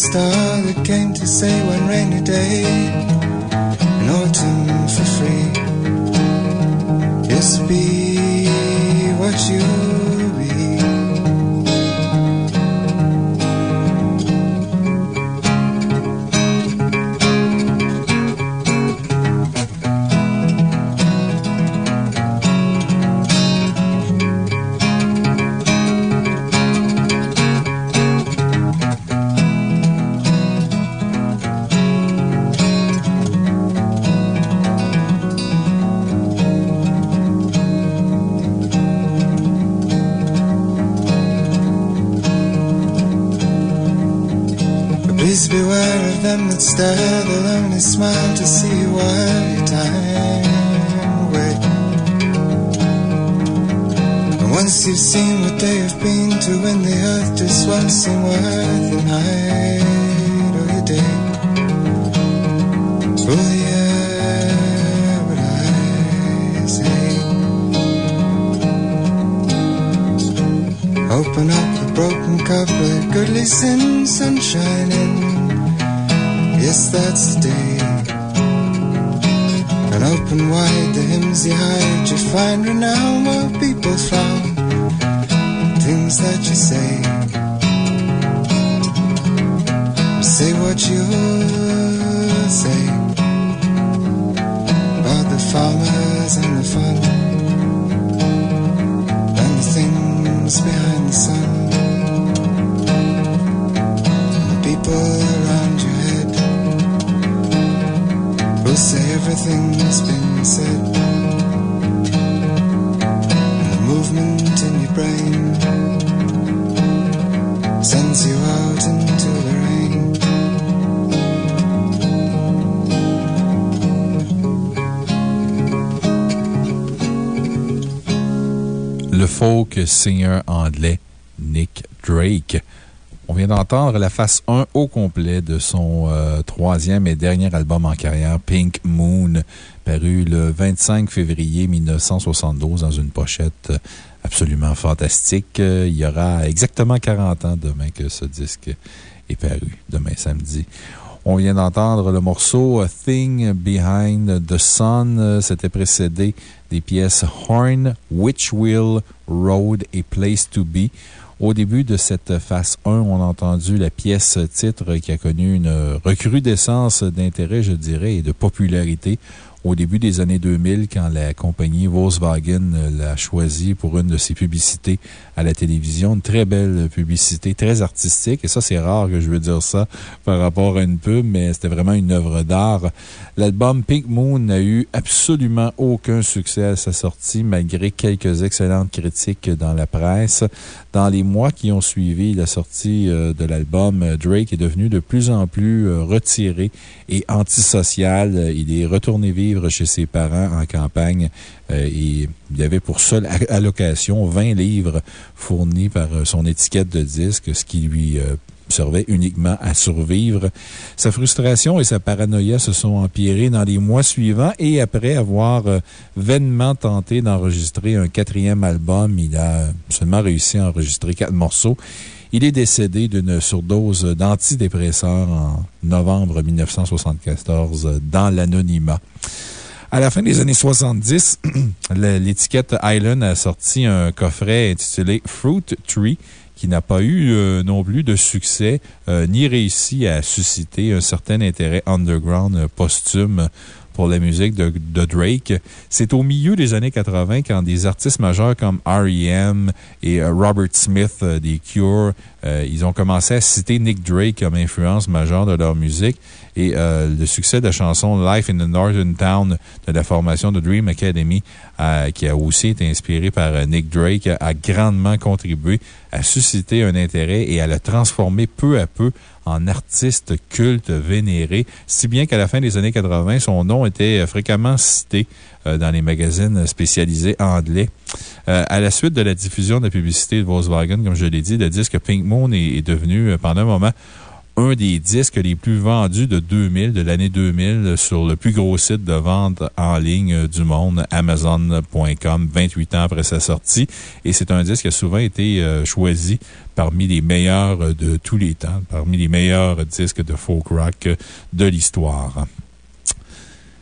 star that came to say one rainy day in autumn for free. Yes, be what you just seem worth the night or your day. Oh yeah, what I say. Open up the broken cup, let goodly sin sunshine in. Yes, that's the day. And open wide the hymns you hide, you find renown singer anglais Nick Drake. On vient d'entendre la face 1 au complet de son euh, troisième et dernier album en carrière, Pink Moon, paru le 25 février 1972 dans une pochette absolument fantastique. Il y aura exactement 40 ans demain que ce disque est paru, demain samedi. On vient d'entendre le morceau Thing Behind the Sun. C'était précédé des pièces Horn, Witch Will, Road et Place to Be. Au début de cette phase 1, on a entendu la pièce titre qui a connu une recrudescence d'intérêt, je dirais, et de popularité au début des années 2000 quand la compagnie Volkswagen l'a choisi pour une de ses publicités à la télévision. Une très belle publicité, très artistique. Et ça, c'est rare que je veux dire ça par rapport à une pub, mais c'était vraiment une œuvre d'art. L'album Pink Moon n'a eu absolument aucun succès à sa sortie, malgré quelques excellentes critiques dans la presse. Dans les mois qui ont suivi la sortie de l'album, Drake est devenu de plus en plus retiré et antisocial. Il est retourné vivre chez ses parents en campagne et il avait pour seule allocation 20 livres fournis par son étiquette de disque, ce qui lui servait uniquement à survivre. Sa frustration et sa paranoïa se sont empirées dans les mois suivants et après avoir vainement tenté d'enregistrer un quatrième album, il a seulement réussi à enregistrer quatre morceaux. Il est décédé d'une surdose d'antidépresseurs en novembre 1974 dans l'anonymat. À la fin des années 70, l'étiquette Island a sorti un coffret intitulé Fruit Tree qui n'a pas eu euh, non plus de succès, euh, ni réussi à susciter un certain intérêt underground posthume pour la musique de, Drake. C'est au milieu des années 80 quand des artistes majeurs comme R.E.M. et euh, Robert Smith euh, des Cure, euh, ils ont commencé à citer Nick Drake comme influence majeure de leur musique. Et le succès de la chanson Life in the Northern Town de la formation de Dream Academy, qui a aussi été inspirée par Nick Drake, a grandement contribué à susciter un intérêt et à le transformer peu à peu en artiste culte vénéré, si bien qu'à la fin des années 80, son nom était fréquemment cité euh, dans les magazines spécialisés anglais. Euh, à la suite de la diffusion de la publicité de Volkswagen, comme je l'ai dit, le disque Pink Moon est, devenu, euh, pendant un moment, un des disques les plus vendus de 2000, de l'année 2000, sur le plus gros site de vente en ligne du monde, Amazon.com, 28 ans après sa sortie. Et c'est un disque qui a souvent été choisi parmi les meilleurs de tous les temps, parmi les meilleurs disques de folk rock de l'histoire.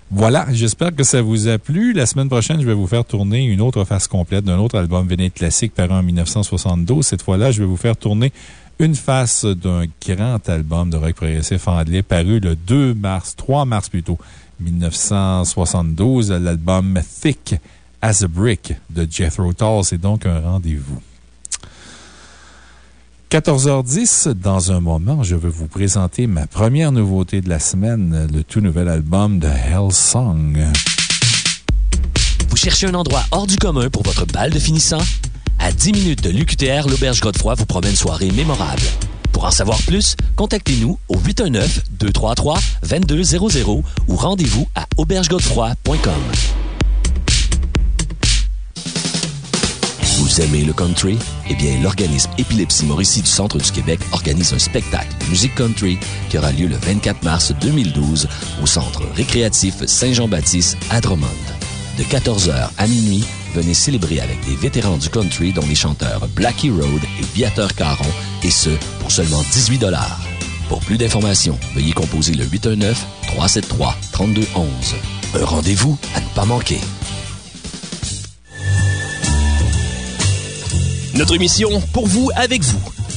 Voilà, j'espère que ça vous a plu. La semaine prochaine, je vais vous faire tourner une autre face complète d'un autre album véné classique paru en 1972. Cette fois-là, je vais vous faire tourner une face d'un grand album de rock progressif anglais paru le 2 mars, 3 mars plutôt, 1972, l'album Thick as a Brick de Jethro Tull. C'est donc un rendez-vous. 14h10, dans un moment, je vais vous présenter ma première nouveauté de la semaine, le tout nouvel album de Hellsong. Vous cherchez un endroit hors du commun pour votre bal de finissant? À 10 minutes de l'UQTR, l'Auberge Godefroy vous promet une soirée mémorable. Pour en savoir plus, contactez-nous au 819-233-2200 ou rendez-vous à aubergegodefroy.com. Vous aimez le country? Eh bien, l'organisme Épilepsie Mauricie du Centre du Québec organise un spectacle de musique country qui aura lieu le 24 mars 2012 au Centre récréatif Saint-Jean-Baptiste à Drummond. De 14h à minuit, venez célébrer avec des vétérans du country dont les chanteurs Blackie Road et Viateur Caron, et ce, pour seulement 18 Pour plus d'informations, veuillez composer le 819-373-3211. Un rendez-vous à ne pas manquer. Notre mission, pour vous, avec vous.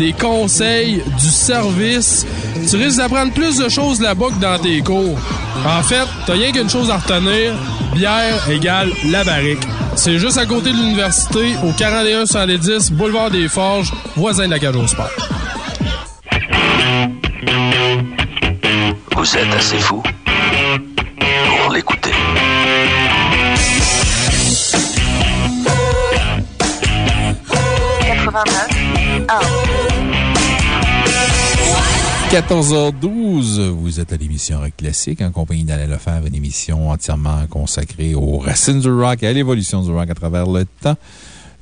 des conseils, du service. Tu risques d'apprendre plus de choses là-bas que dans tes cours. En fait, t'as rien qu'une chose à retenir. Bière égale la barrique. C'est juste à côté de l'université, au 41 10 boulevard des Forges, voisin de la cage au sport. Vous êtes assez fou pour l'écouter. 14h12, vous êtes à l'émission Rock Classique en compagnie d'Alain Lefebvre, une émission entièrement consacrée aux racines du rock et à l'évolution du rock à travers le temps.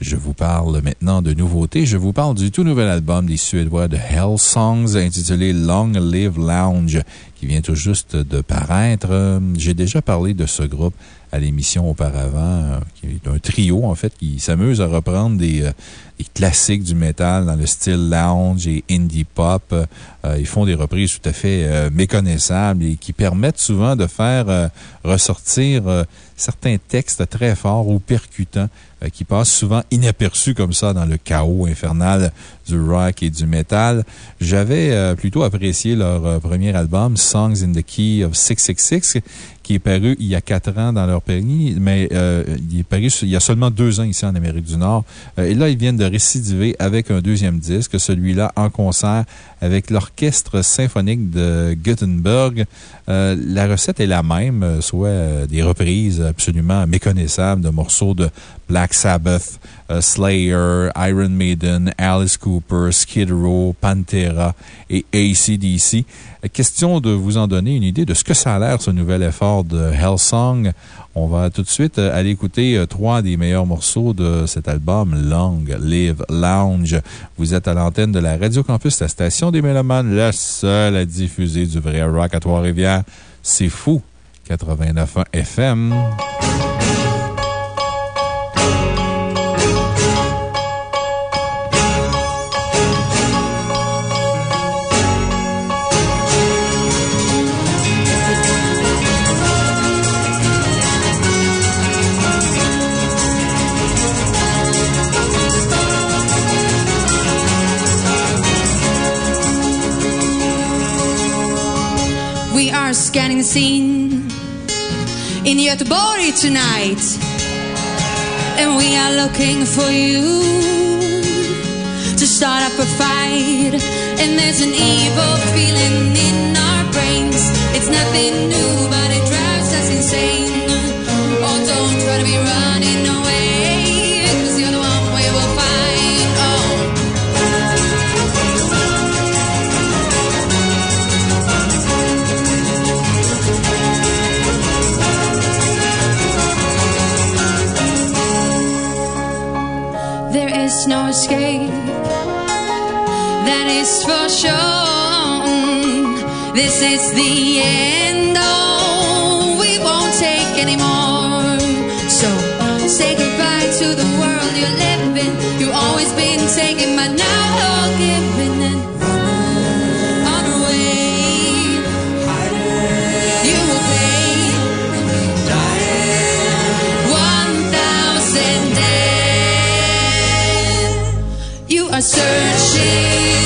Je vous parle maintenant de nouveautés. Je vous parle du tout nouvel album des Suédois de Hell Songs intitulé Long Live Lounge qui vient tout juste de paraître. J'ai déjà parlé de ce groupe à l'émission auparavant, qui est un trio, en fait, qui s'amuse à reprendre des, euh, des, classiques du métal dans le style lounge et indie pop. Euh, ils font des reprises tout à fait euh, méconnaissables et qui permettent souvent de faire ressortir certains textes très forts ou percutants qui passent souvent inaperçus comme ça dans le chaos infernal du rock et du métal. J'avais plutôt apprécié leur premier album, Songs in the Key of 666, qui est paru il y a quatre ans dans leur pays, mais euh, il est paru il y a seulement deux ans ici en Amérique du Nord. Euh, et là, ils viennent de récidiver avec un deuxième disque, celui-là en concert avec l'Orchestre symphonique de Gutenberg. Euh, la recette est la même, euh, soit euh, des reprises absolument méconnaissables de morceaux de Black Sabbath, Slayer, Iron Maiden, Alice Cooper, Skid Row, Pantera et ACDC. Question de vous en donner une idée de ce que ça a l'air, ce nouvel effort de Hellsong. On va tout de suite aller écouter trois des meilleurs morceaux de cet album, Long Live Lounge. Vous êtes à l'antenne de la Radio Campus, la station des Mélomanes, la seule à diffuser du vrai rock à Trois-Rivières. C'est fou! 89.1 FM. The scene in Göteborg tonight. And we are looking for you to start up a fight. And there's an evil feeling in our brains. It's nothing new, but it drives us insane. Oh, don't try to be running escape. That is for sure. This is the end. Oh, searching,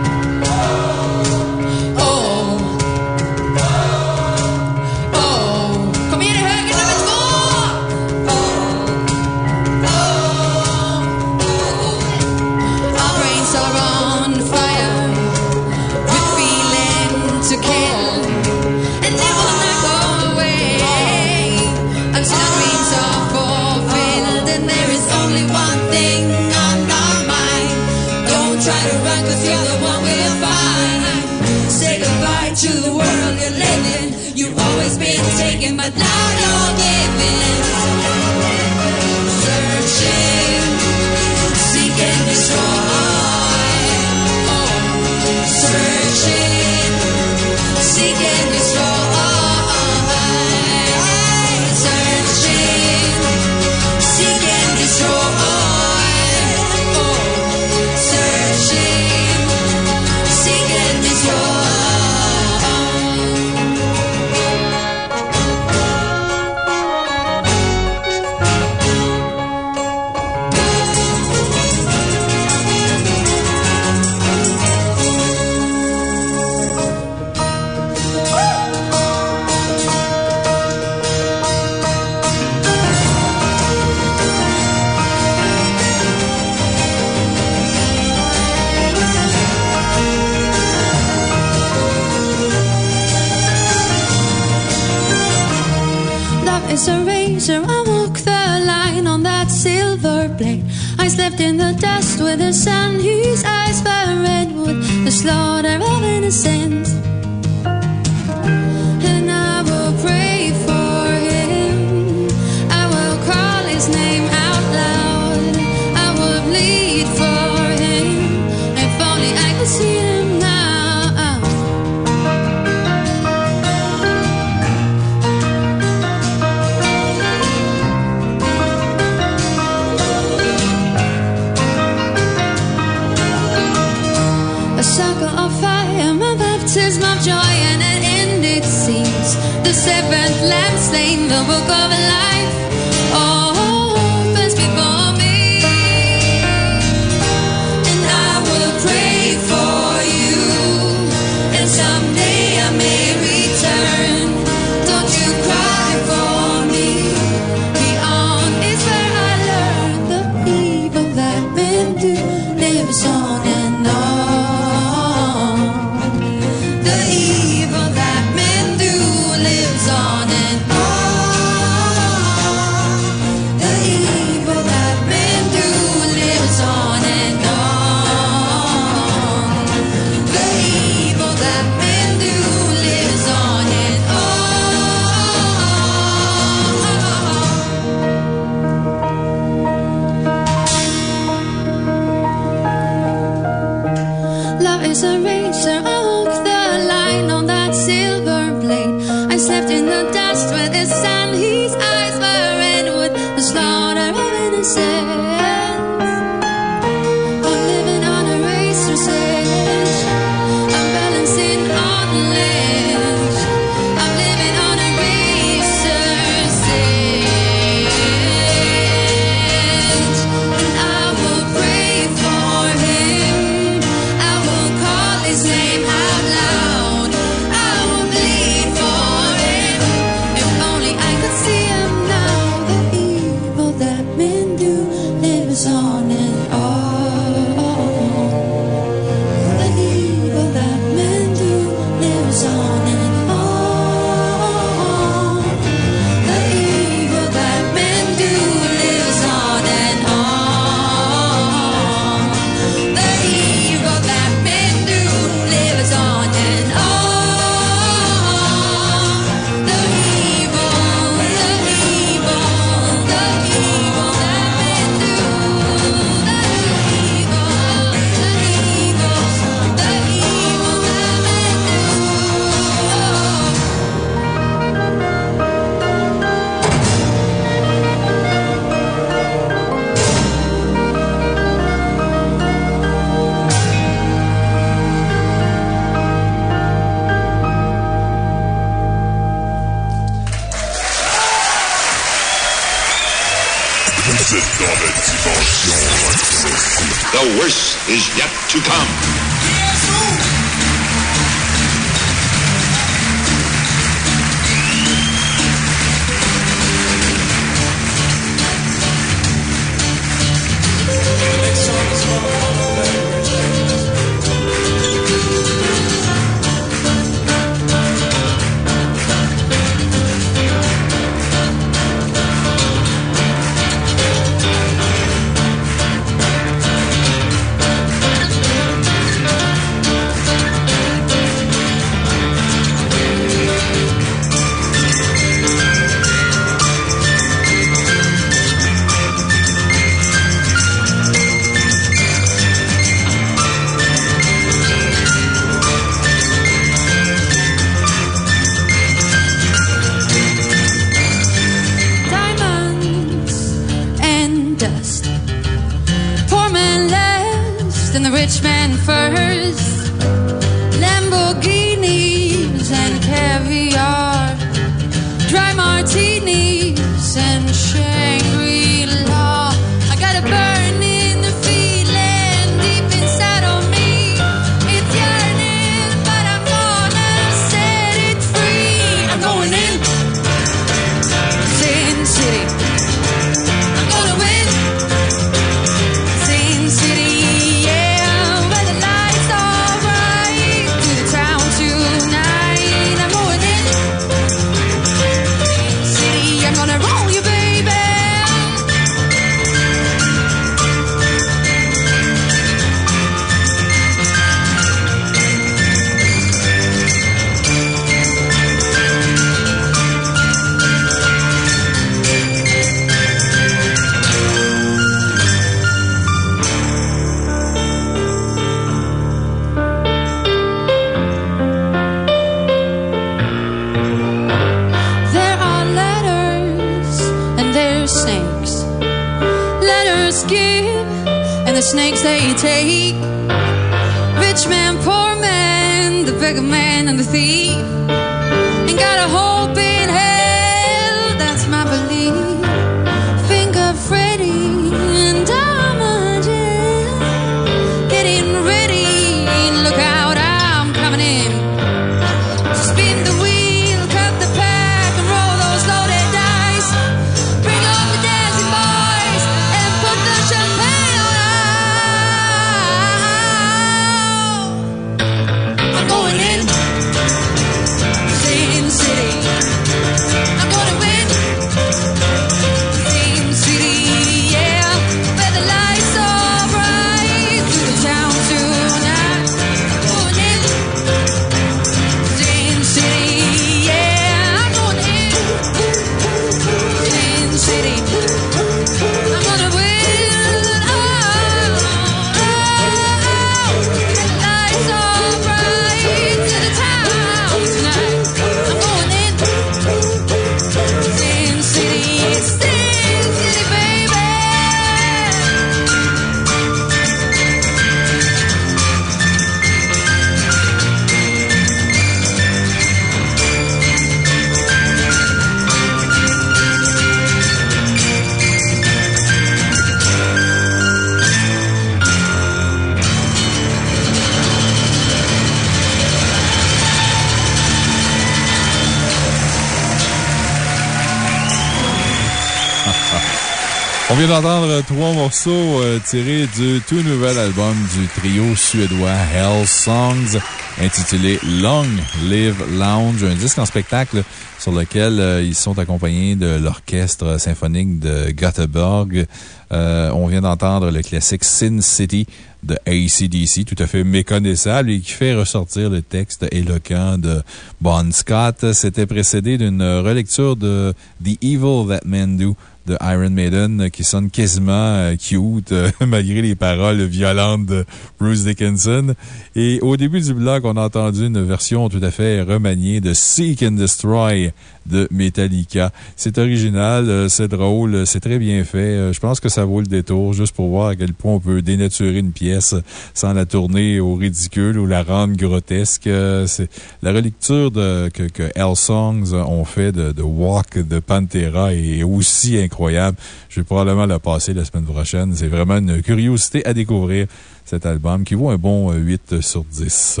morceaux euh, tirés du tout nouvel album du trio suédois Hell Songs, intitulé Long Live Lounge, un disque en spectacle sur lequel euh, ils sont accompagnés de l'orchestre symphonique de Göteborg. Euh, on vient d'entendre le classique Sin City de ACDC, tout à fait méconnaissable et qui fait ressortir le texte éloquent de Bon Scott. C'était précédé d'une relecture de The Evil That Men Do de Iron Maiden euh, qui sonne quasiment euh, cute euh, malgré les paroles violentes de Bruce Dickinson. Et au début du bloc, on a entendu une version tout à fait remaniée de Seek and Destroy de Metallica. C'est original, euh, c'est drôle, euh, c'est très bien fait. Euh, Je pense que ça vaut le détour juste pour voir à quel point on peut dénaturer une pièce sans la tourner au ridicule ou la rendre grotesque. C'est la relecture de, que, que Hell Songs ont fait de, de Walk de Pantera est aussi incroyable. Je vais probablement la passer la semaine prochaine. C'est vraiment une curiosité à découvrir cet album qui vaut un bon euh, 8 sur 10.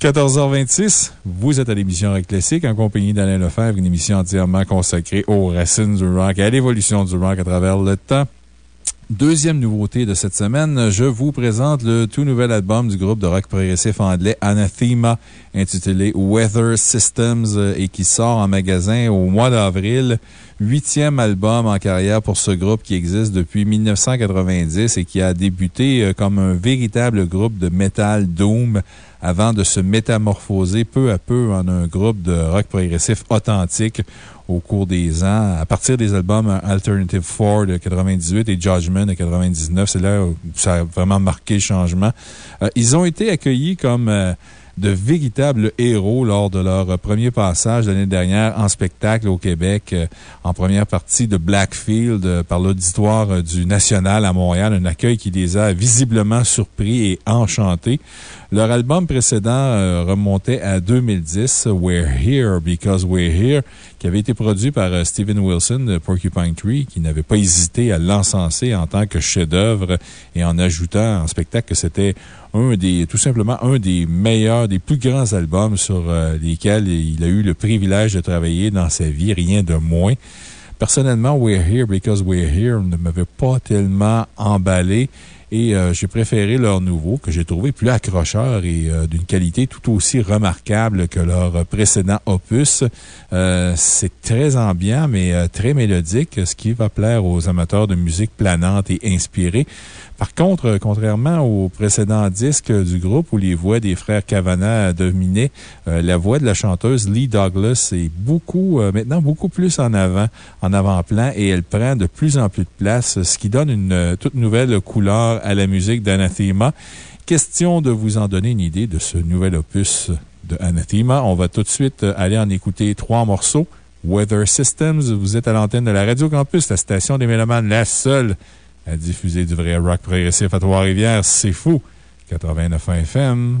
14h26, vous êtes à l'émission Rock Classique en compagnie d'Alain Lefebvre, une émission entièrement consacrée aux racines du rock et à l'évolution du rock à travers le temps. Deuxième nouveauté de cette semaine, je vous présente le tout nouvel album du groupe de rock progressif anglais Anathema, intitulé Weather Systems euh, et qui sort en magasin au mois d'avril. Huitième album en carrière pour ce groupe qui existe depuis 1990 et qui a débuté euh, comme un véritable groupe de metal doom avant de se métamorphoser peu à peu en un groupe de rock progressif authentique au cours des ans. À partir des albums Alternative 4 de 98 et Judgment de 99, c'est là où ça a vraiment marqué le changement. Euh, ils ont été accueillis comme euh, de véritables héros lors de leur premier passage l'année dernière en spectacle au Québec, euh, en première partie de Blackfield euh, par l'auditoire euh, du National à Montréal, un accueil qui les a visiblement surpris et enchantés. Leur album précédent euh, remontait à 2010, We're Here Because We're Here, qui avait été produit par euh, Steven Wilson de Porcupine Tree, qui n'avait pas hésité à l'encenser en tant que chef-d'œuvre et en ajoutant en spectacle que c'était un des, tout simplement un des meilleurs, des plus grands albums sur euh, lesquels il a eu le privilège de travailler dans sa vie, rien de moins. Personnellement, We're Here Because We're Here ne m'avait pas tellement emballé. Et euh, j'ai préféré leur nouveau, que j'ai trouvé plus accrocheur et euh, d'une qualité tout aussi remarquable que leur précédent opus. Euh, C'est très ambiant, mais très mélodique, ce qui va plaire aux amateurs de musique planante et inspirée. Par contre, euh, contrairement au précédent disque du groupe où les voix des frères Cavana dominaient, euh, la voix de la chanteuse Lee Douglas est beaucoup, euh, maintenant beaucoup plus en avant, en avant-plan et elle prend de plus en plus de place, ce qui donne une toute nouvelle couleur à la musique d'Anathema. Question de vous en donner une idée de ce nouvel opus de Anathema. On va tout de suite aller en écouter trois morceaux. Weather Systems, vous êtes à l'antenne de la Radio Campus, la station des Mélomanes, la seule à diffuser du vrai rock progressif à Trois-Rivières. C'est fou. 89 FM.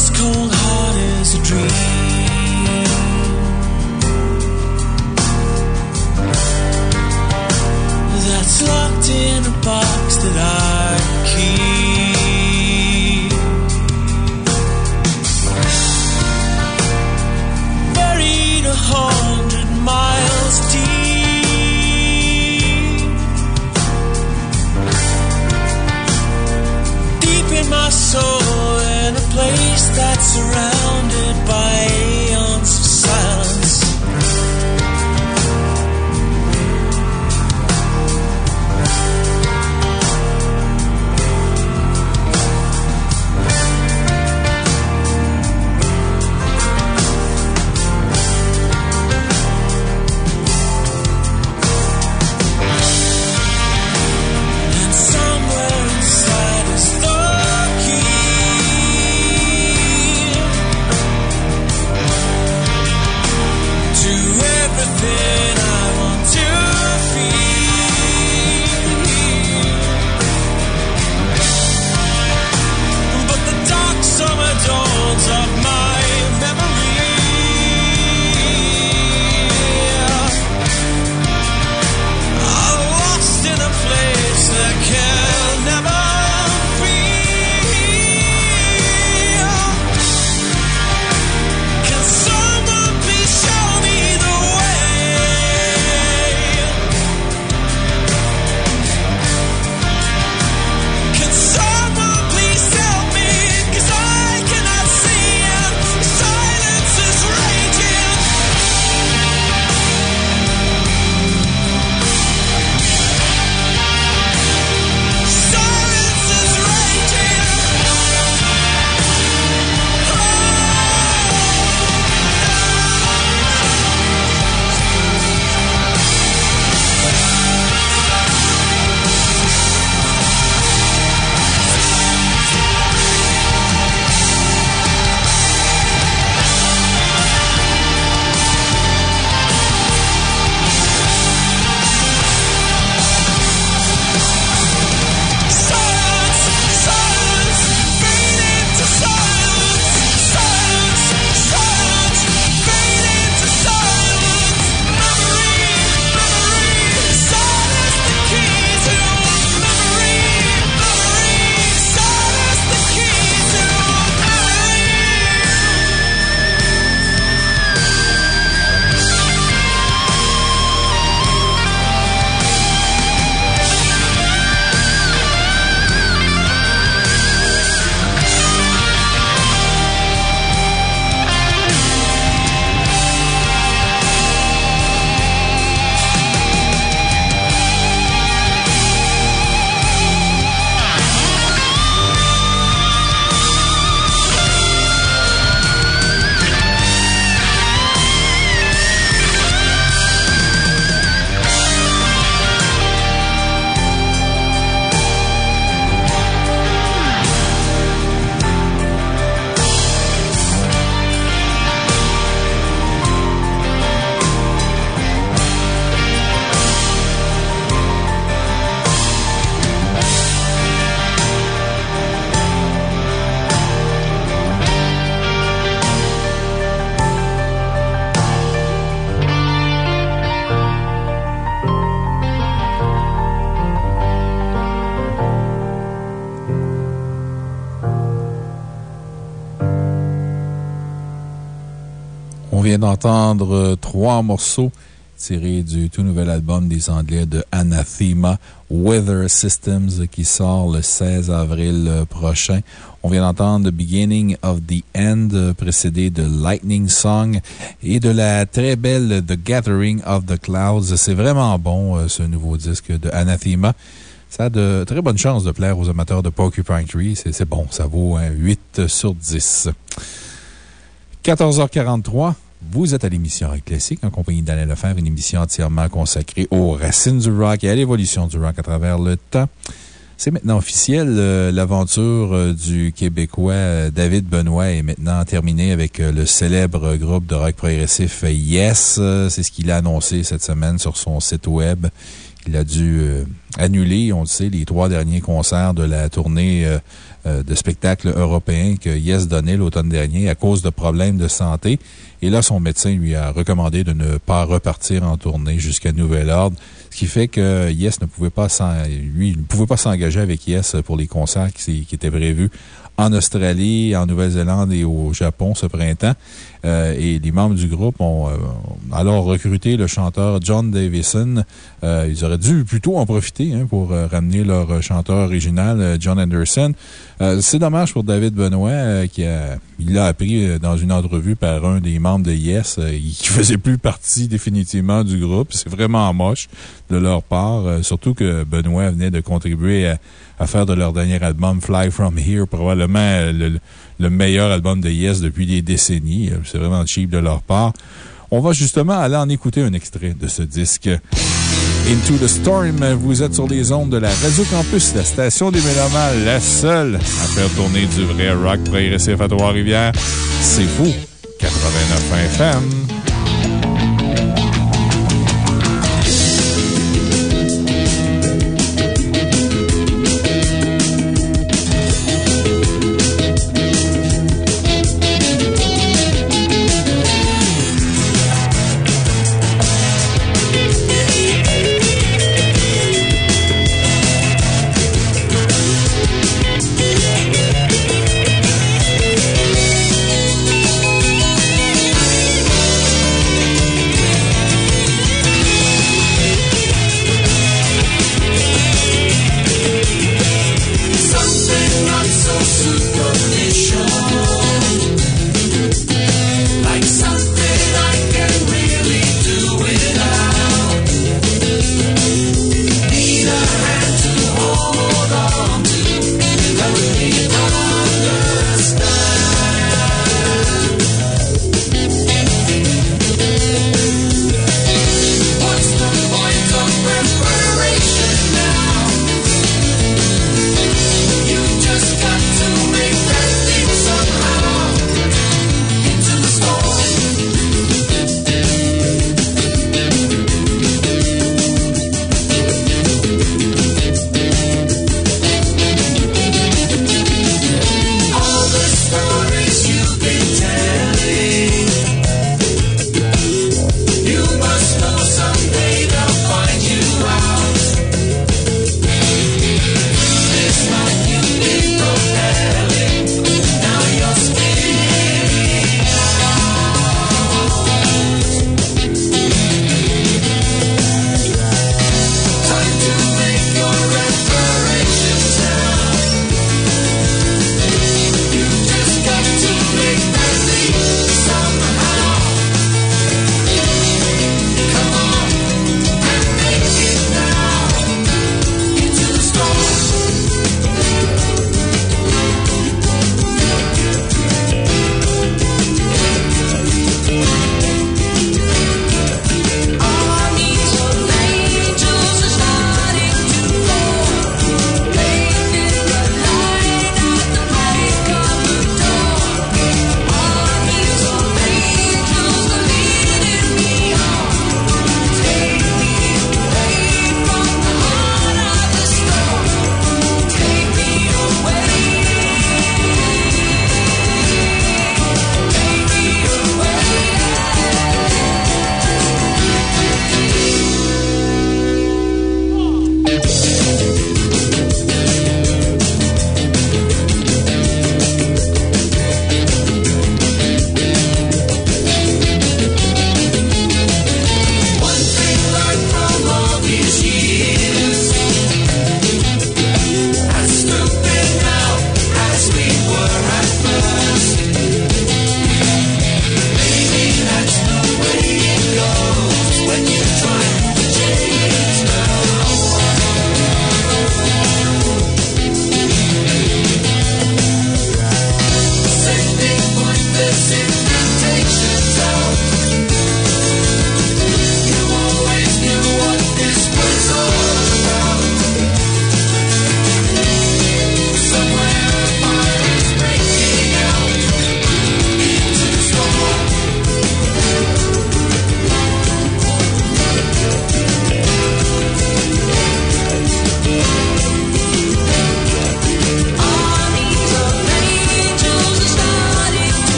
Inside this cold heart is a dream. D'entendre euh, trois morceaux tiré du tout nouvel album des Anglais de Anathema, Weather Systems, qui sort le 16 avril prochain. On vient d'entendre The Beginning of the End, précédé de Lightning Song et de la très belle The Gathering of the Clouds. C'est vraiment bon, euh, ce nouveau disque de Anathema. Ça a de très bonnes chances de plaire aux amateurs de Porcupine Tree. C'est bon, ça vaut un 8 sur 10. 14h43. Vous êtes à l'émission Rock Classique en compagnie d'Alain Lefebvre, une émission entièrement consacrée aux racines du rock et à l'évolution du rock à travers le temps. C'est maintenant officiel. euh, L'aventure euh, du Québécois euh, David Benoît est maintenant terminée avec le célèbre groupe de rock progressif Yes. C'est ce qu'il a annoncé cette semaine sur son site web. Il a dû annuler, on le sait, les trois derniers concerts de la tournée euh, de spectacles européens que Yes donnait l'automne dernier à cause de problèmes de santé. Et là, son médecin lui a recommandé de ne pas repartir en tournée jusqu'à nouvel ordre. Ce qui fait que Yes ne pouvait pas lui, pouvait pas s'engager avec Yes pour les concerts qui étaient prévus en Australie, en Nouvelle-Zélande et au Japon ce printemps. Euh, et les membres du groupe ont euh, alors recruté le chanteur John Davison. Euh, ils auraient dû plutôt en profiter hein, pour euh, ramener leur chanteur original, John Anderson. C'est dommage pour David Benoît, euh, qui a, il l'a appris dans une entrevue par un des membres de Yes, qui faisait plus partie définitivement du groupe. C'est vraiment moche de leur part, surtout que Benoît venait de contribuer à, faire de leur dernier album Fly From Here, probablement le, le meilleur album de Yes depuis des décennies. Euh, C'est vraiment cheap de leur part. On va justement aller en écouter un extrait de ce disque. Into the Storm, vous êtes sur les ondes de la Radio Campus, la station des Mélomanes, la seule à faire tourner du vrai rock progressif à Trois-Rivières. C'est vous, 89 FM.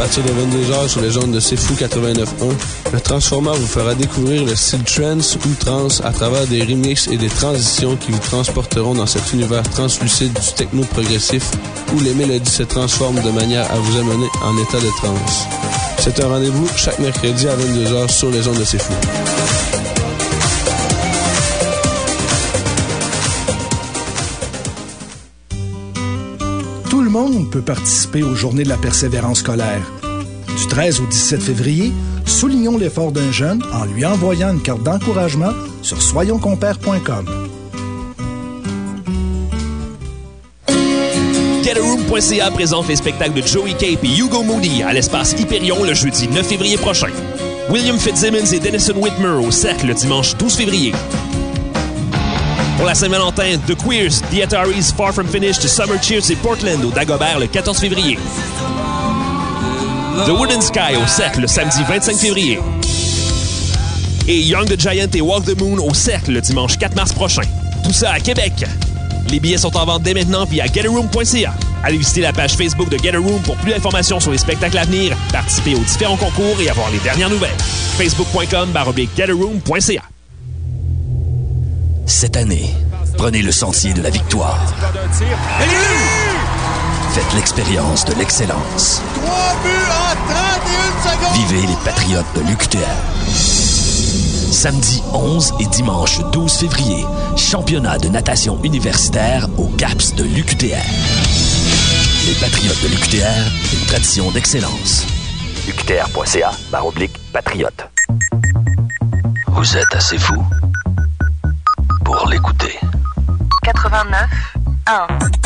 Partir de 22h sur les ondes de C'est Fou 89.1, le Transformer vous fera découvrir le style trance ou trance à travers des remixes et des transitions qui vous transporteront dans cet univers translucide du techno progressif où les mélodies se transforment de manière à vous amener en état de trance. C'est un rendez-vous chaque mercredi à 22h sur les ondes de C'est Fou. Monde peut participer aux Journées de la persévérance scolaire. Du 13 au 17 février, soulignons l'effort d'un jeune en lui envoyant une carte d'encouragement sur soyonscompères.com. GetAroom.ca présente les spectacles de Joey Cape et Hugo Moody à l'espace Hyperion le jeudi 9 février prochain. William Fitzsimmons et Denison Whitmer au Cercle le dimanche 12 février. Pour la Saint-Valentin, The Queers, The Ataris, Far From Finished, Summer Cheers et Portland au Dagobert le 14 février. The Wooden Sky au Cercle le samedi 25 février. Et Young the Giant et Walk the Moon au Cercle le dimanche 4 mars prochain. Tout ça à Québec. Les billets sont en vente dès maintenant via getaroom.ca. Allez visiter la page Facebook de Get pour plus d'informations sur les spectacles à venir, participer aux différents concours et avoir les dernières nouvelles. Facebook.com. Cette année, prenez le sentier de la victoire. Faites l'expérience de l'excellence. Vivez les Patriotes de l'UQTR. Samedi 11 et dimanche 12 février, championnat de natation universitaire au CAPS de l'UQTR. Les Patriotes de l'UQTR, une tradition d'excellence. UQTR.ca, baroblique, patriote. Vous êtes assez fou l'écouter. 89 1.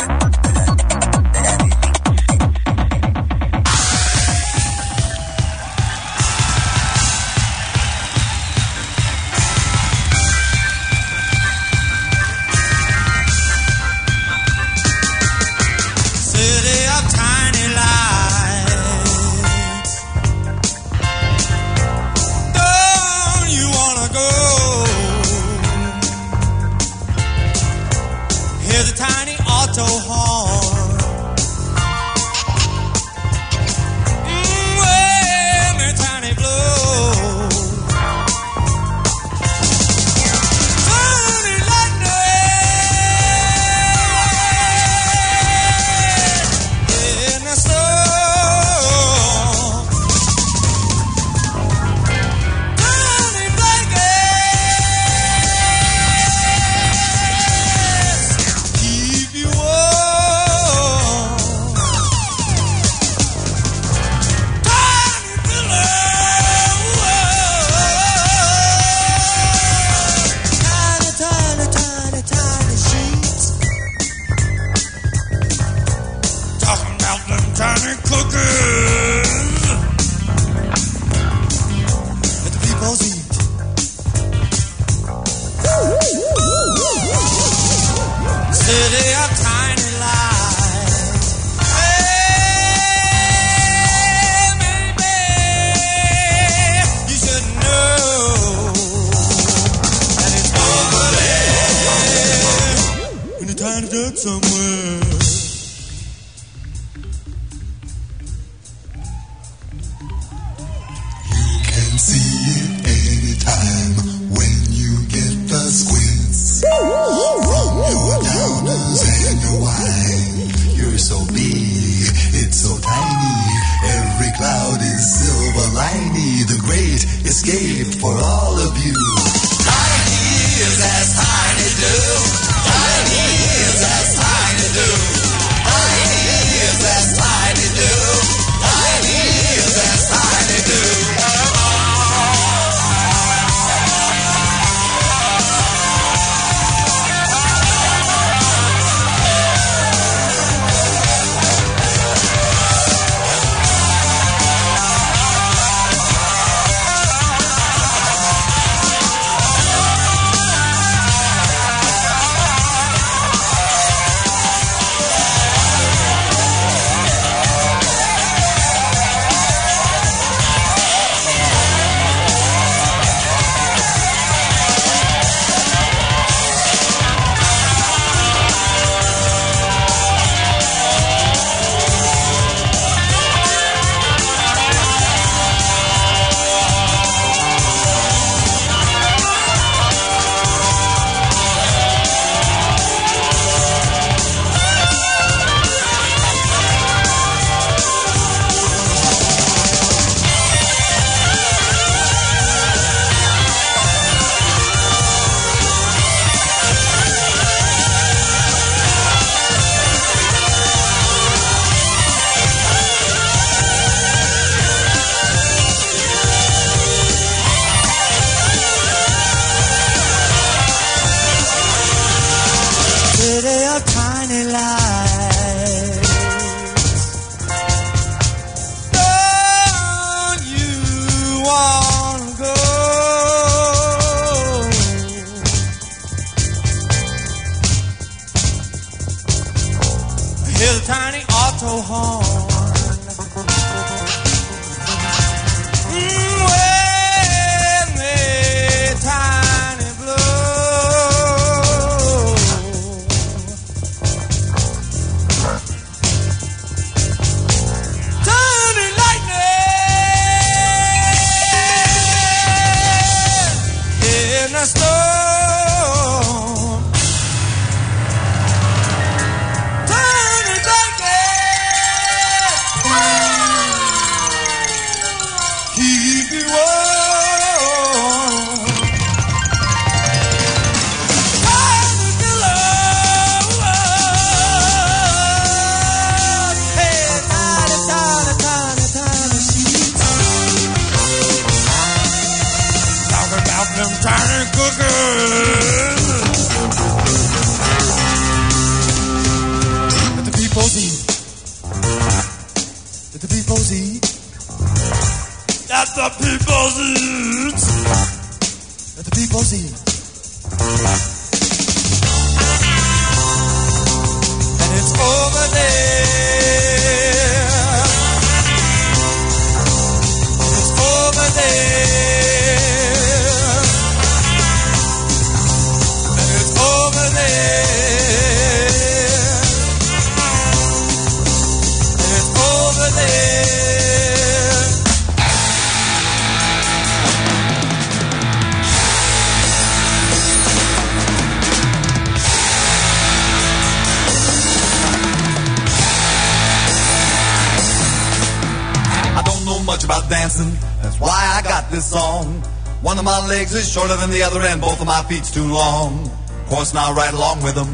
Shorter than the other, and both of my feet's too long. Course, now right along with them.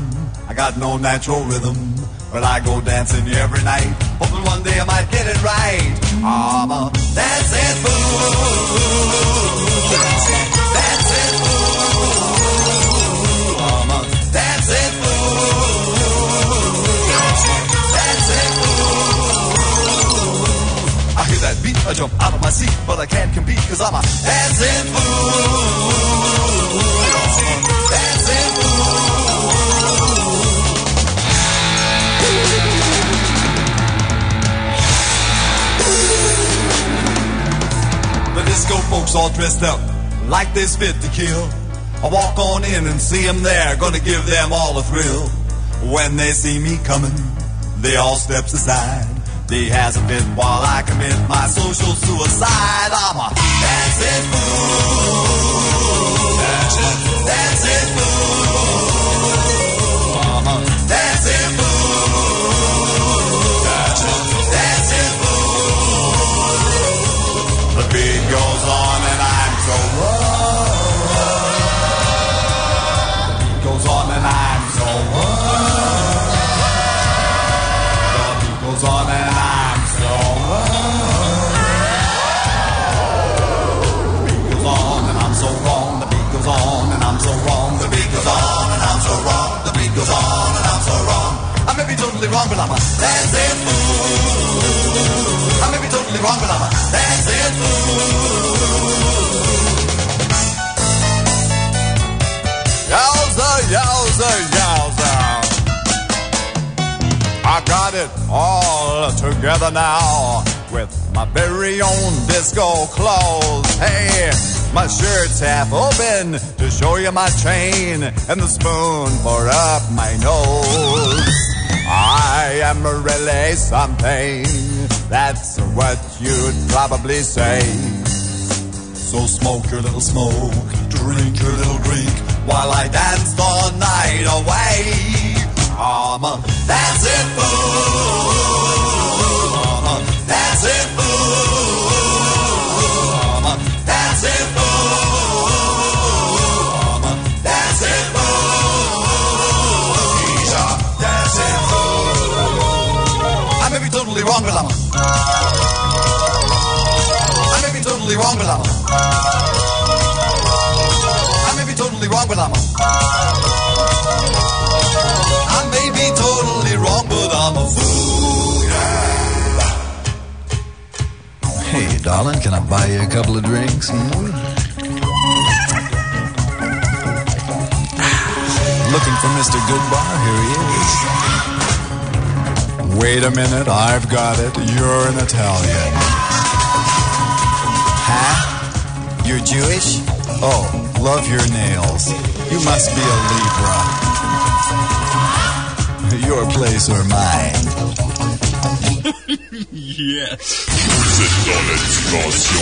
I got no natural rhythm, but I go dancing every night, hoping one day I might get it right. I'm a dancing fool. Dancing fool. I jump out of my seat, but I can't compete because I'm a dancing fool. Dancing fool. The disco folks all dressed up like they're fit to kill. I walk on in and see them there, gonna give them all a thrill. When they see me coming, they all steps aside. They has a fit while I commit my social suicide. I'm a dancing fool. Wrong, but I'm a dancing fool. I may be totally wrong, but I'm a dancing fool. Yowza, yowza, yowza. I got it all together now with my very own disco clothes. Hey, my shirt's half open to show you my chain and the spoon for up my nose. I am really something. That's what you'd probably say. So smoke your little smoke, drink your little drink, while I dance the night away. I'm a dancing fool. I'm a dancing darling, can I buy you a couple of drinks? Hmm? Looking for Mr. Goodbar? Here he is. Wait a minute, I've got it. You're an Italian. Huh? You're Jewish? Oh, love your nails. You must be a Libra. Your place or mine? Yes. Vous êtes dans la dimension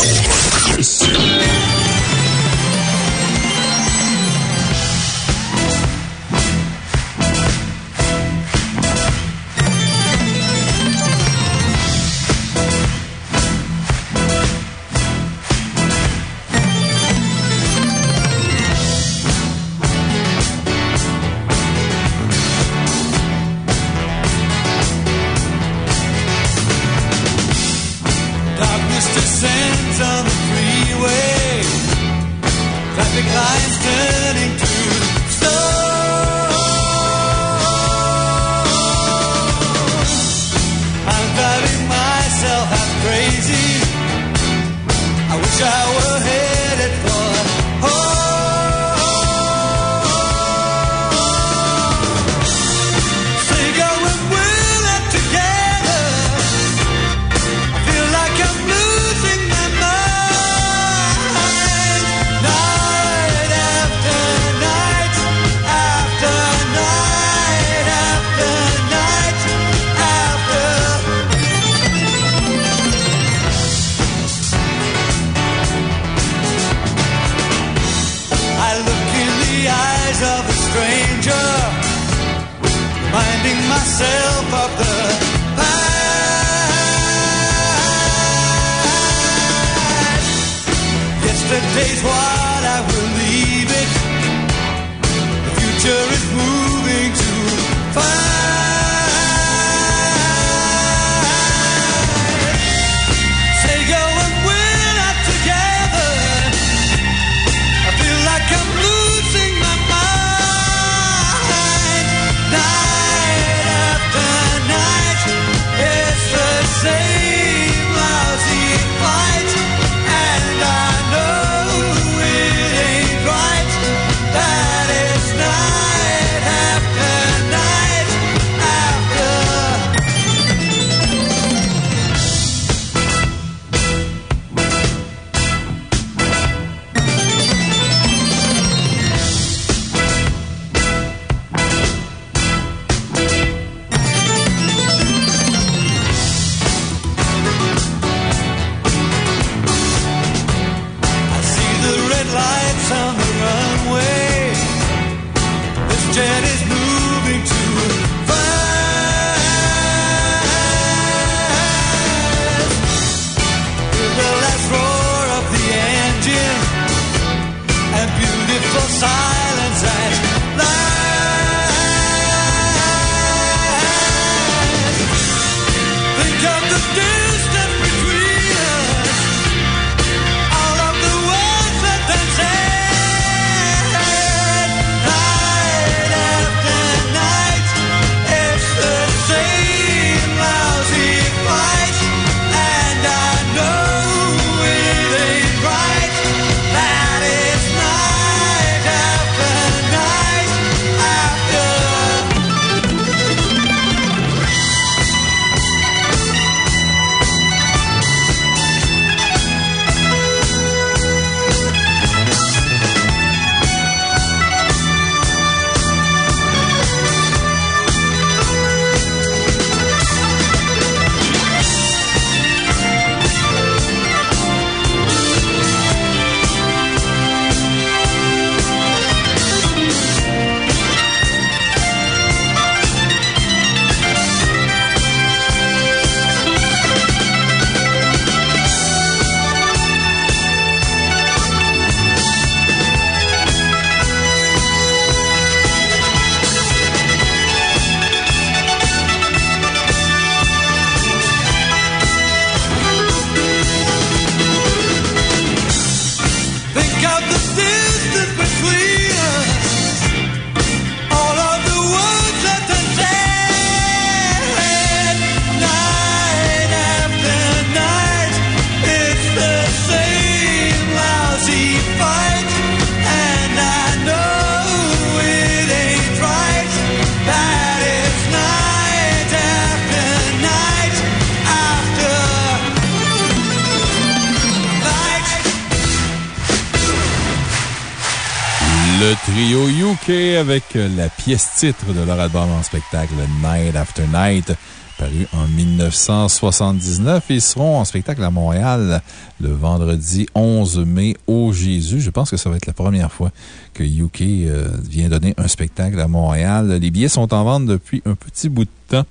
avec la pièce titre de leur album en spectacle Night After Night, paru en 1979. Ils seront en spectacle à Montréal le vendredi 11 mai au Jésus. Je pense que ça va être la première fois que UK euh, vient donner un spectacle à Montréal. Les billets sont en vente depuis un petit bout de temps.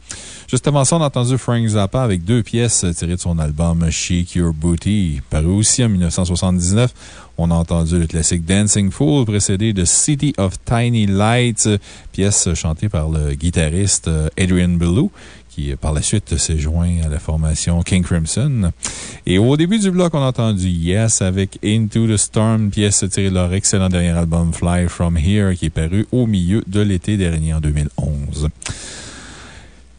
Juste avant ça, on a entendu Frank Zappa avec deux pièces tirées de son album Shake Your Booty, paru aussi en 1979. On a entendu le classique Dancing Fool, précédé de City of Tiny Lights, pièce chantée par le guitariste euh, Adrian Belew, qui par la suite s'est joint à la formation King Crimson. Et au début du bloc, on a entendu Yes avec Into the Storm, pièce tirée de leur excellent dernier album Fly From Here, qui est paru au milieu de l'été dernier en 2011.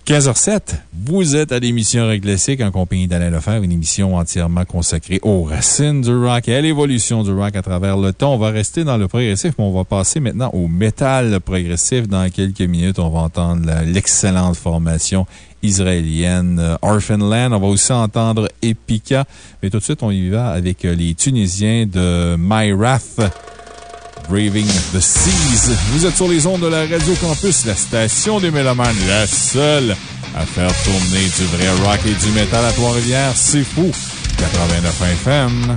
15h07, vous êtes à l'émission Rock en compagnie d'Alain Lefebvre, une émission entièrement consacrée aux racines du rock et à l'évolution du rock à travers le temps. On va rester dans le progressif, mais on va passer maintenant au métal progressif. Dans quelques minutes, on va entendre l'excellente formation israélienne euh, Orphan Land. On va aussi entendre Epica. Mais tout de suite, on y va avec euh, les Tunisiens de My Wrath. Braving the Seas. Vous êtes sur les ondes de la Radio Campus, la station des Mélomanes, la seule à faire tourner du vrai rock et du métal à Trois-Rivières. C'est fou. 89 FM.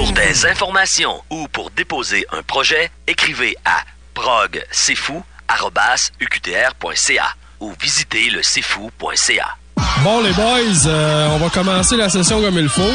Pour des informations ou pour déposer un projet, écrivez à progcfou.uqtr.ca ou visitez le cfou.ca. Bon, les boys, euh, on va commencer la session comme il faut.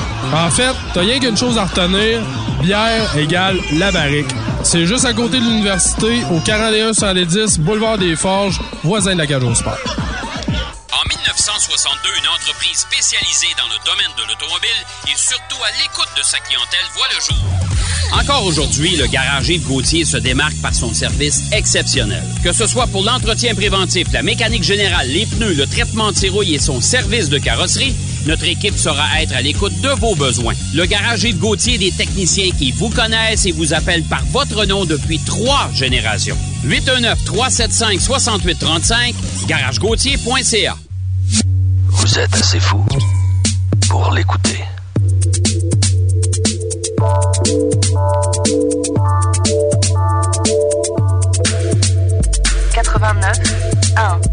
En fait, t'as rien qu'une chose à retenir. Bière égale la barrique. C'est juste à côté de l'université, au 41 110 Boulevard des Forges, voisin de la cage au sport. En 1962, une entreprise spécialisée dans le domaine de l'automobile et surtout à l'écoute de sa clientèle voit le jour. Encore aujourd'hui, le garage Yves Gauthier se démarque par son service exceptionnel. Que ce soit pour l'entretien préventif, la mécanique générale, les pneus, le traitement de rouille et son service de carrosserie, notre équipe saura être à l'écoute de vos besoins. Le garage Yves Gauthier, des techniciens qui vous connaissent et vous appellent par votre nom depuis trois générations. 819-375-6835, garagegauthier.ca. Vous êtes assez fou pour l'écouter. Quatre-vingt-neuf un.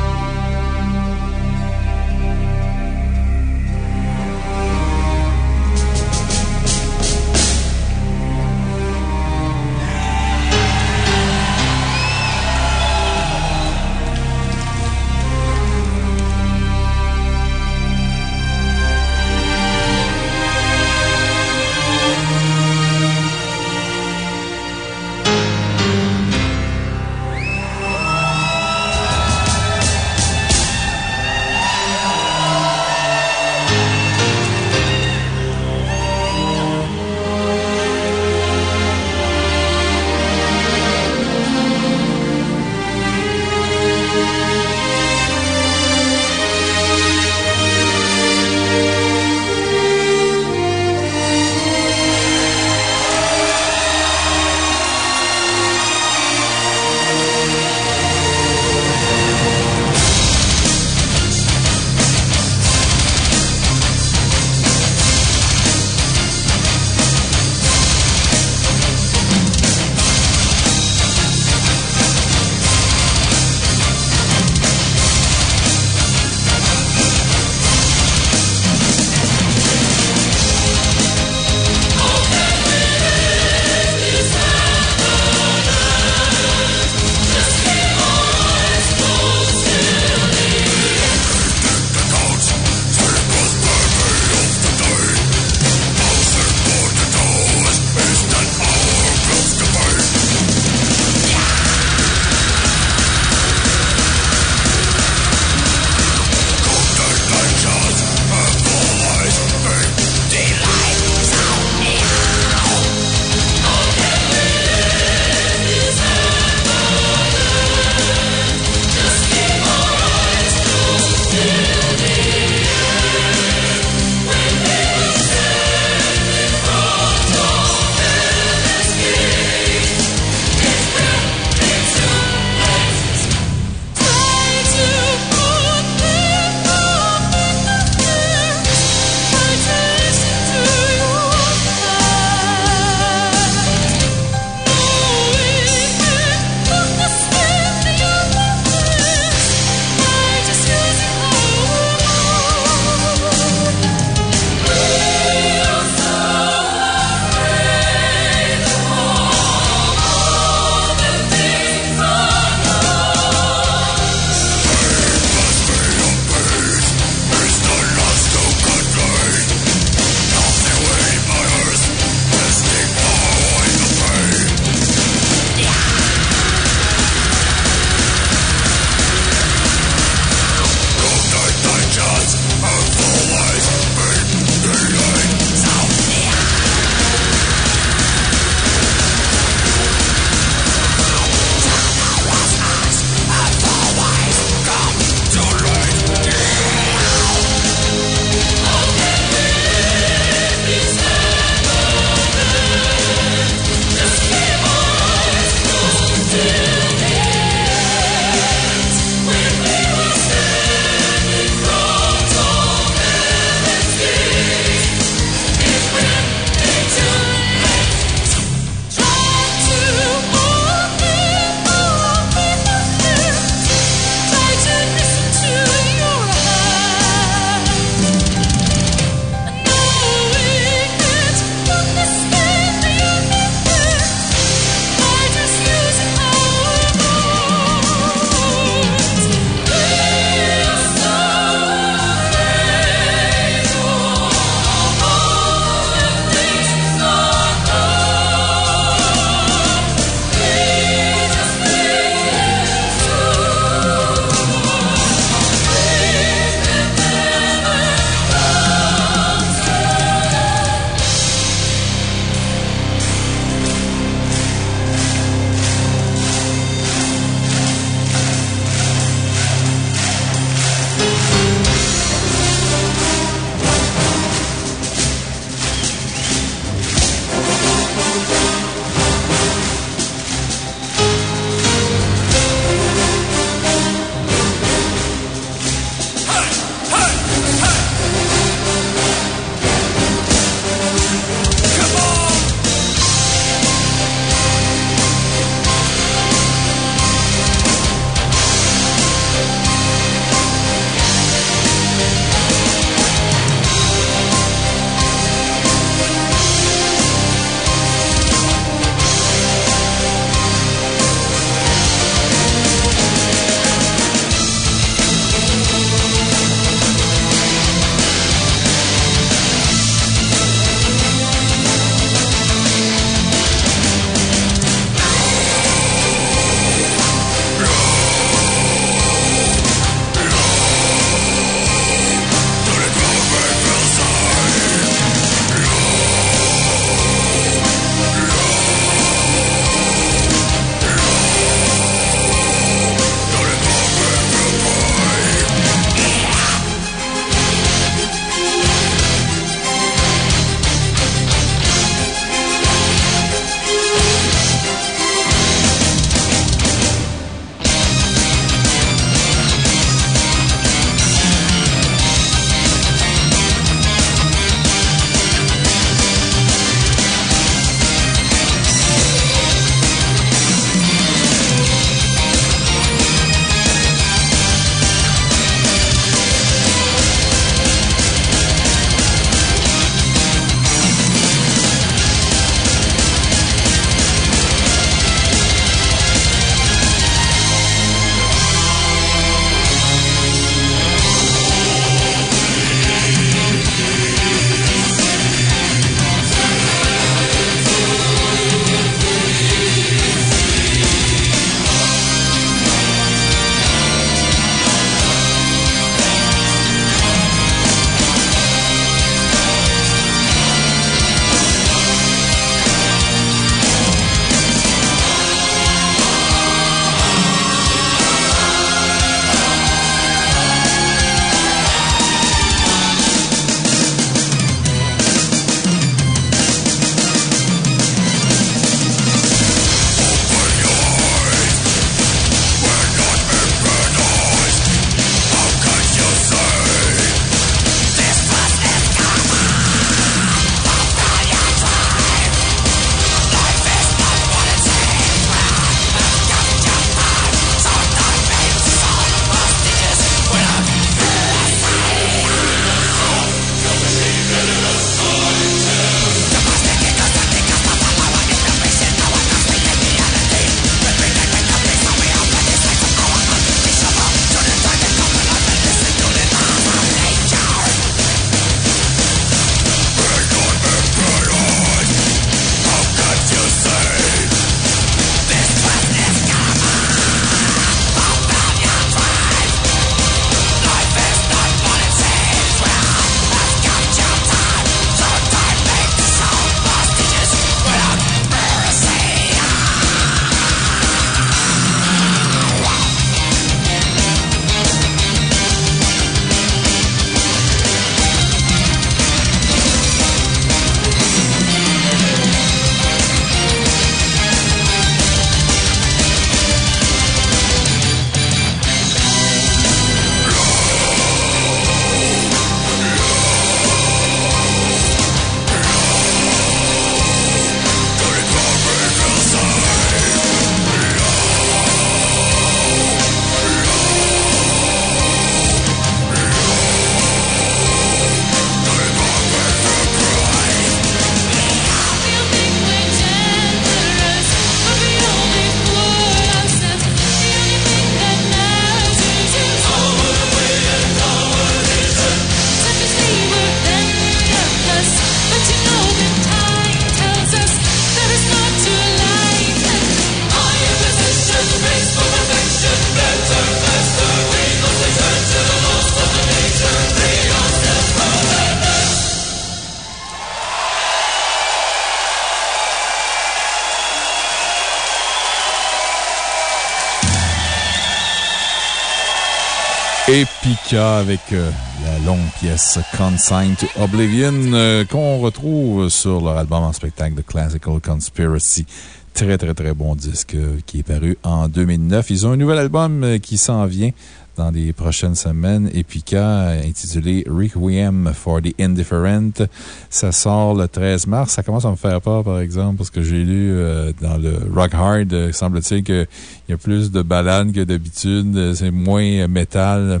Avec euh, la longue pièce Consigned to Oblivion euh, qu'on retrouve sur leur album en spectacle The Classical Conspiracy. Très, très, très bon disque euh, qui est paru en 2009. Ils ont un nouvel album qui s'en vient dans les prochaines semaines. Epica, intitulé Requiem for the Indifferent. Ça sort le 13 mars. Ça commence à me faire peur, par exemple, parce que j'ai lu dans le Rock Hard, semble-t-il qu'il y a plus de ballades que d'habitude. C'est moins métal.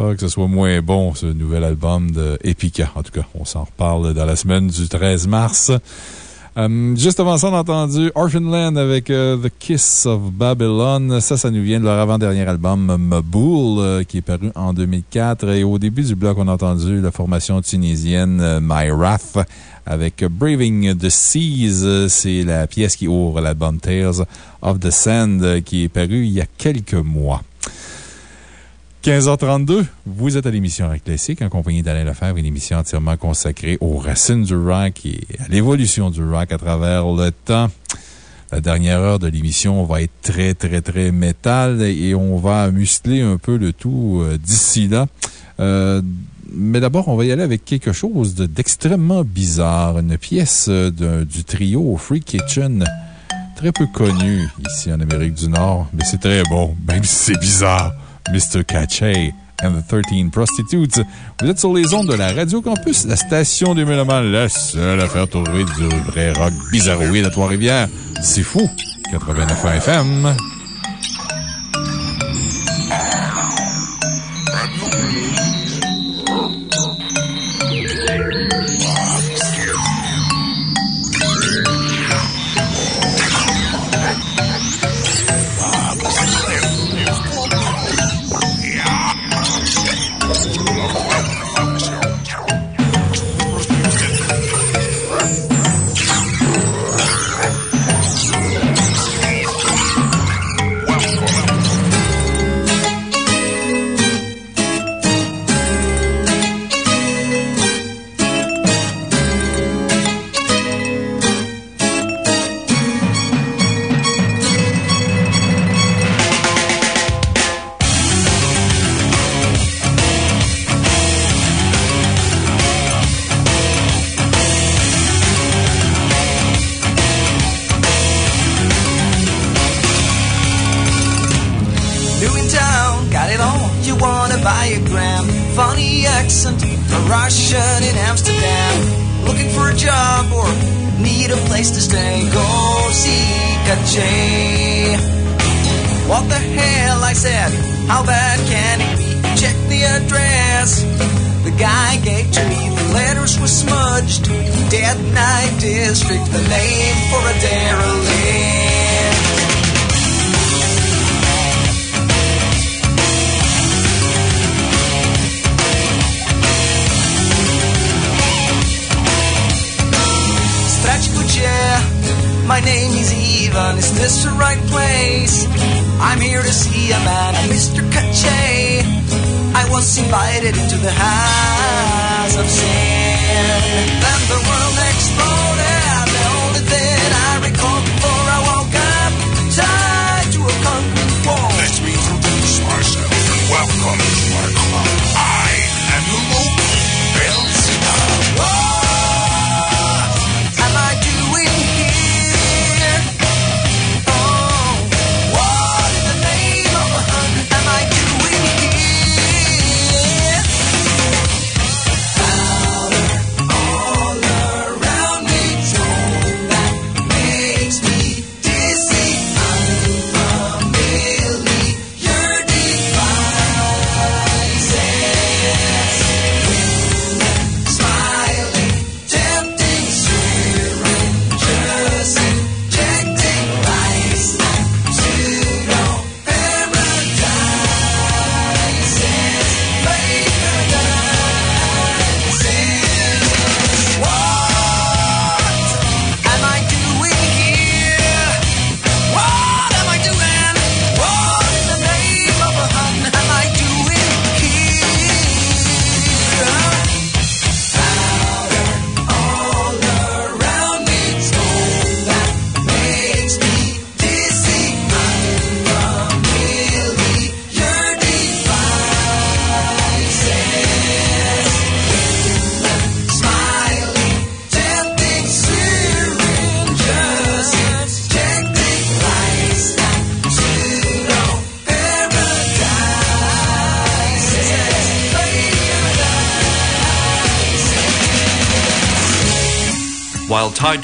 Que ce soit moins bon, ce nouvel album de. En tout cas, on s'en reparle dans la semaine du 13 mars. Euh, juste avant ça, on a entendu Orphanland avec euh, The Kiss of Babylon. Ça, ça nous vient de leur avant-dernier album, Maboul, euh, qui est paru en 2004. Et au début du bloc, on a entendu la formation tunisienne My Wrath avec Braving the Seas. C'est la pièce qui ouvre l'album Tales of the Sand qui est paru il y a quelques mois. 15h32, vous êtes à l'émission Rock Classique en compagnie d'Alain Lefebvre, une émission entièrement consacrée aux racines du rock et à l'évolution du rock à travers le temps. La dernière heure de l'émission va être très, très, très métal et on va muscler un peu le tout euh, d'ici là. Euh, mais d'abord, on va y aller avec quelque chose de- d'extrêmement bizarre. Une pièce euh, du trio Free Kitchen, très peu connu ici en Amérique du Nord, mais c'est très bon, même si c'est bizarre. Mr. Cache and the 13 Prostitutes. Vous êtes sur les ondes de la Radio Campus, la station des Mélomanes, la seule à faire trouver du vrai rock bizarroïde à Trois-Rivières. C'est fou! 89 FM.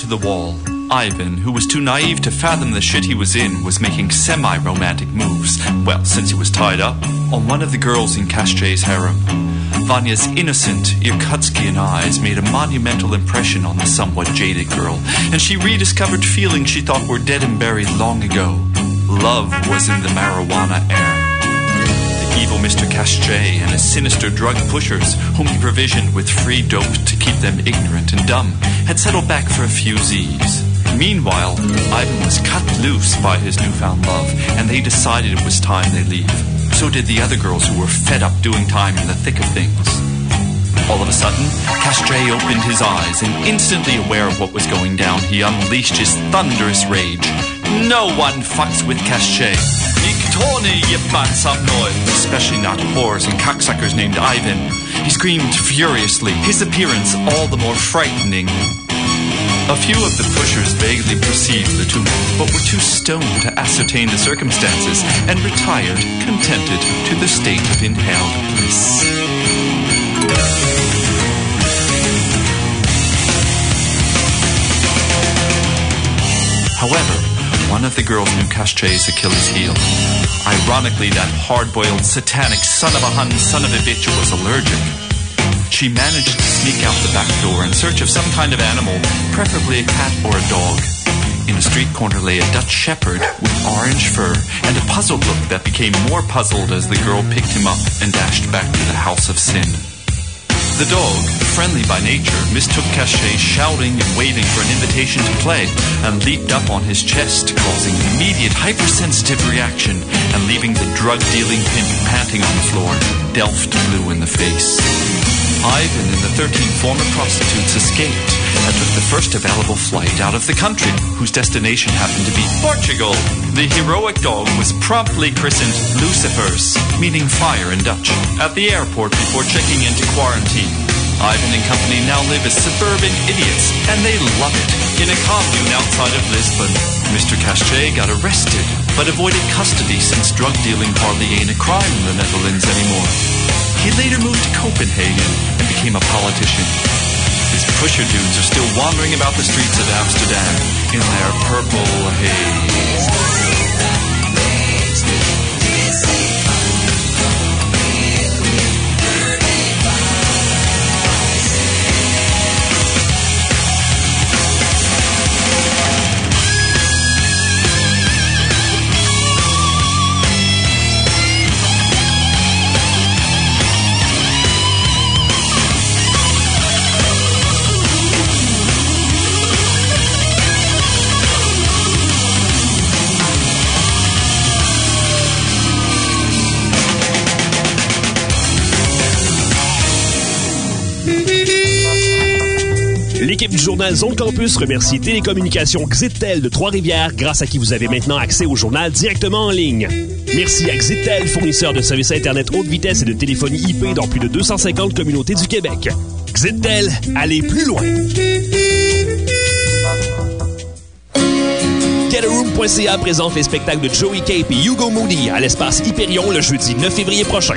To the wall, Ivan, who was too naive to fathom the shit he was in, was making semi romantic moves. Well, since he was tied up, on one of the girls in Kastray's harem. Vanya's innocent, Irkutskian eyes made a monumental impression on the somewhat jaded girl, and she rediscovered feelings she thought were dead and buried long ago. Love was in the marijuana evil Mr. Castray and his sinister drug pushers, whom he provisioned with free dope to keep them ignorant and dumb, had settled back for a few Z's. Meanwhile, Ivan was cut loose by his newfound love, and they decided it was time they leave. So did the other girls who were fed up doing time in the thick of things. All of a sudden, Castray opened his eyes, and instantly aware of what was going down, he unleashed his thunderous rage. No one fucks with Castray. Niktoni Yipman Samnoy. Especially not whores and cocksuckers named Ivan. He screamed furiously, his appearance all the more frightening. A few of the pushers vaguely perceived the tumult, but were too stoned to ascertain the circumstances, and retired, contented, to the state of inhaled bliss. However, one of the girls knew Castray's Achilles heel. Ironically, that hard-boiled, satanic son of a hun, son of a bitch was allergic. She managed to sneak out the back door in search of some kind of animal, preferably a cat or a dog. In a street corner lay a Dutch shepherd with orange fur and a puzzled look that became more puzzled as the girl picked him up and dashed back to the house of sin. The dog, friendly by nature, mistook Cachet shouting and waving for an invitation to play and leaped up on his chest, causing immediate hypersensitive reaction and leaving the drug-dealing pimp panting on the floor, Delft blue in the face. Ivan and the 13 former prostitutes escaped and took the first available flight out of the country, whose destination happened to be Portugal. The heroic dog was promptly christened Lucifers, meaning fire in Dutch, at the airport before checking into quarantine. Ivan and company now live as suburban idiots, and they love it, in a commune outside of Lisbon. Mr. Castray got arrested, but avoided custody since drug dealing hardly ain't a crime in the Netherlands anymore. He later moved to Copenhagen and became a politician. His pusher dudes are still wandering about the streets of Amsterdam in their purple haze. Journal Zone Campus remercie Télécommunications Xitel de Trois-Rivières, grâce à qui vous avez maintenant accès au journal directement en ligne. Merci à Xitel, fournisseur de services Internet haute vitesse et de téléphonie IP dans plus de 250 communautés du Québec. Xitel, allez plus loin! GetAroom.ca présente les spectacles de Joey Cape et Hugo Moody à l'espace Hyperion le jeudi 9 février prochain.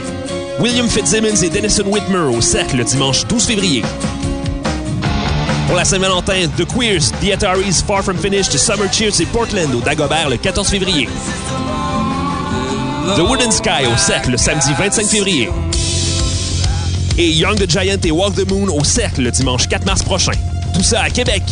William Fitzsimmons et Denison Whitmer au Cercle le dimanche 12 février. Pour la Saint-Valentin, The Queers, The Ataris, Far From Finished, Summer Cheers et Portland au Dagobert le 14 février. The Wooden Sky au Cercle le samedi 25 février. Et Young the Giant et Walk the Moon au Cercle le dimanche 4 mars prochain. Tout ça à Québec.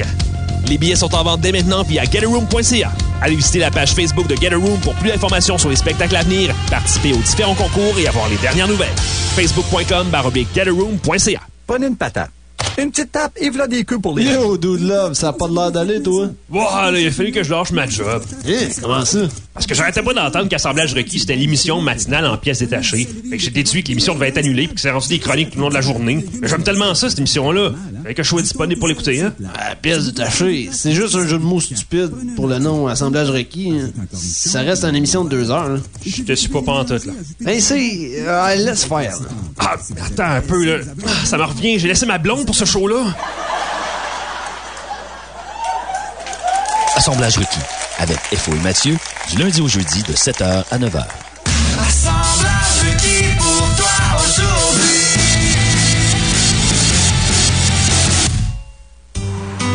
Les billets sont en vente dès maintenant via getaroom.ca. Allez visiter la page Facebook de Get pour plus d'informations sur les spectacles à venir, participer aux différents concours et avoir les dernières nouvelles. Facebook.com baroblique getaroom.ca. Prenez une patate. Une petite tape et voilà des queues pour les. Yo, dude love, ça a pas de l'air d'aller, toi? Wow, là, il a fallu que je lâche ma job. Eh, comment ça? Parce que j'arrêtais pas d'entendre qu'Assemblage requis, c'était l'émission matinale en pièces détachées. Fait que j'ai déduit que l'émission devait être annulée puis que c'est rendu des chroniques tout le long de la journée. Mais j'aime tellement ça, cette émission-là. Fait que je sois disponible pour l'écouter, hein. Ah, pièce détachée, c'est juste un jeu de mots stupide pour le nom Assemblage requis. hein. Ça reste une émission de deux heures, là. Je te suis pas pantoute, là. Ben, c'est... euh, laisse faire, là. Ah, attends un peu, là. Ah, Ça me revient, j'ai laissé ma blonde pour ce show-là? Assemblage requis avec FO et Mathieu du lundi au jeudi de 7h à 9h. Assemblage requis pour toi aujourd'hui.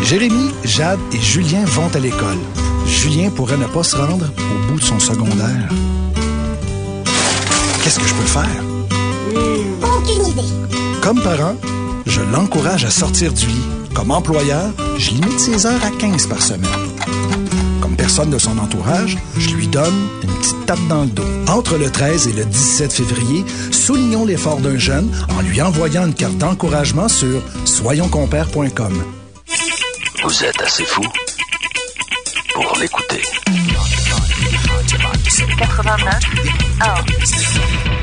Jérémy, Jade et Julien vont à l'école. Julien pourrait ne pas se rendre au bout de son secondaire. Qu'est-ce que je peux faire? Aucune idée. Comme parent, je l'encourage à sortir du lit. Comme employeur, je limite ses heures à 15 par semaine. Comme personne de son entourage, je lui donne une petite tape dans le dos. Entre le 13 et le 17 février, soulignons l'effort d'un jeune en lui envoyant une carte d'encouragement sur soyonscompères.com. Vous êtes assez fou pour l'écouter. 89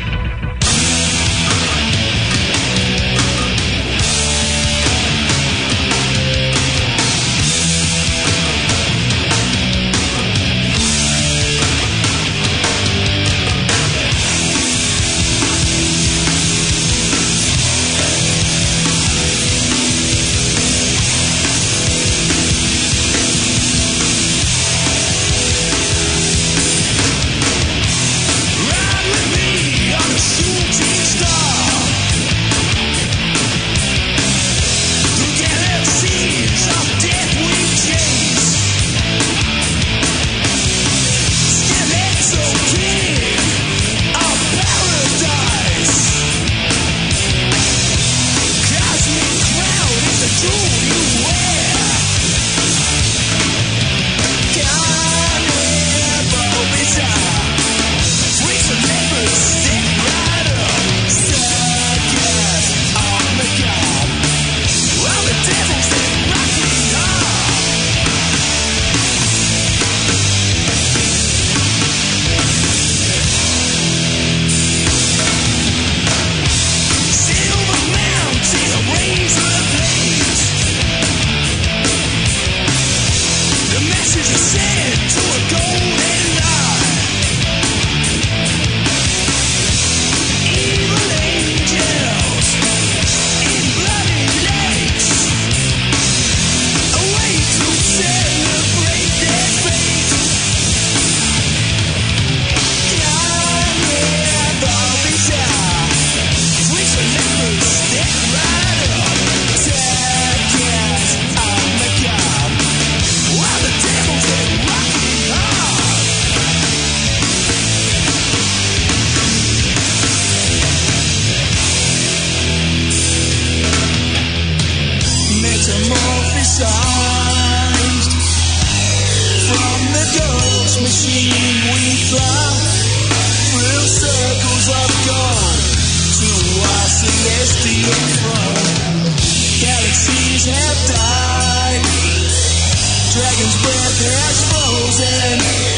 their past frozen.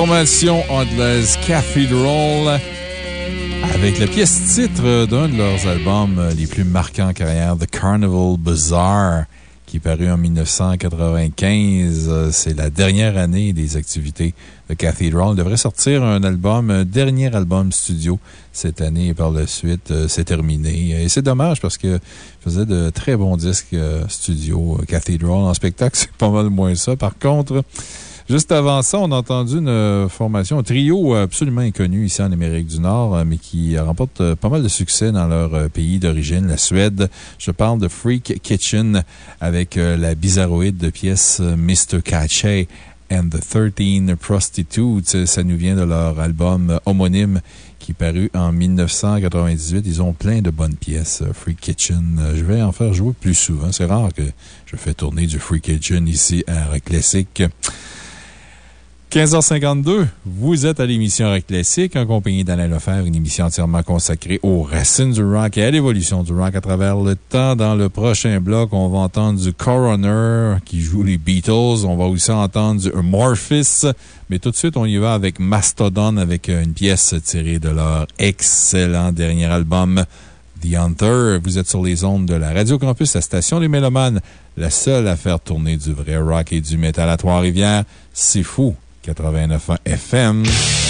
Formation anglaise Cathedral avec la pièce titre d'un de leurs albums les plus marquants en carrière, The Carnival Bazaar, qui est paru en 1995. C'est la dernière année des activités de Cathedral. Il devrait sortir un album, dernier album studio cette année et par la suite, euh, c'est terminé. Et c'est dommage parce que faisait de très bons disques euh, studio euh, Cathedral. En spectacle, c'est pas mal moins ça. Par contre, Juste avant ça, on a entendu une euh, formation, un trio absolument inconnu ici en Amérique du Nord, euh, mais qui remporte euh, pas mal de succès dans leur euh, pays d'origine, la Suède. Je parle de Freak Kitchen avec euh, la bizarroïde de pièce euh, Mr. Cache and the 13 Prostitutes. Ça nous vient de leur album euh, homonyme qui est paru en 1998. Ils ont plein de bonnes pièces, euh, Free Kitchen. Euh, Je vais en faire jouer plus souvent. C'est rare que je fais tourner du Free Kitchen ici à Classic. 15h52, vous êtes à l'émission Rock Classic en compagnie d'Alain Lefebvre, une émission entièrement consacrée aux racines du rock et à l'évolution du rock à travers le temps. Dans le prochain bloc, on va entendre du Coroner qui joue les Beatles. On va aussi entendre du Amorphis. Mais tout de suite, on y va avec Mastodon avec une pièce tirée de leur excellent dernier album. The Hunter, vous êtes sur les ondes de la Radio Campus, la station des Mélomanes, la seule à faire tourner du vrai rock et du métal à Trois-Rivières. C'est fou. 89 FM.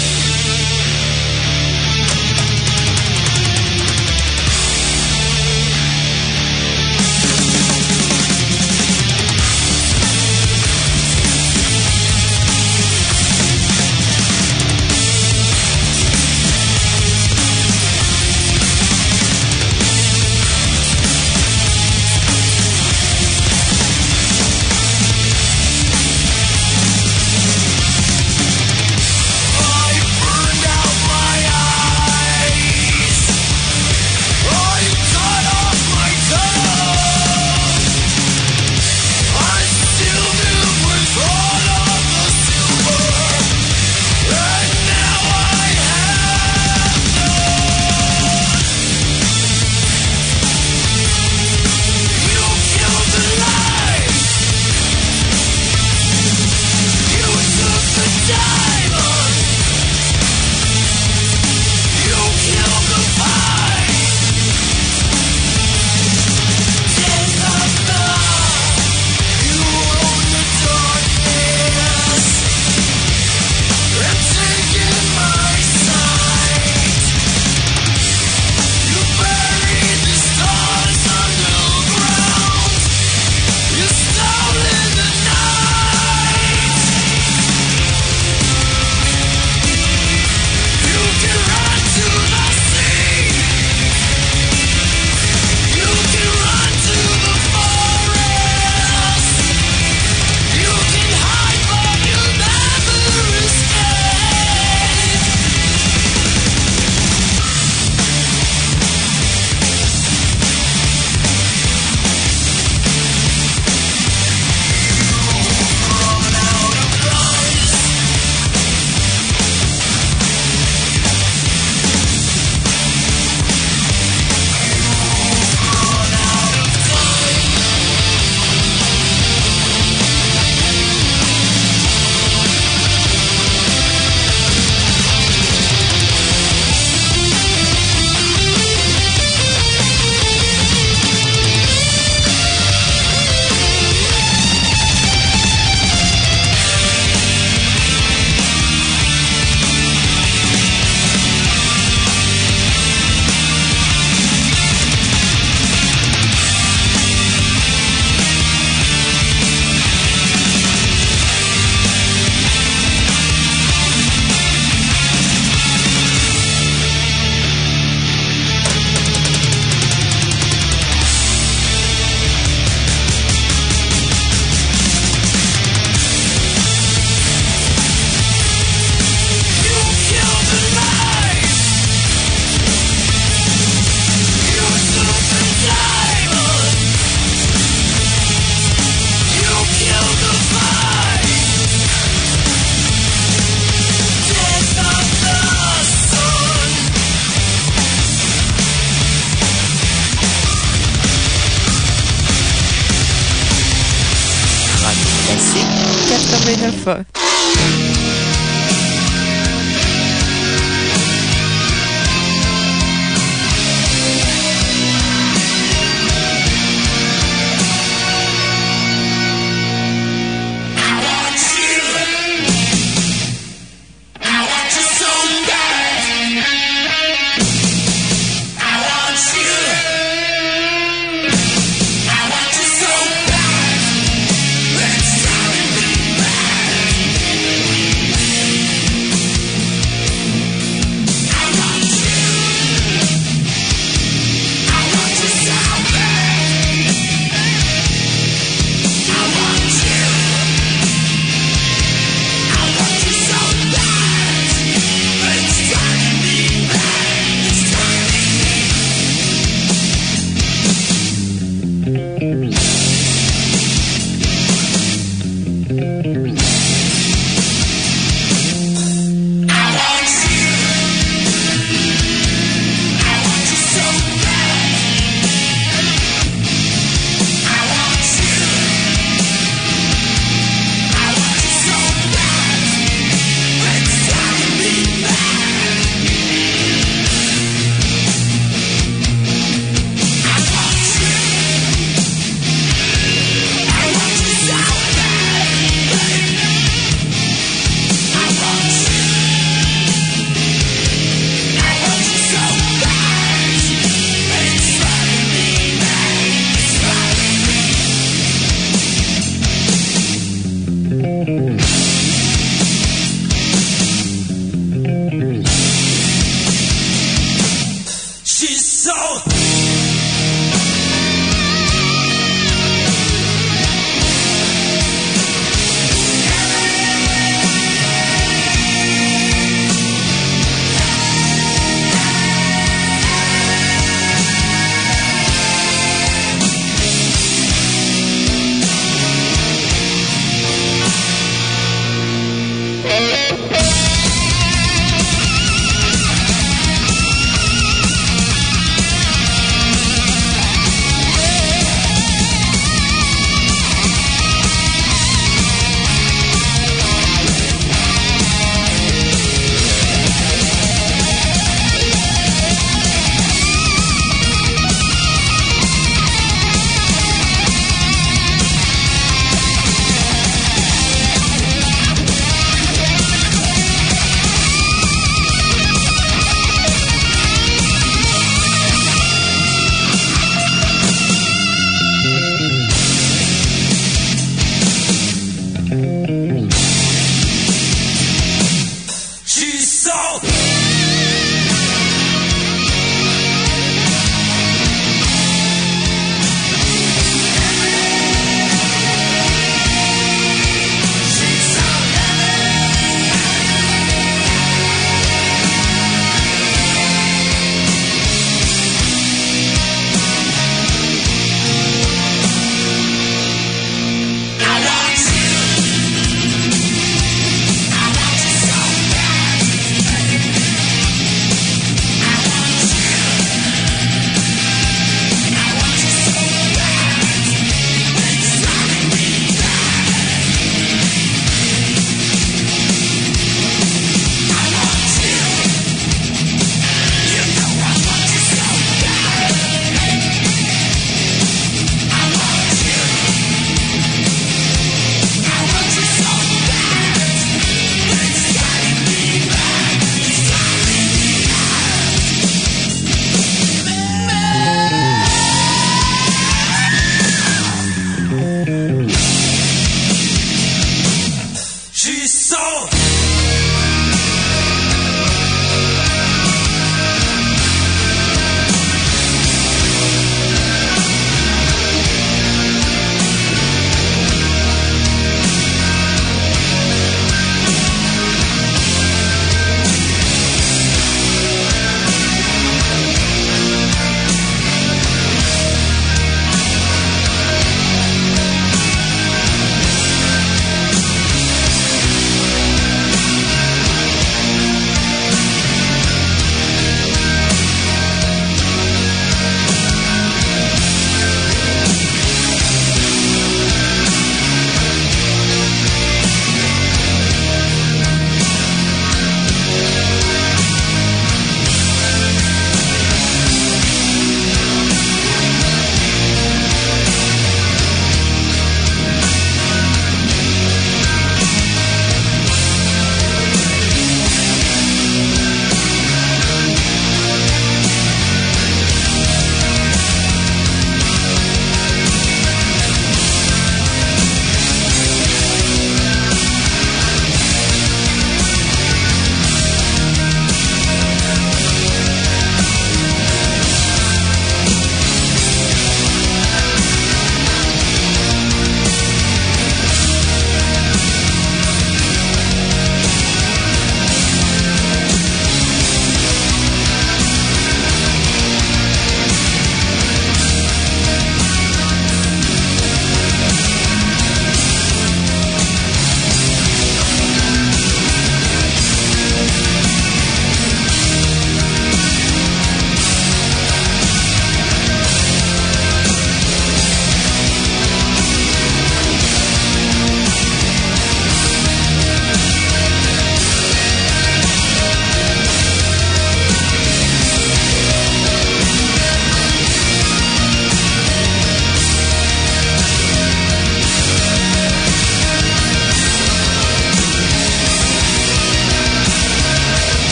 Classique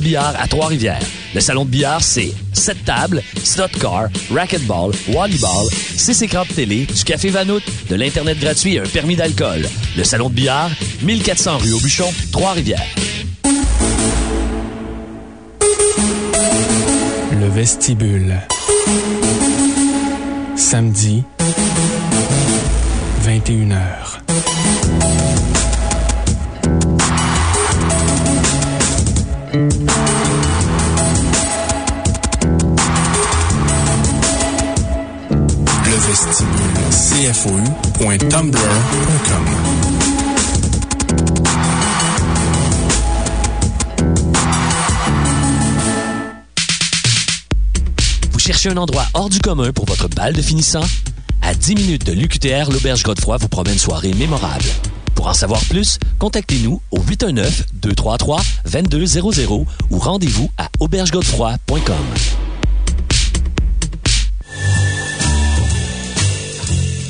de billard à Trois-Rivières. Le salon de billard, c'est 7 tables, slot car, racquetball, volleyball, 6 écrans de télé, du café Vanout, de l'Internet gratuit et un permis d'alcool. Le salon de billard, 1400 rue Aubuchon, Trois-Rivières. Le vestibule. Samedi, 21h. cfou.tumblr.com. Vous cherchez un endroit hors du commun pour votre bal de finissant? À 10 minutes de l'UQTR, l'Auberge Godefroy vous promet une soirée mémorable. Pour en savoir plus, contactez-nous au 819-233-2200 ou rendez-vous à aubergegodefroy.com.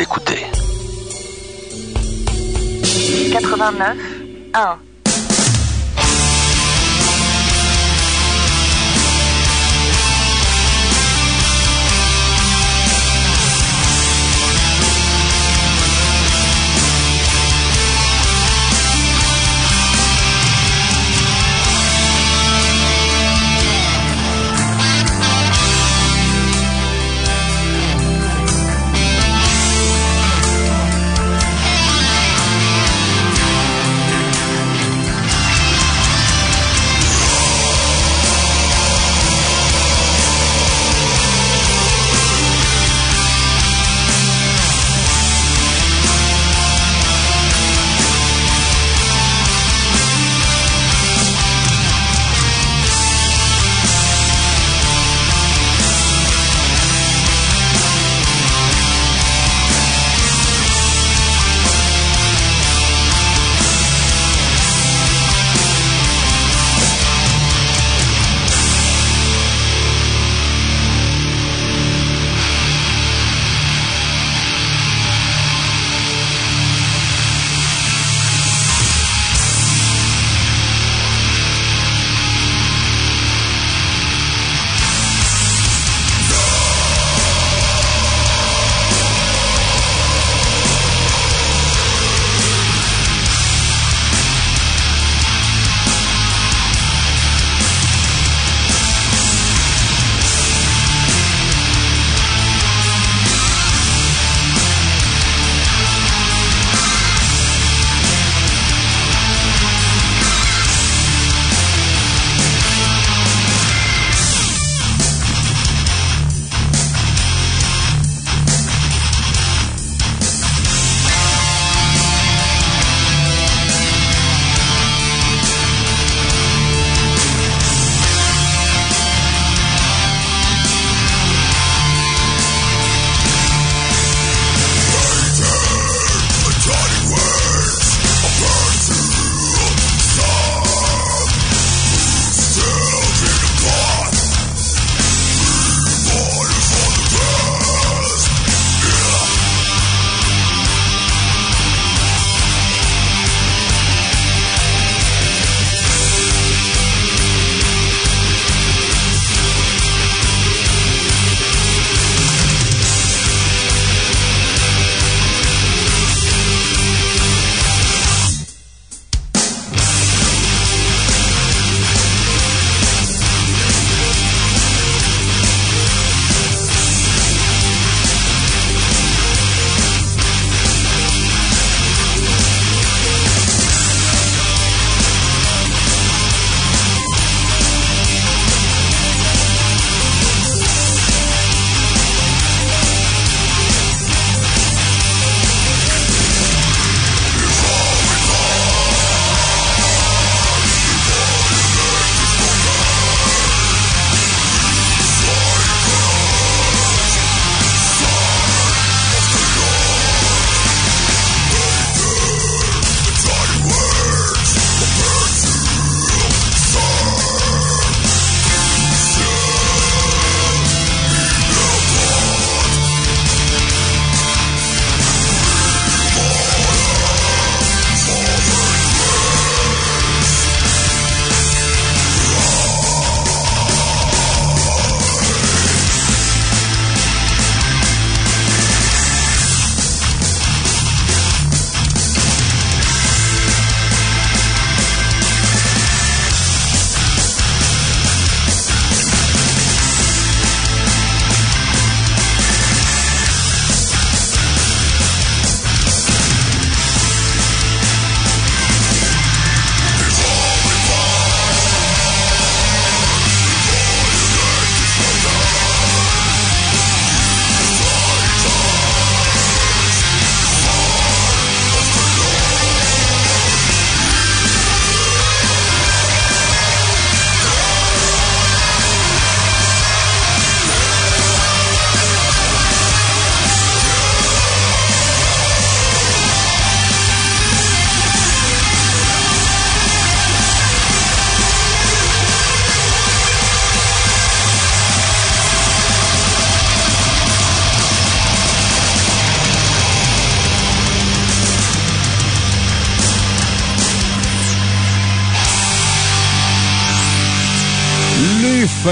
l'écouter. 89 1.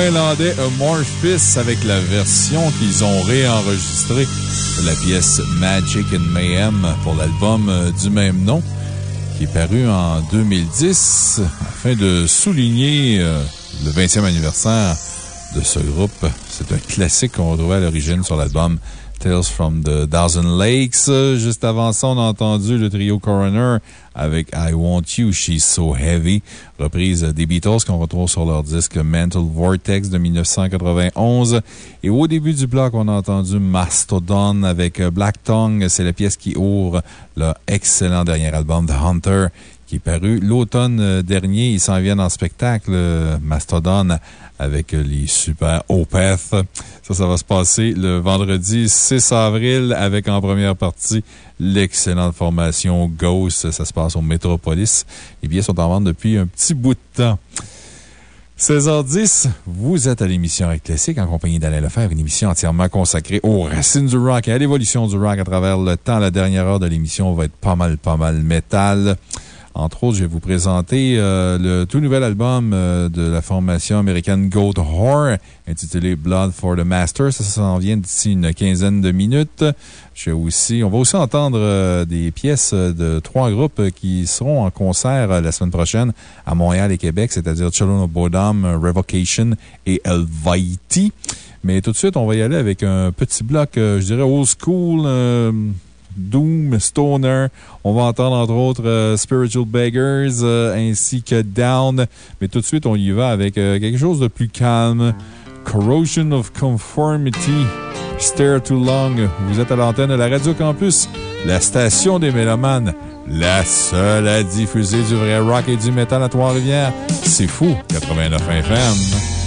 Amorphis avec la version qu'ils ont réenregistrée de la pièce Magic and Mayhem pour l'album euh, du même nom qui est paru en 2010 afin de souligner euh, le 20e anniversaire de ce groupe. C'est un classique qu'on retrouvait à l'origine sur l'album Tales from the Thousand Lakes. Juste avant ça, on a entendu le trio Coroner avec I Want You, She's So Heavy, reprise des Beatles qu'on retrouve sur leur disque Mental Vortex de 1991. Et au début du bloc, on a entendu Mastodon avec Black Tongue. C'est la pièce qui ouvre leur excellent dernier album, The Hunter, qui est paru l'automne euh, dernier. Ils s'en viennent en spectacle, euh, Mastodon, avec euh, les super Opeth. Ça, ça va se passer le vendredi 6 avril avec en première partie l'excellente formation Ghost. Ça se passe au Metropolis. Les billets sont en vente depuis un petit bout de temps. 16h10, vous êtes à l'émission Rock Classique en compagnie d'Alain Lefebvre, une émission entièrement consacrée aux racines du rock et à l'évolution du rock à travers le temps. La dernière heure de l'émission va être pas mal, pas mal métal. Entre autres, je vais vous présenter euh, le tout nouvel album euh, de la formation américaine Goat Whore, intitulé Blood for the Master. Ça, ça s'en vient d'ici une quinzaine de minutes. Je vais aussi, on va aussi entendre euh, des pièces de trois groupes qui seront en concert la semaine prochaine à Montréal et Québec, c'est-à-dire Children of Bodom, Revocation et Elvite. Mais tout de suite, on va y aller avec un petit bloc, je dirais, old school, Doom, Stoner. On va entendre entre autres euh, Spiritual Beggars euh, ainsi que Down. Mais tout de suite, on y va avec euh, quelque chose de plus calme. Corrosion of Conformity. Stare Too Long. Vous êtes à l'antenne de la Radio Campus, la station des Mélomanes. La seule à diffuser du vrai rock et du métal à Trois-Rivières. C'est fou, 89 FM.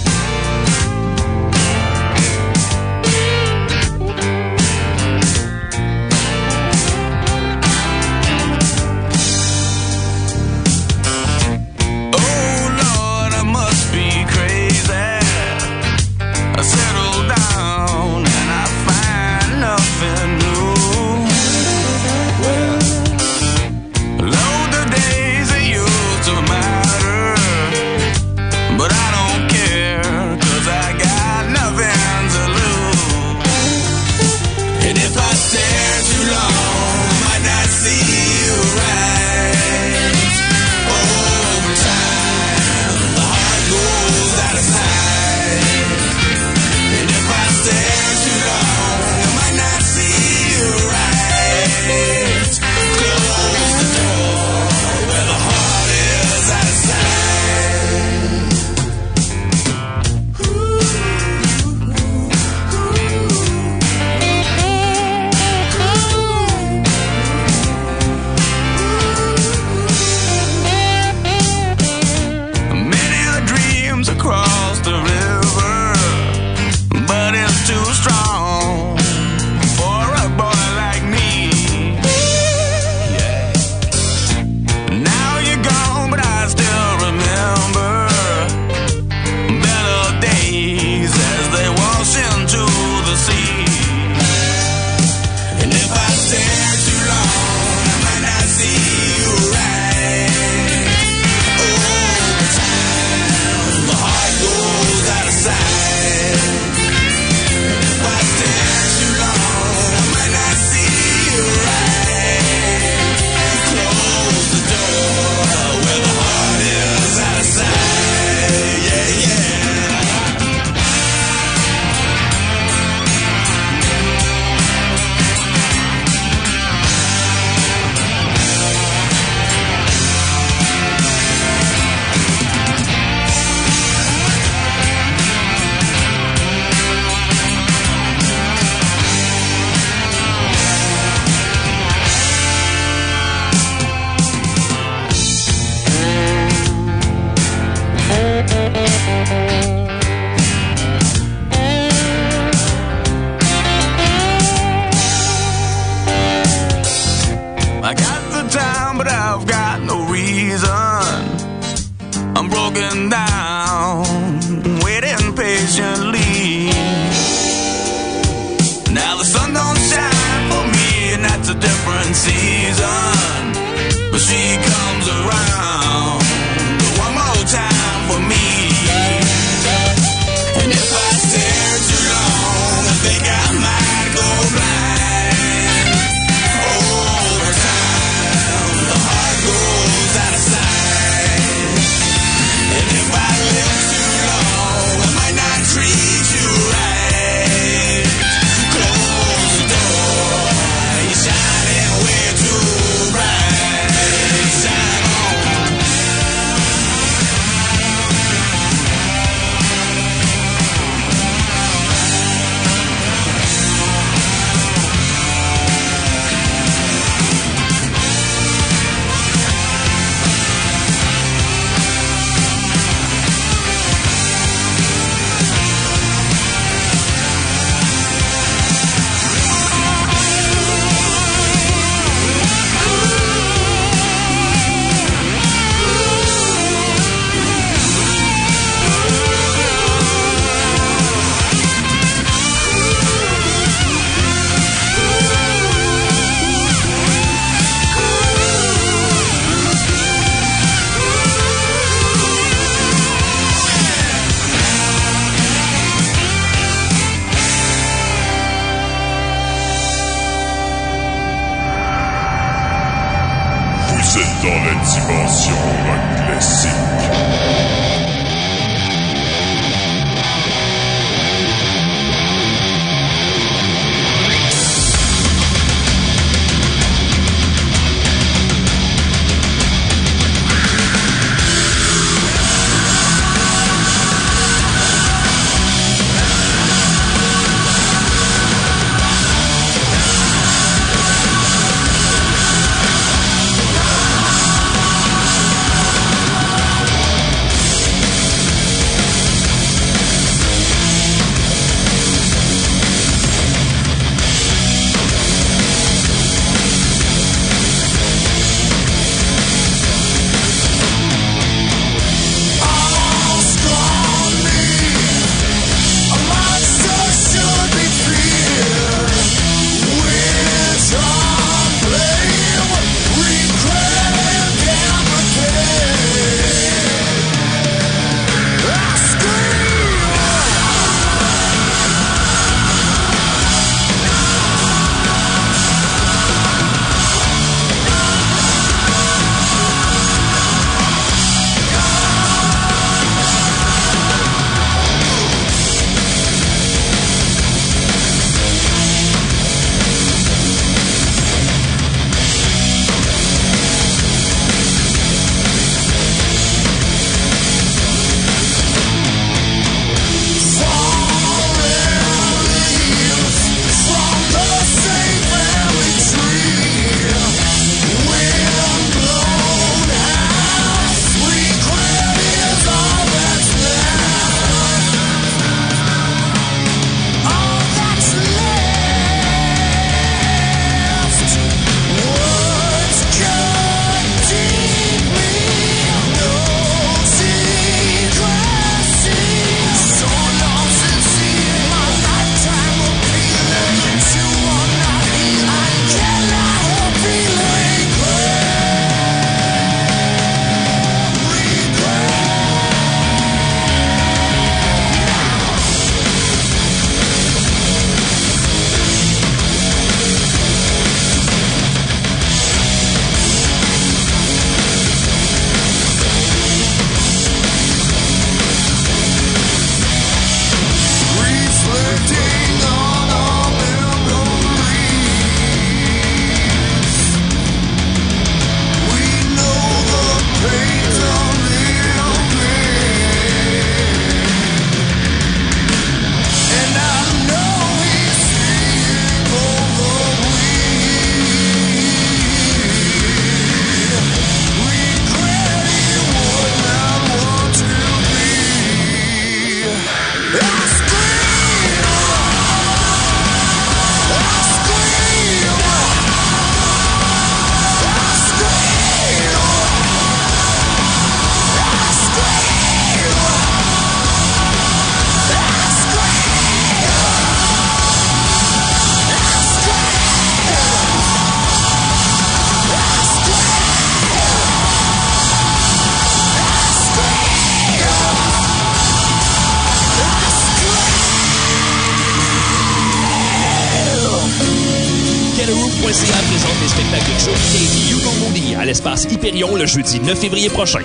Jeudi 9 février prochain.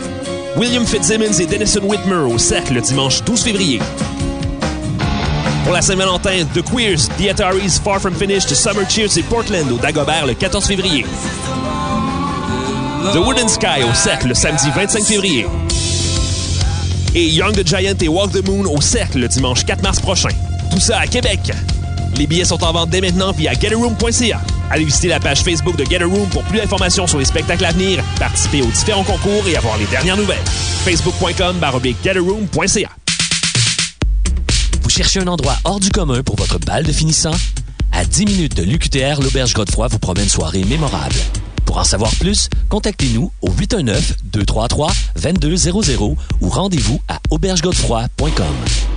William Fitzsimmons et Denison Whitmer au Cercle le dimanche 12 février. Pour la Saint-Valentin, The Queers, The Ataris, Far From Finished, Summer Cheers et Portland au Dagobert le 14 février. The Wooden Sky au Cercle le samedi 25 février. Et Young the Giant et Walk the Moon au Cercle le dimanche 4 mars prochain. Tout ça à Québec. Les billets sont en vente dès maintenant via getaroom.ca. Allez visiter la page Facebook de Get Room pour plus d'informations sur les spectacles à venir, participer aux différents concours et avoir les dernières nouvelles. Facebook.com getaroom.ca. Vous cherchez un endroit hors du commun pour votre bal de finissant? À 10 minutes de l'UQTR, l'Auberge Godefroy vous promet une soirée mémorable. Pour en savoir plus, contactez-nous au 819-233-2200 ou rendez-vous à aubergegodefroy.com.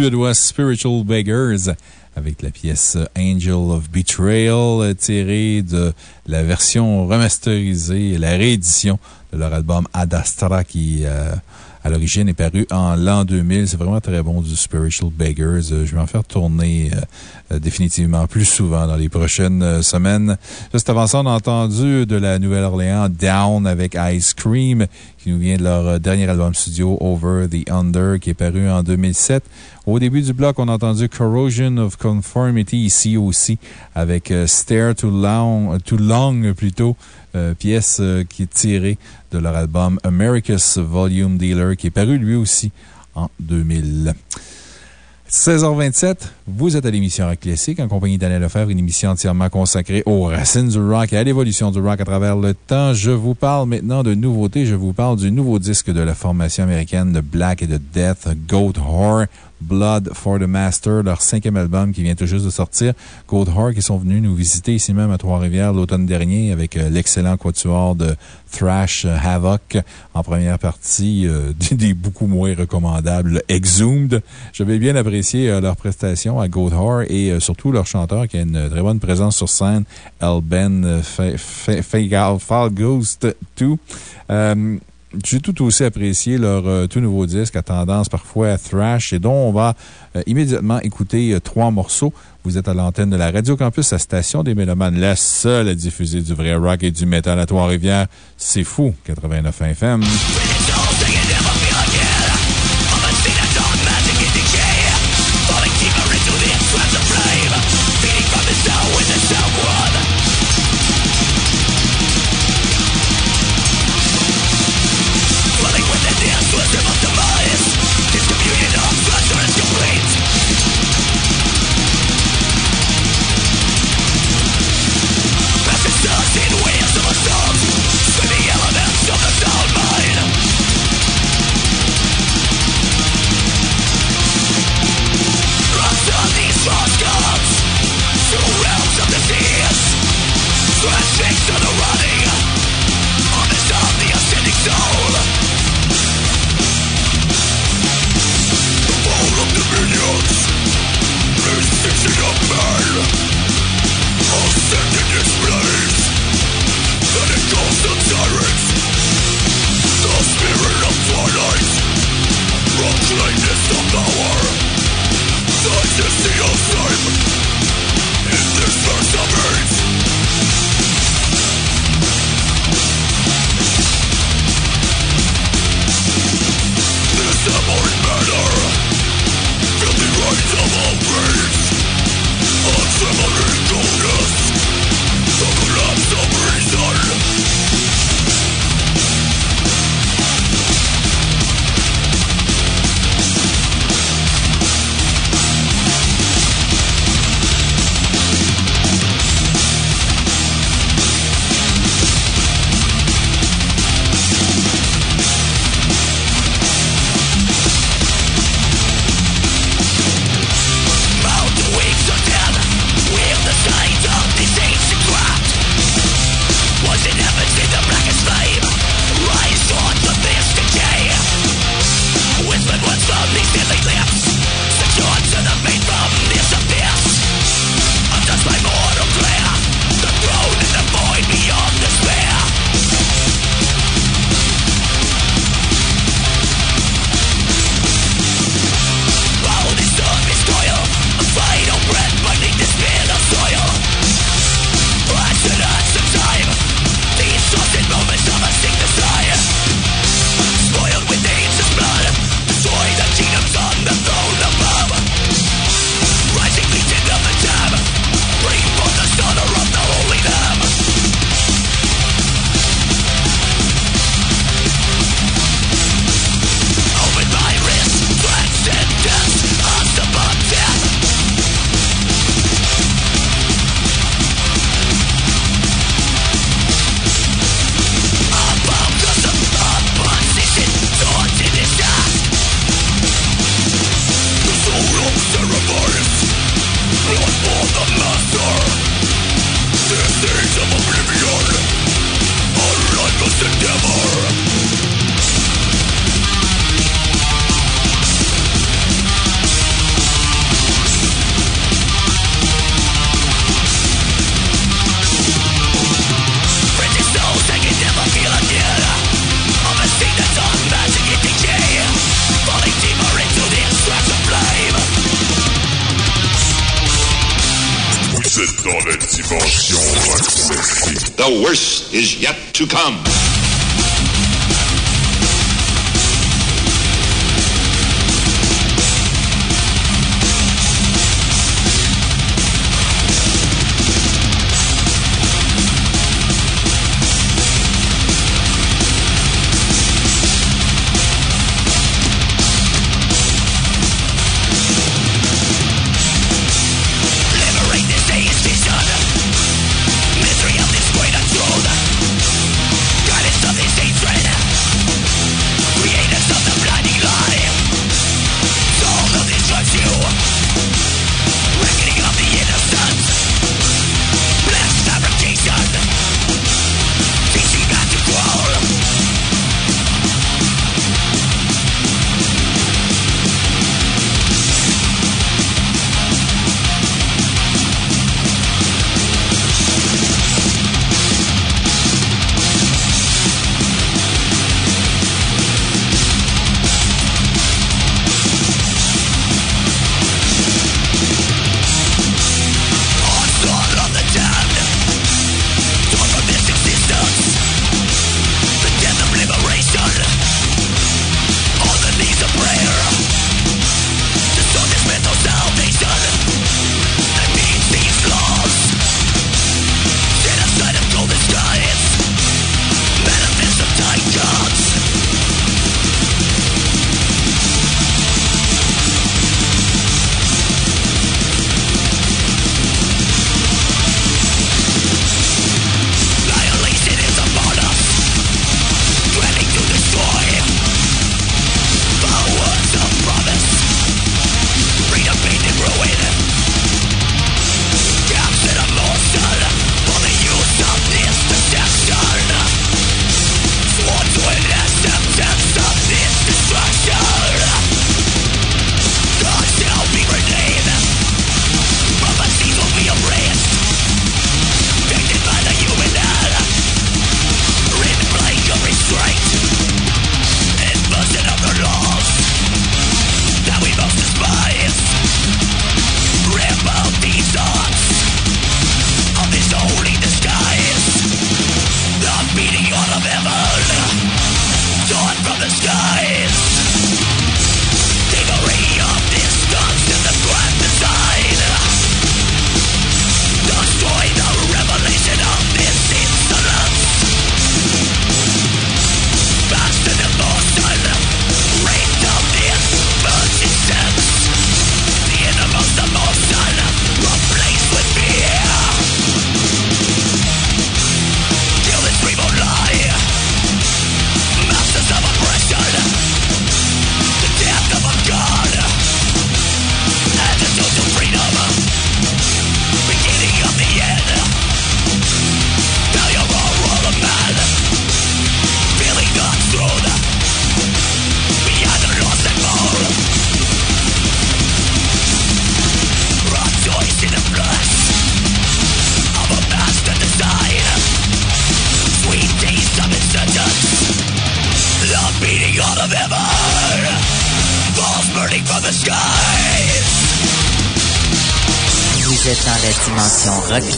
Suédois Spiritual Beggars avec la pièce Angel of Betrayal tirée de la version remasterisée, la réédition de leur album Ad Astra qui, euh, à l'origine, est paru en l'an 2000. C'est vraiment très bon du Spiritual Beggars. Euh, Je vais en faire tourner euh, définitivement plus souvent dans les prochaines semaines. Juste avant ça, on a entendu de la Nouvelle-Orléans Down avec Ice Cream qui nous vient de leur dernier album studio Over the Under qui est paru en 2007. Au début du bloc, on a entendu Corrosion of Conformity ici aussi avec euh, Stare Too Long, Too Long plutôt, euh, pièce euh, qui est tirée de leur album America's Volume Dealer qui est paru lui aussi en 2000. 16h27, vous êtes à l'émission Rock Classique en compagnie d'Alain Lefebvre, une émission entièrement consacrée aux racines du rock et à l'évolution du rock à travers le temps. Je vous parle maintenant de nouveautés. Je vous parle du nouveau disque de la formation américaine de Black et de Death, Goat Whore. Blood for the Master, leur cinquième album qui vient tout juste de sortir. Goat Whore qui sont venus nous visiter ici même à Trois-Rivières l'automne dernier avec euh, l'excellent quatuor de Thrash euh, Havoc en première partie euh, des beaucoup moins recommandables Exhumed. J'avais bien apprécié euh, leur prestation à Whore et euh, surtout leur chanteur qui a une très bonne présence sur scène, Elben Falghost 2. J'ai tout aussi apprécié leur euh, tout nouveau disque à tendance parfois à thrash et dont on va euh, immédiatement écouter euh, trois morceaux. Vous êtes à l'antenne de la Radio Campus, la station des Mélomanes, la seule à diffuser du vrai rock et du métal à Trois-Rivières. C'est fou, 89 FM.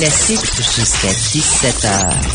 Dimension rock classique jusqu'à 17h.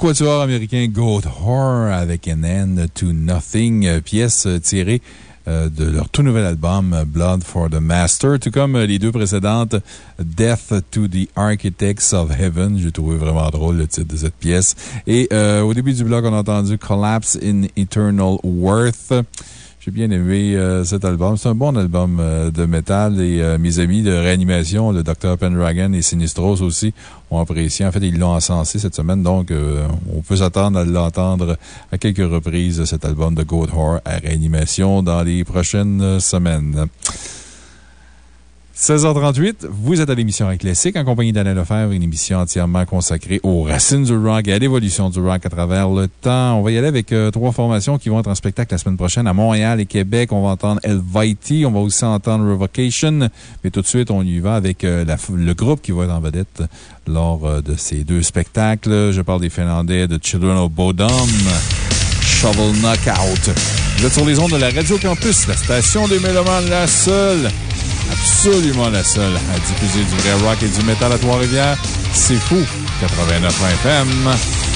Quatuor américain Goat Horror avec An End to Nothing, euh, pièce euh, tirée euh, de leur tout nouvel album Blood for the Master, tout comme les deux précédentes Death to the Architects of Heaven. J'ai trouvé vraiment drôle le titre de cette pièce. Et au début du blog, on a entendu Collapse in Eternal Worth. J'ai bien aimé euh, cet album. C'est un bon album euh, de métal et euh, mes amis de réanimation, le Dr. Pendragon et Sinistros aussi, ont apprécié. En fait, ils l'ont encensé cette semaine, donc on peut s'attendre à l'entendre à quelques reprises, cet album de Goat Horror à réanimation dans les prochaines semaines. 16h38, vous êtes à l'émission Rock Classique en compagnie d'Alain Lefebvre, une émission entièrement consacrée aux racines du rock et à l'évolution du rock à travers le temps. On va y aller avec euh, trois formations qui vont être en spectacle la semaine prochaine à Montréal et Québec. On va entendre Elvite, on va aussi entendre Revocation, mais tout de suite, on y va avec euh, le groupe qui va être en vedette lors euh, de ces deux spectacles. Je parle des Finlandais de Children of Bodom, Shovel Knockout. Vous êtes sur les ondes de la Radio Campus, la station des Mélomanes, la seule absolument la seule à diffuser du vrai rock et du métal à Trois-Rivières. C'est fou. 89 FM.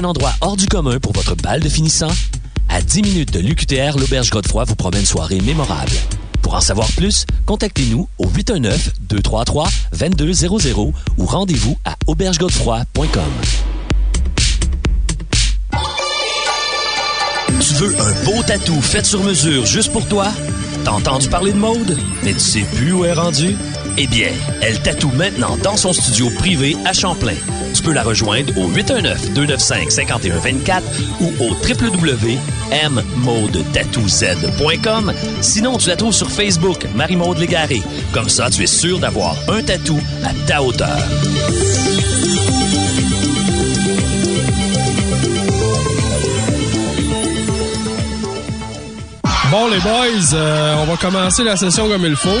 Un endroit hors du commun pour votre bal de finissant? À 10 minutes de l'UQTR, l'Auberge Godefroy vous promet une soirée mémorable. Pour en savoir plus, contactez-nous au 819-233-2200 ou rendez-vous à aubergegodefroy.com. Tu veux un beau tatou fait sur mesure juste pour toi? T'as entendu parler de mode, mais tu sais plus où est rendu? Eh bien, elle tatoue maintenant dans son studio privé à Champlain. Tu peux la rejoindre au 819-295-5124 ou au www.mmodetatouz.com. Sinon, tu la trouves sur Facebook, Marie-Maude Légaré. Comme ça, tu es sûr d'avoir un tatou à ta hauteur. Bon, les boys, euh, on va commencer la session comme il faut.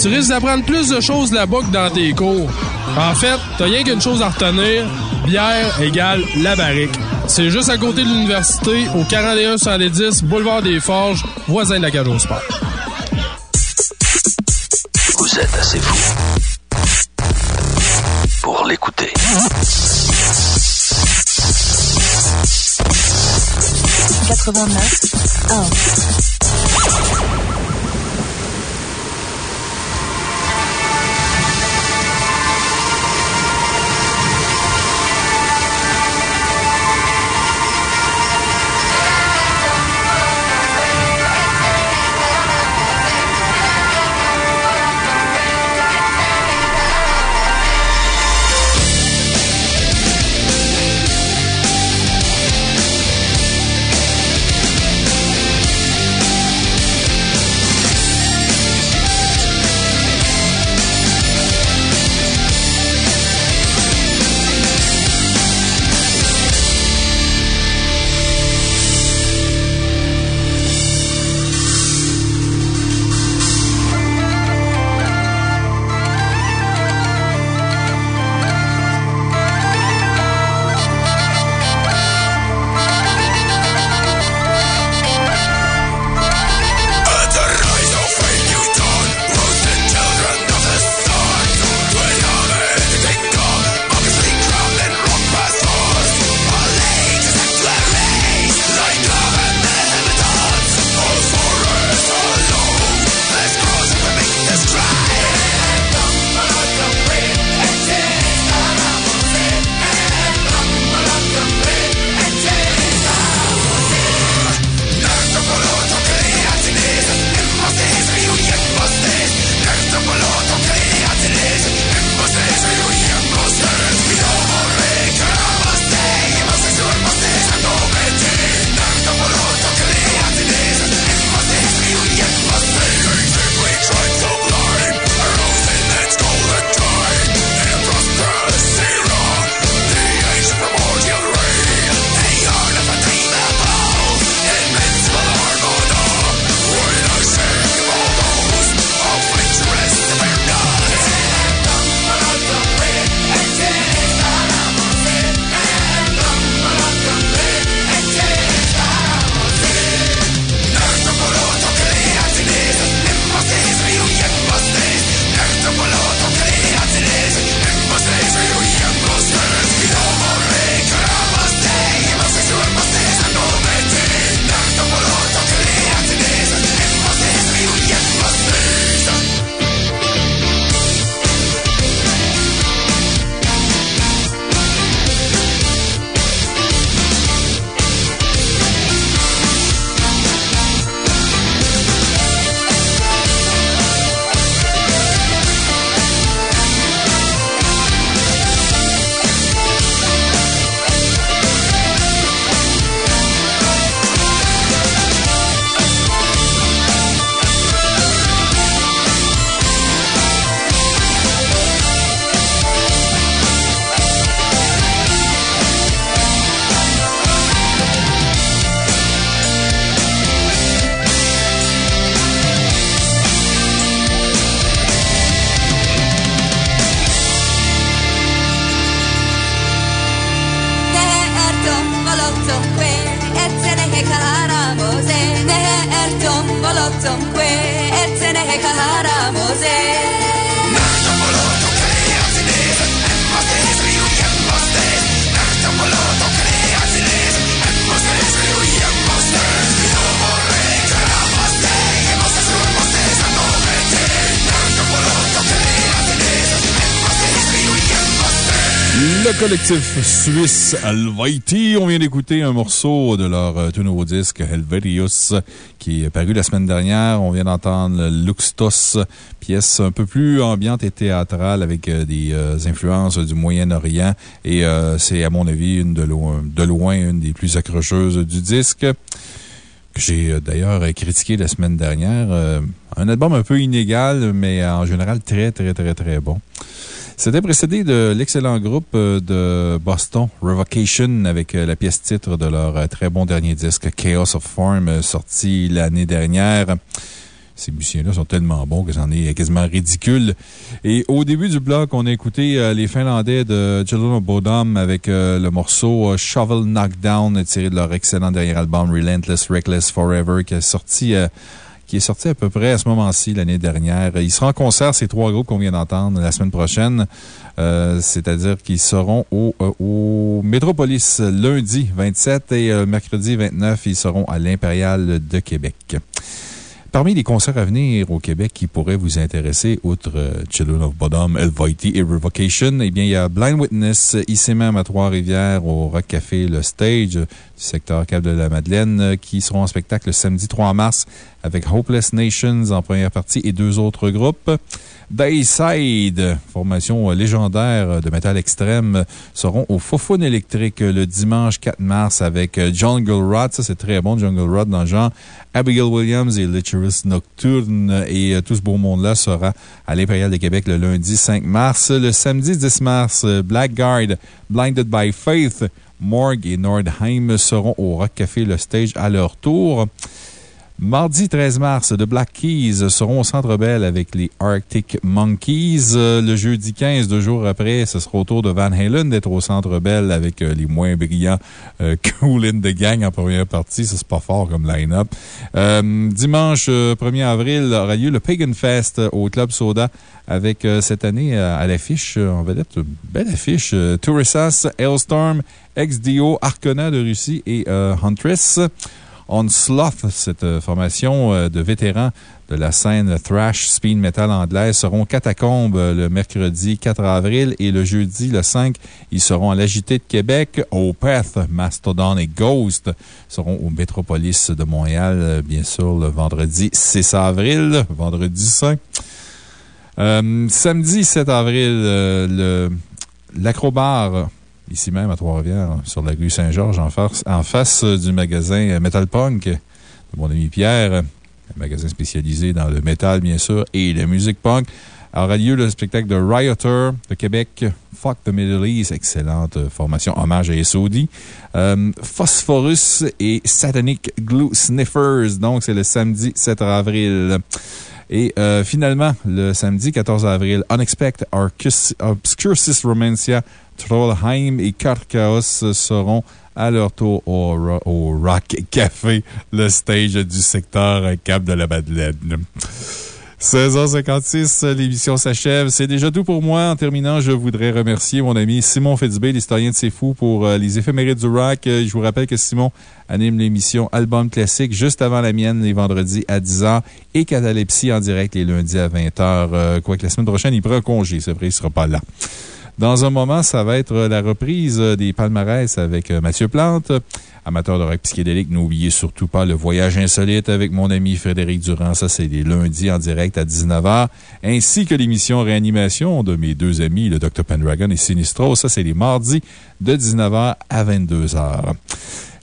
Tu risques d'apprendre plus de choses là-bas que dans tes cours. En fait, t'as rien qu'une chose à retenir. Bière égale la barrique. C'est juste à côté de l'université, au 41 110 Boulevard des Forges, voisin de la cage au sport. Vous êtes assez fou pour l'écouter. Collectif suisse Alvaiti. On vient d'écouter un morceau de leur euh, tout nouveau disque Helvetius qui est paru la semaine dernière. On vient d'entendre Luxtos, pièce un peu plus ambiante et théâtrale avec euh, des euh, influences du Moyen-Orient. Et c'est, à mon avis, une de loin, de loin, une des plus accrocheuses du disque. Que j'ai d'ailleurs critiqué la semaine dernière. un album un peu inégal, mais en général très, très, très, très bon. C'était précédé de l'excellent groupe euh, de Boston, Revocation, avec euh, la pièce titre de leur euh, très bon dernier disque, Chaos of Form, sorti l'année dernière. Ces musiciens-là sont tellement bons que c'en est quasiment ridicule. Et au début du bloc, on a écouté les Finlandais de Children of Bodom avec le morceau Shovel Knockdown tiré de leur excellent dernier album Relentless Reckless Forever qui est sorti qui est sorti à peu près à ce moment-ci l'année dernière. Il sera en concert, ces trois groupes qu'on vient d'entendre, la semaine prochaine. Euh, c'est-à-dire qu'ils seront au, euh, au Métropolis lundi 27 et euh, mercredi 29, ils seront à l'Impérial de Québec. Parmi les concerts à venir au Québec qui pourraient vous intéresser, outre Children of Bodom, Elvity et Revocation, eh bien, il y a Blind Witness ici même à Trois-Rivières au Rock Café Le Stage du secteur Cap de la Madeleine qui seront en spectacle le samedi 3 mars avec Hopeless Nations en première partie et deux autres groupes. Dayside, formation légendaire de métal extrême, seront au Fofone électrique le dimanche 4 mars avec Jungle Rod. Ça, c'est très bon, Jungle Rod dans le genre. Abigail Williams et Liturus Nocturne. Et euh, tout ce beau monde-là sera à l'Impérial de Québec le lundi 5 mars. Le samedi 10 mars, Blackguard, Blinded by Faith, Morgue et Nordheim seront au Rock Café Le Stage à leur tour. Mardi 13 mars, The Black Keys seront au Centre Bell avec les Arctic Monkeys. Euh, le jeudi 15, deux jours après, ce sera au tour de Van Halen d'être au Centre Bell avec euh, les moins brillants euh, Cool in the Gang en première partie. Ça, c'est pas fort comme line-up. dimanche 1er avril aura lieu le Pagan Fest au Club Soda avec cette année à l'affiche, en vedette, belle affiche, Tourissas, Hailstorm, XDO, Arcona de Russie et Huntress. Onslaught, cette euh, formation euh, de vétérans de la scène thrash speed metal anglaise, seront catacombes euh, le mercredi 4 avril et le jeudi le 5, ils seront à l'Agité de Québec, au Path, Mastodon et Ghost seront au Métropolis de Montréal, bien sûr, le vendredi 6 avril, vendredi 5. samedi 7 avril, l'Acrobar ici même à Trois-Rivières, sur la rue Saint-Georges, en face, en face du magasin Metal Punk de mon ami Pierre, un magasin spécialisé dans le métal, bien sûr, et la musique punk. Aura lieu le spectacle de Rioter de Québec, Fuck the Middle East, excellente formation, hommage à SOD. Euh, Phosphorus et Satanic Glue Sniffers, donc c'est le samedi 7 avril. Et euh, finalement, le samedi 14 avril, Unexpected Obscurcis Romancia Trollheim et Carcaos seront à leur tour au, Rock Café, le stage du secteur Cap de la Madeleine. 16h56, l'émission s'achève. C'est déjà tout pour moi. En terminant, je voudrais remercier mon ami Simon Fitzbé, l'historien de C'est Fou, pour euh, les éphémérides du rock. Je vous rappelle que Simon anime l'émission Album Classique juste avant la mienne les vendredis à 10h et Catalepsie en direct les lundis à 20h. Euh, quoique la semaine prochaine, il prend congé. C'est vrai, il sera pas là. Dans un moment, ça va être la reprise des palmarès avec euh, Mathieu Plante. Amateur de rock psychédélique, n'oubliez surtout pas le voyage insolite avec mon ami Frédéric Durand. Ça, c'est les lundis en direct à 19h. Ainsi que l'émission Réanimation de mes deux amis, le Dr. Pendragon et Sinistro. Ça, c'est les mardis de 19h à 22h.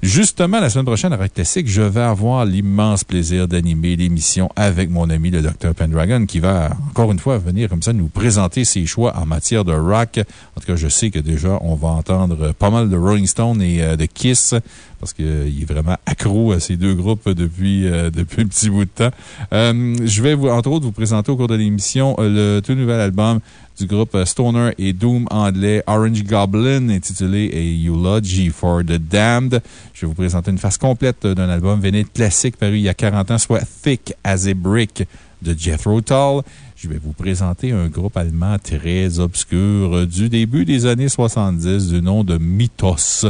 Justement, la semaine prochaine, à Rock Classique, je vais avoir l'immense plaisir d'animer l'émission avec mon ami le Dr. Pendragon qui va, encore une fois, venir comme ça nous présenter ses choix en matière de rock. En tout cas, je sais que déjà, on va entendre pas mal de Rolling Stone et euh, de Kiss parce qu'il est vraiment accro à ces deux groupes depuis, euh, depuis un petit bout de temps. Euh, je vais, entre autres, vous présenter au cours de l'émission le tout nouvel album du groupe Stoner et Doom anglais Orange Goblin, intitulé A Eulogy for the Damned. Je vais vous présenter une face complète d'un album véné classique paru il y a 40 ans, soit Thick as a Brick de Jethro Tull. Je vais vous présenter un groupe allemand très obscur du début des années 70 du nom de Mythos.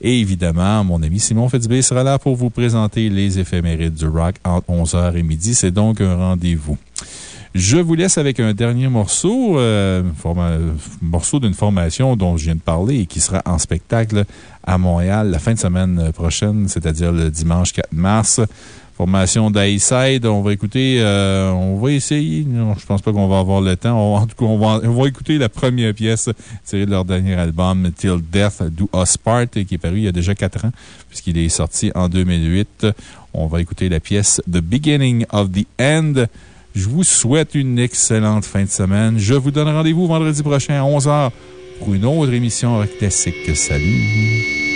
Et évidemment, mon ami Simon Fitzbé sera là pour vous présenter les éphémérides du rock entre 11h et midi. C'est donc un rendez-vous. Je vous laisse avec un dernier morceau, euh, morceau d'une formation dont je viens de parler et qui sera en spectacle à Montréal la fin de semaine prochaine, c'est-à-dire le dimanche 4 mars. Formation d'Ayside, on va écouter, euh, on va essayer, non, je pense pas qu'on va avoir le temps. En tout cas, on va, écouter la première pièce tirée de leur dernier album, Till Death Do Us Part, qui est paru il y a déjà 4 ans, puisqu'il est sorti en 2008. On va écouter la pièce The Beginning of the End. Je vous souhaite une excellente fin de semaine. Je vous donne rendez-vous vendredi prochain à 11h pour une autre émission Rock Classique. Salut!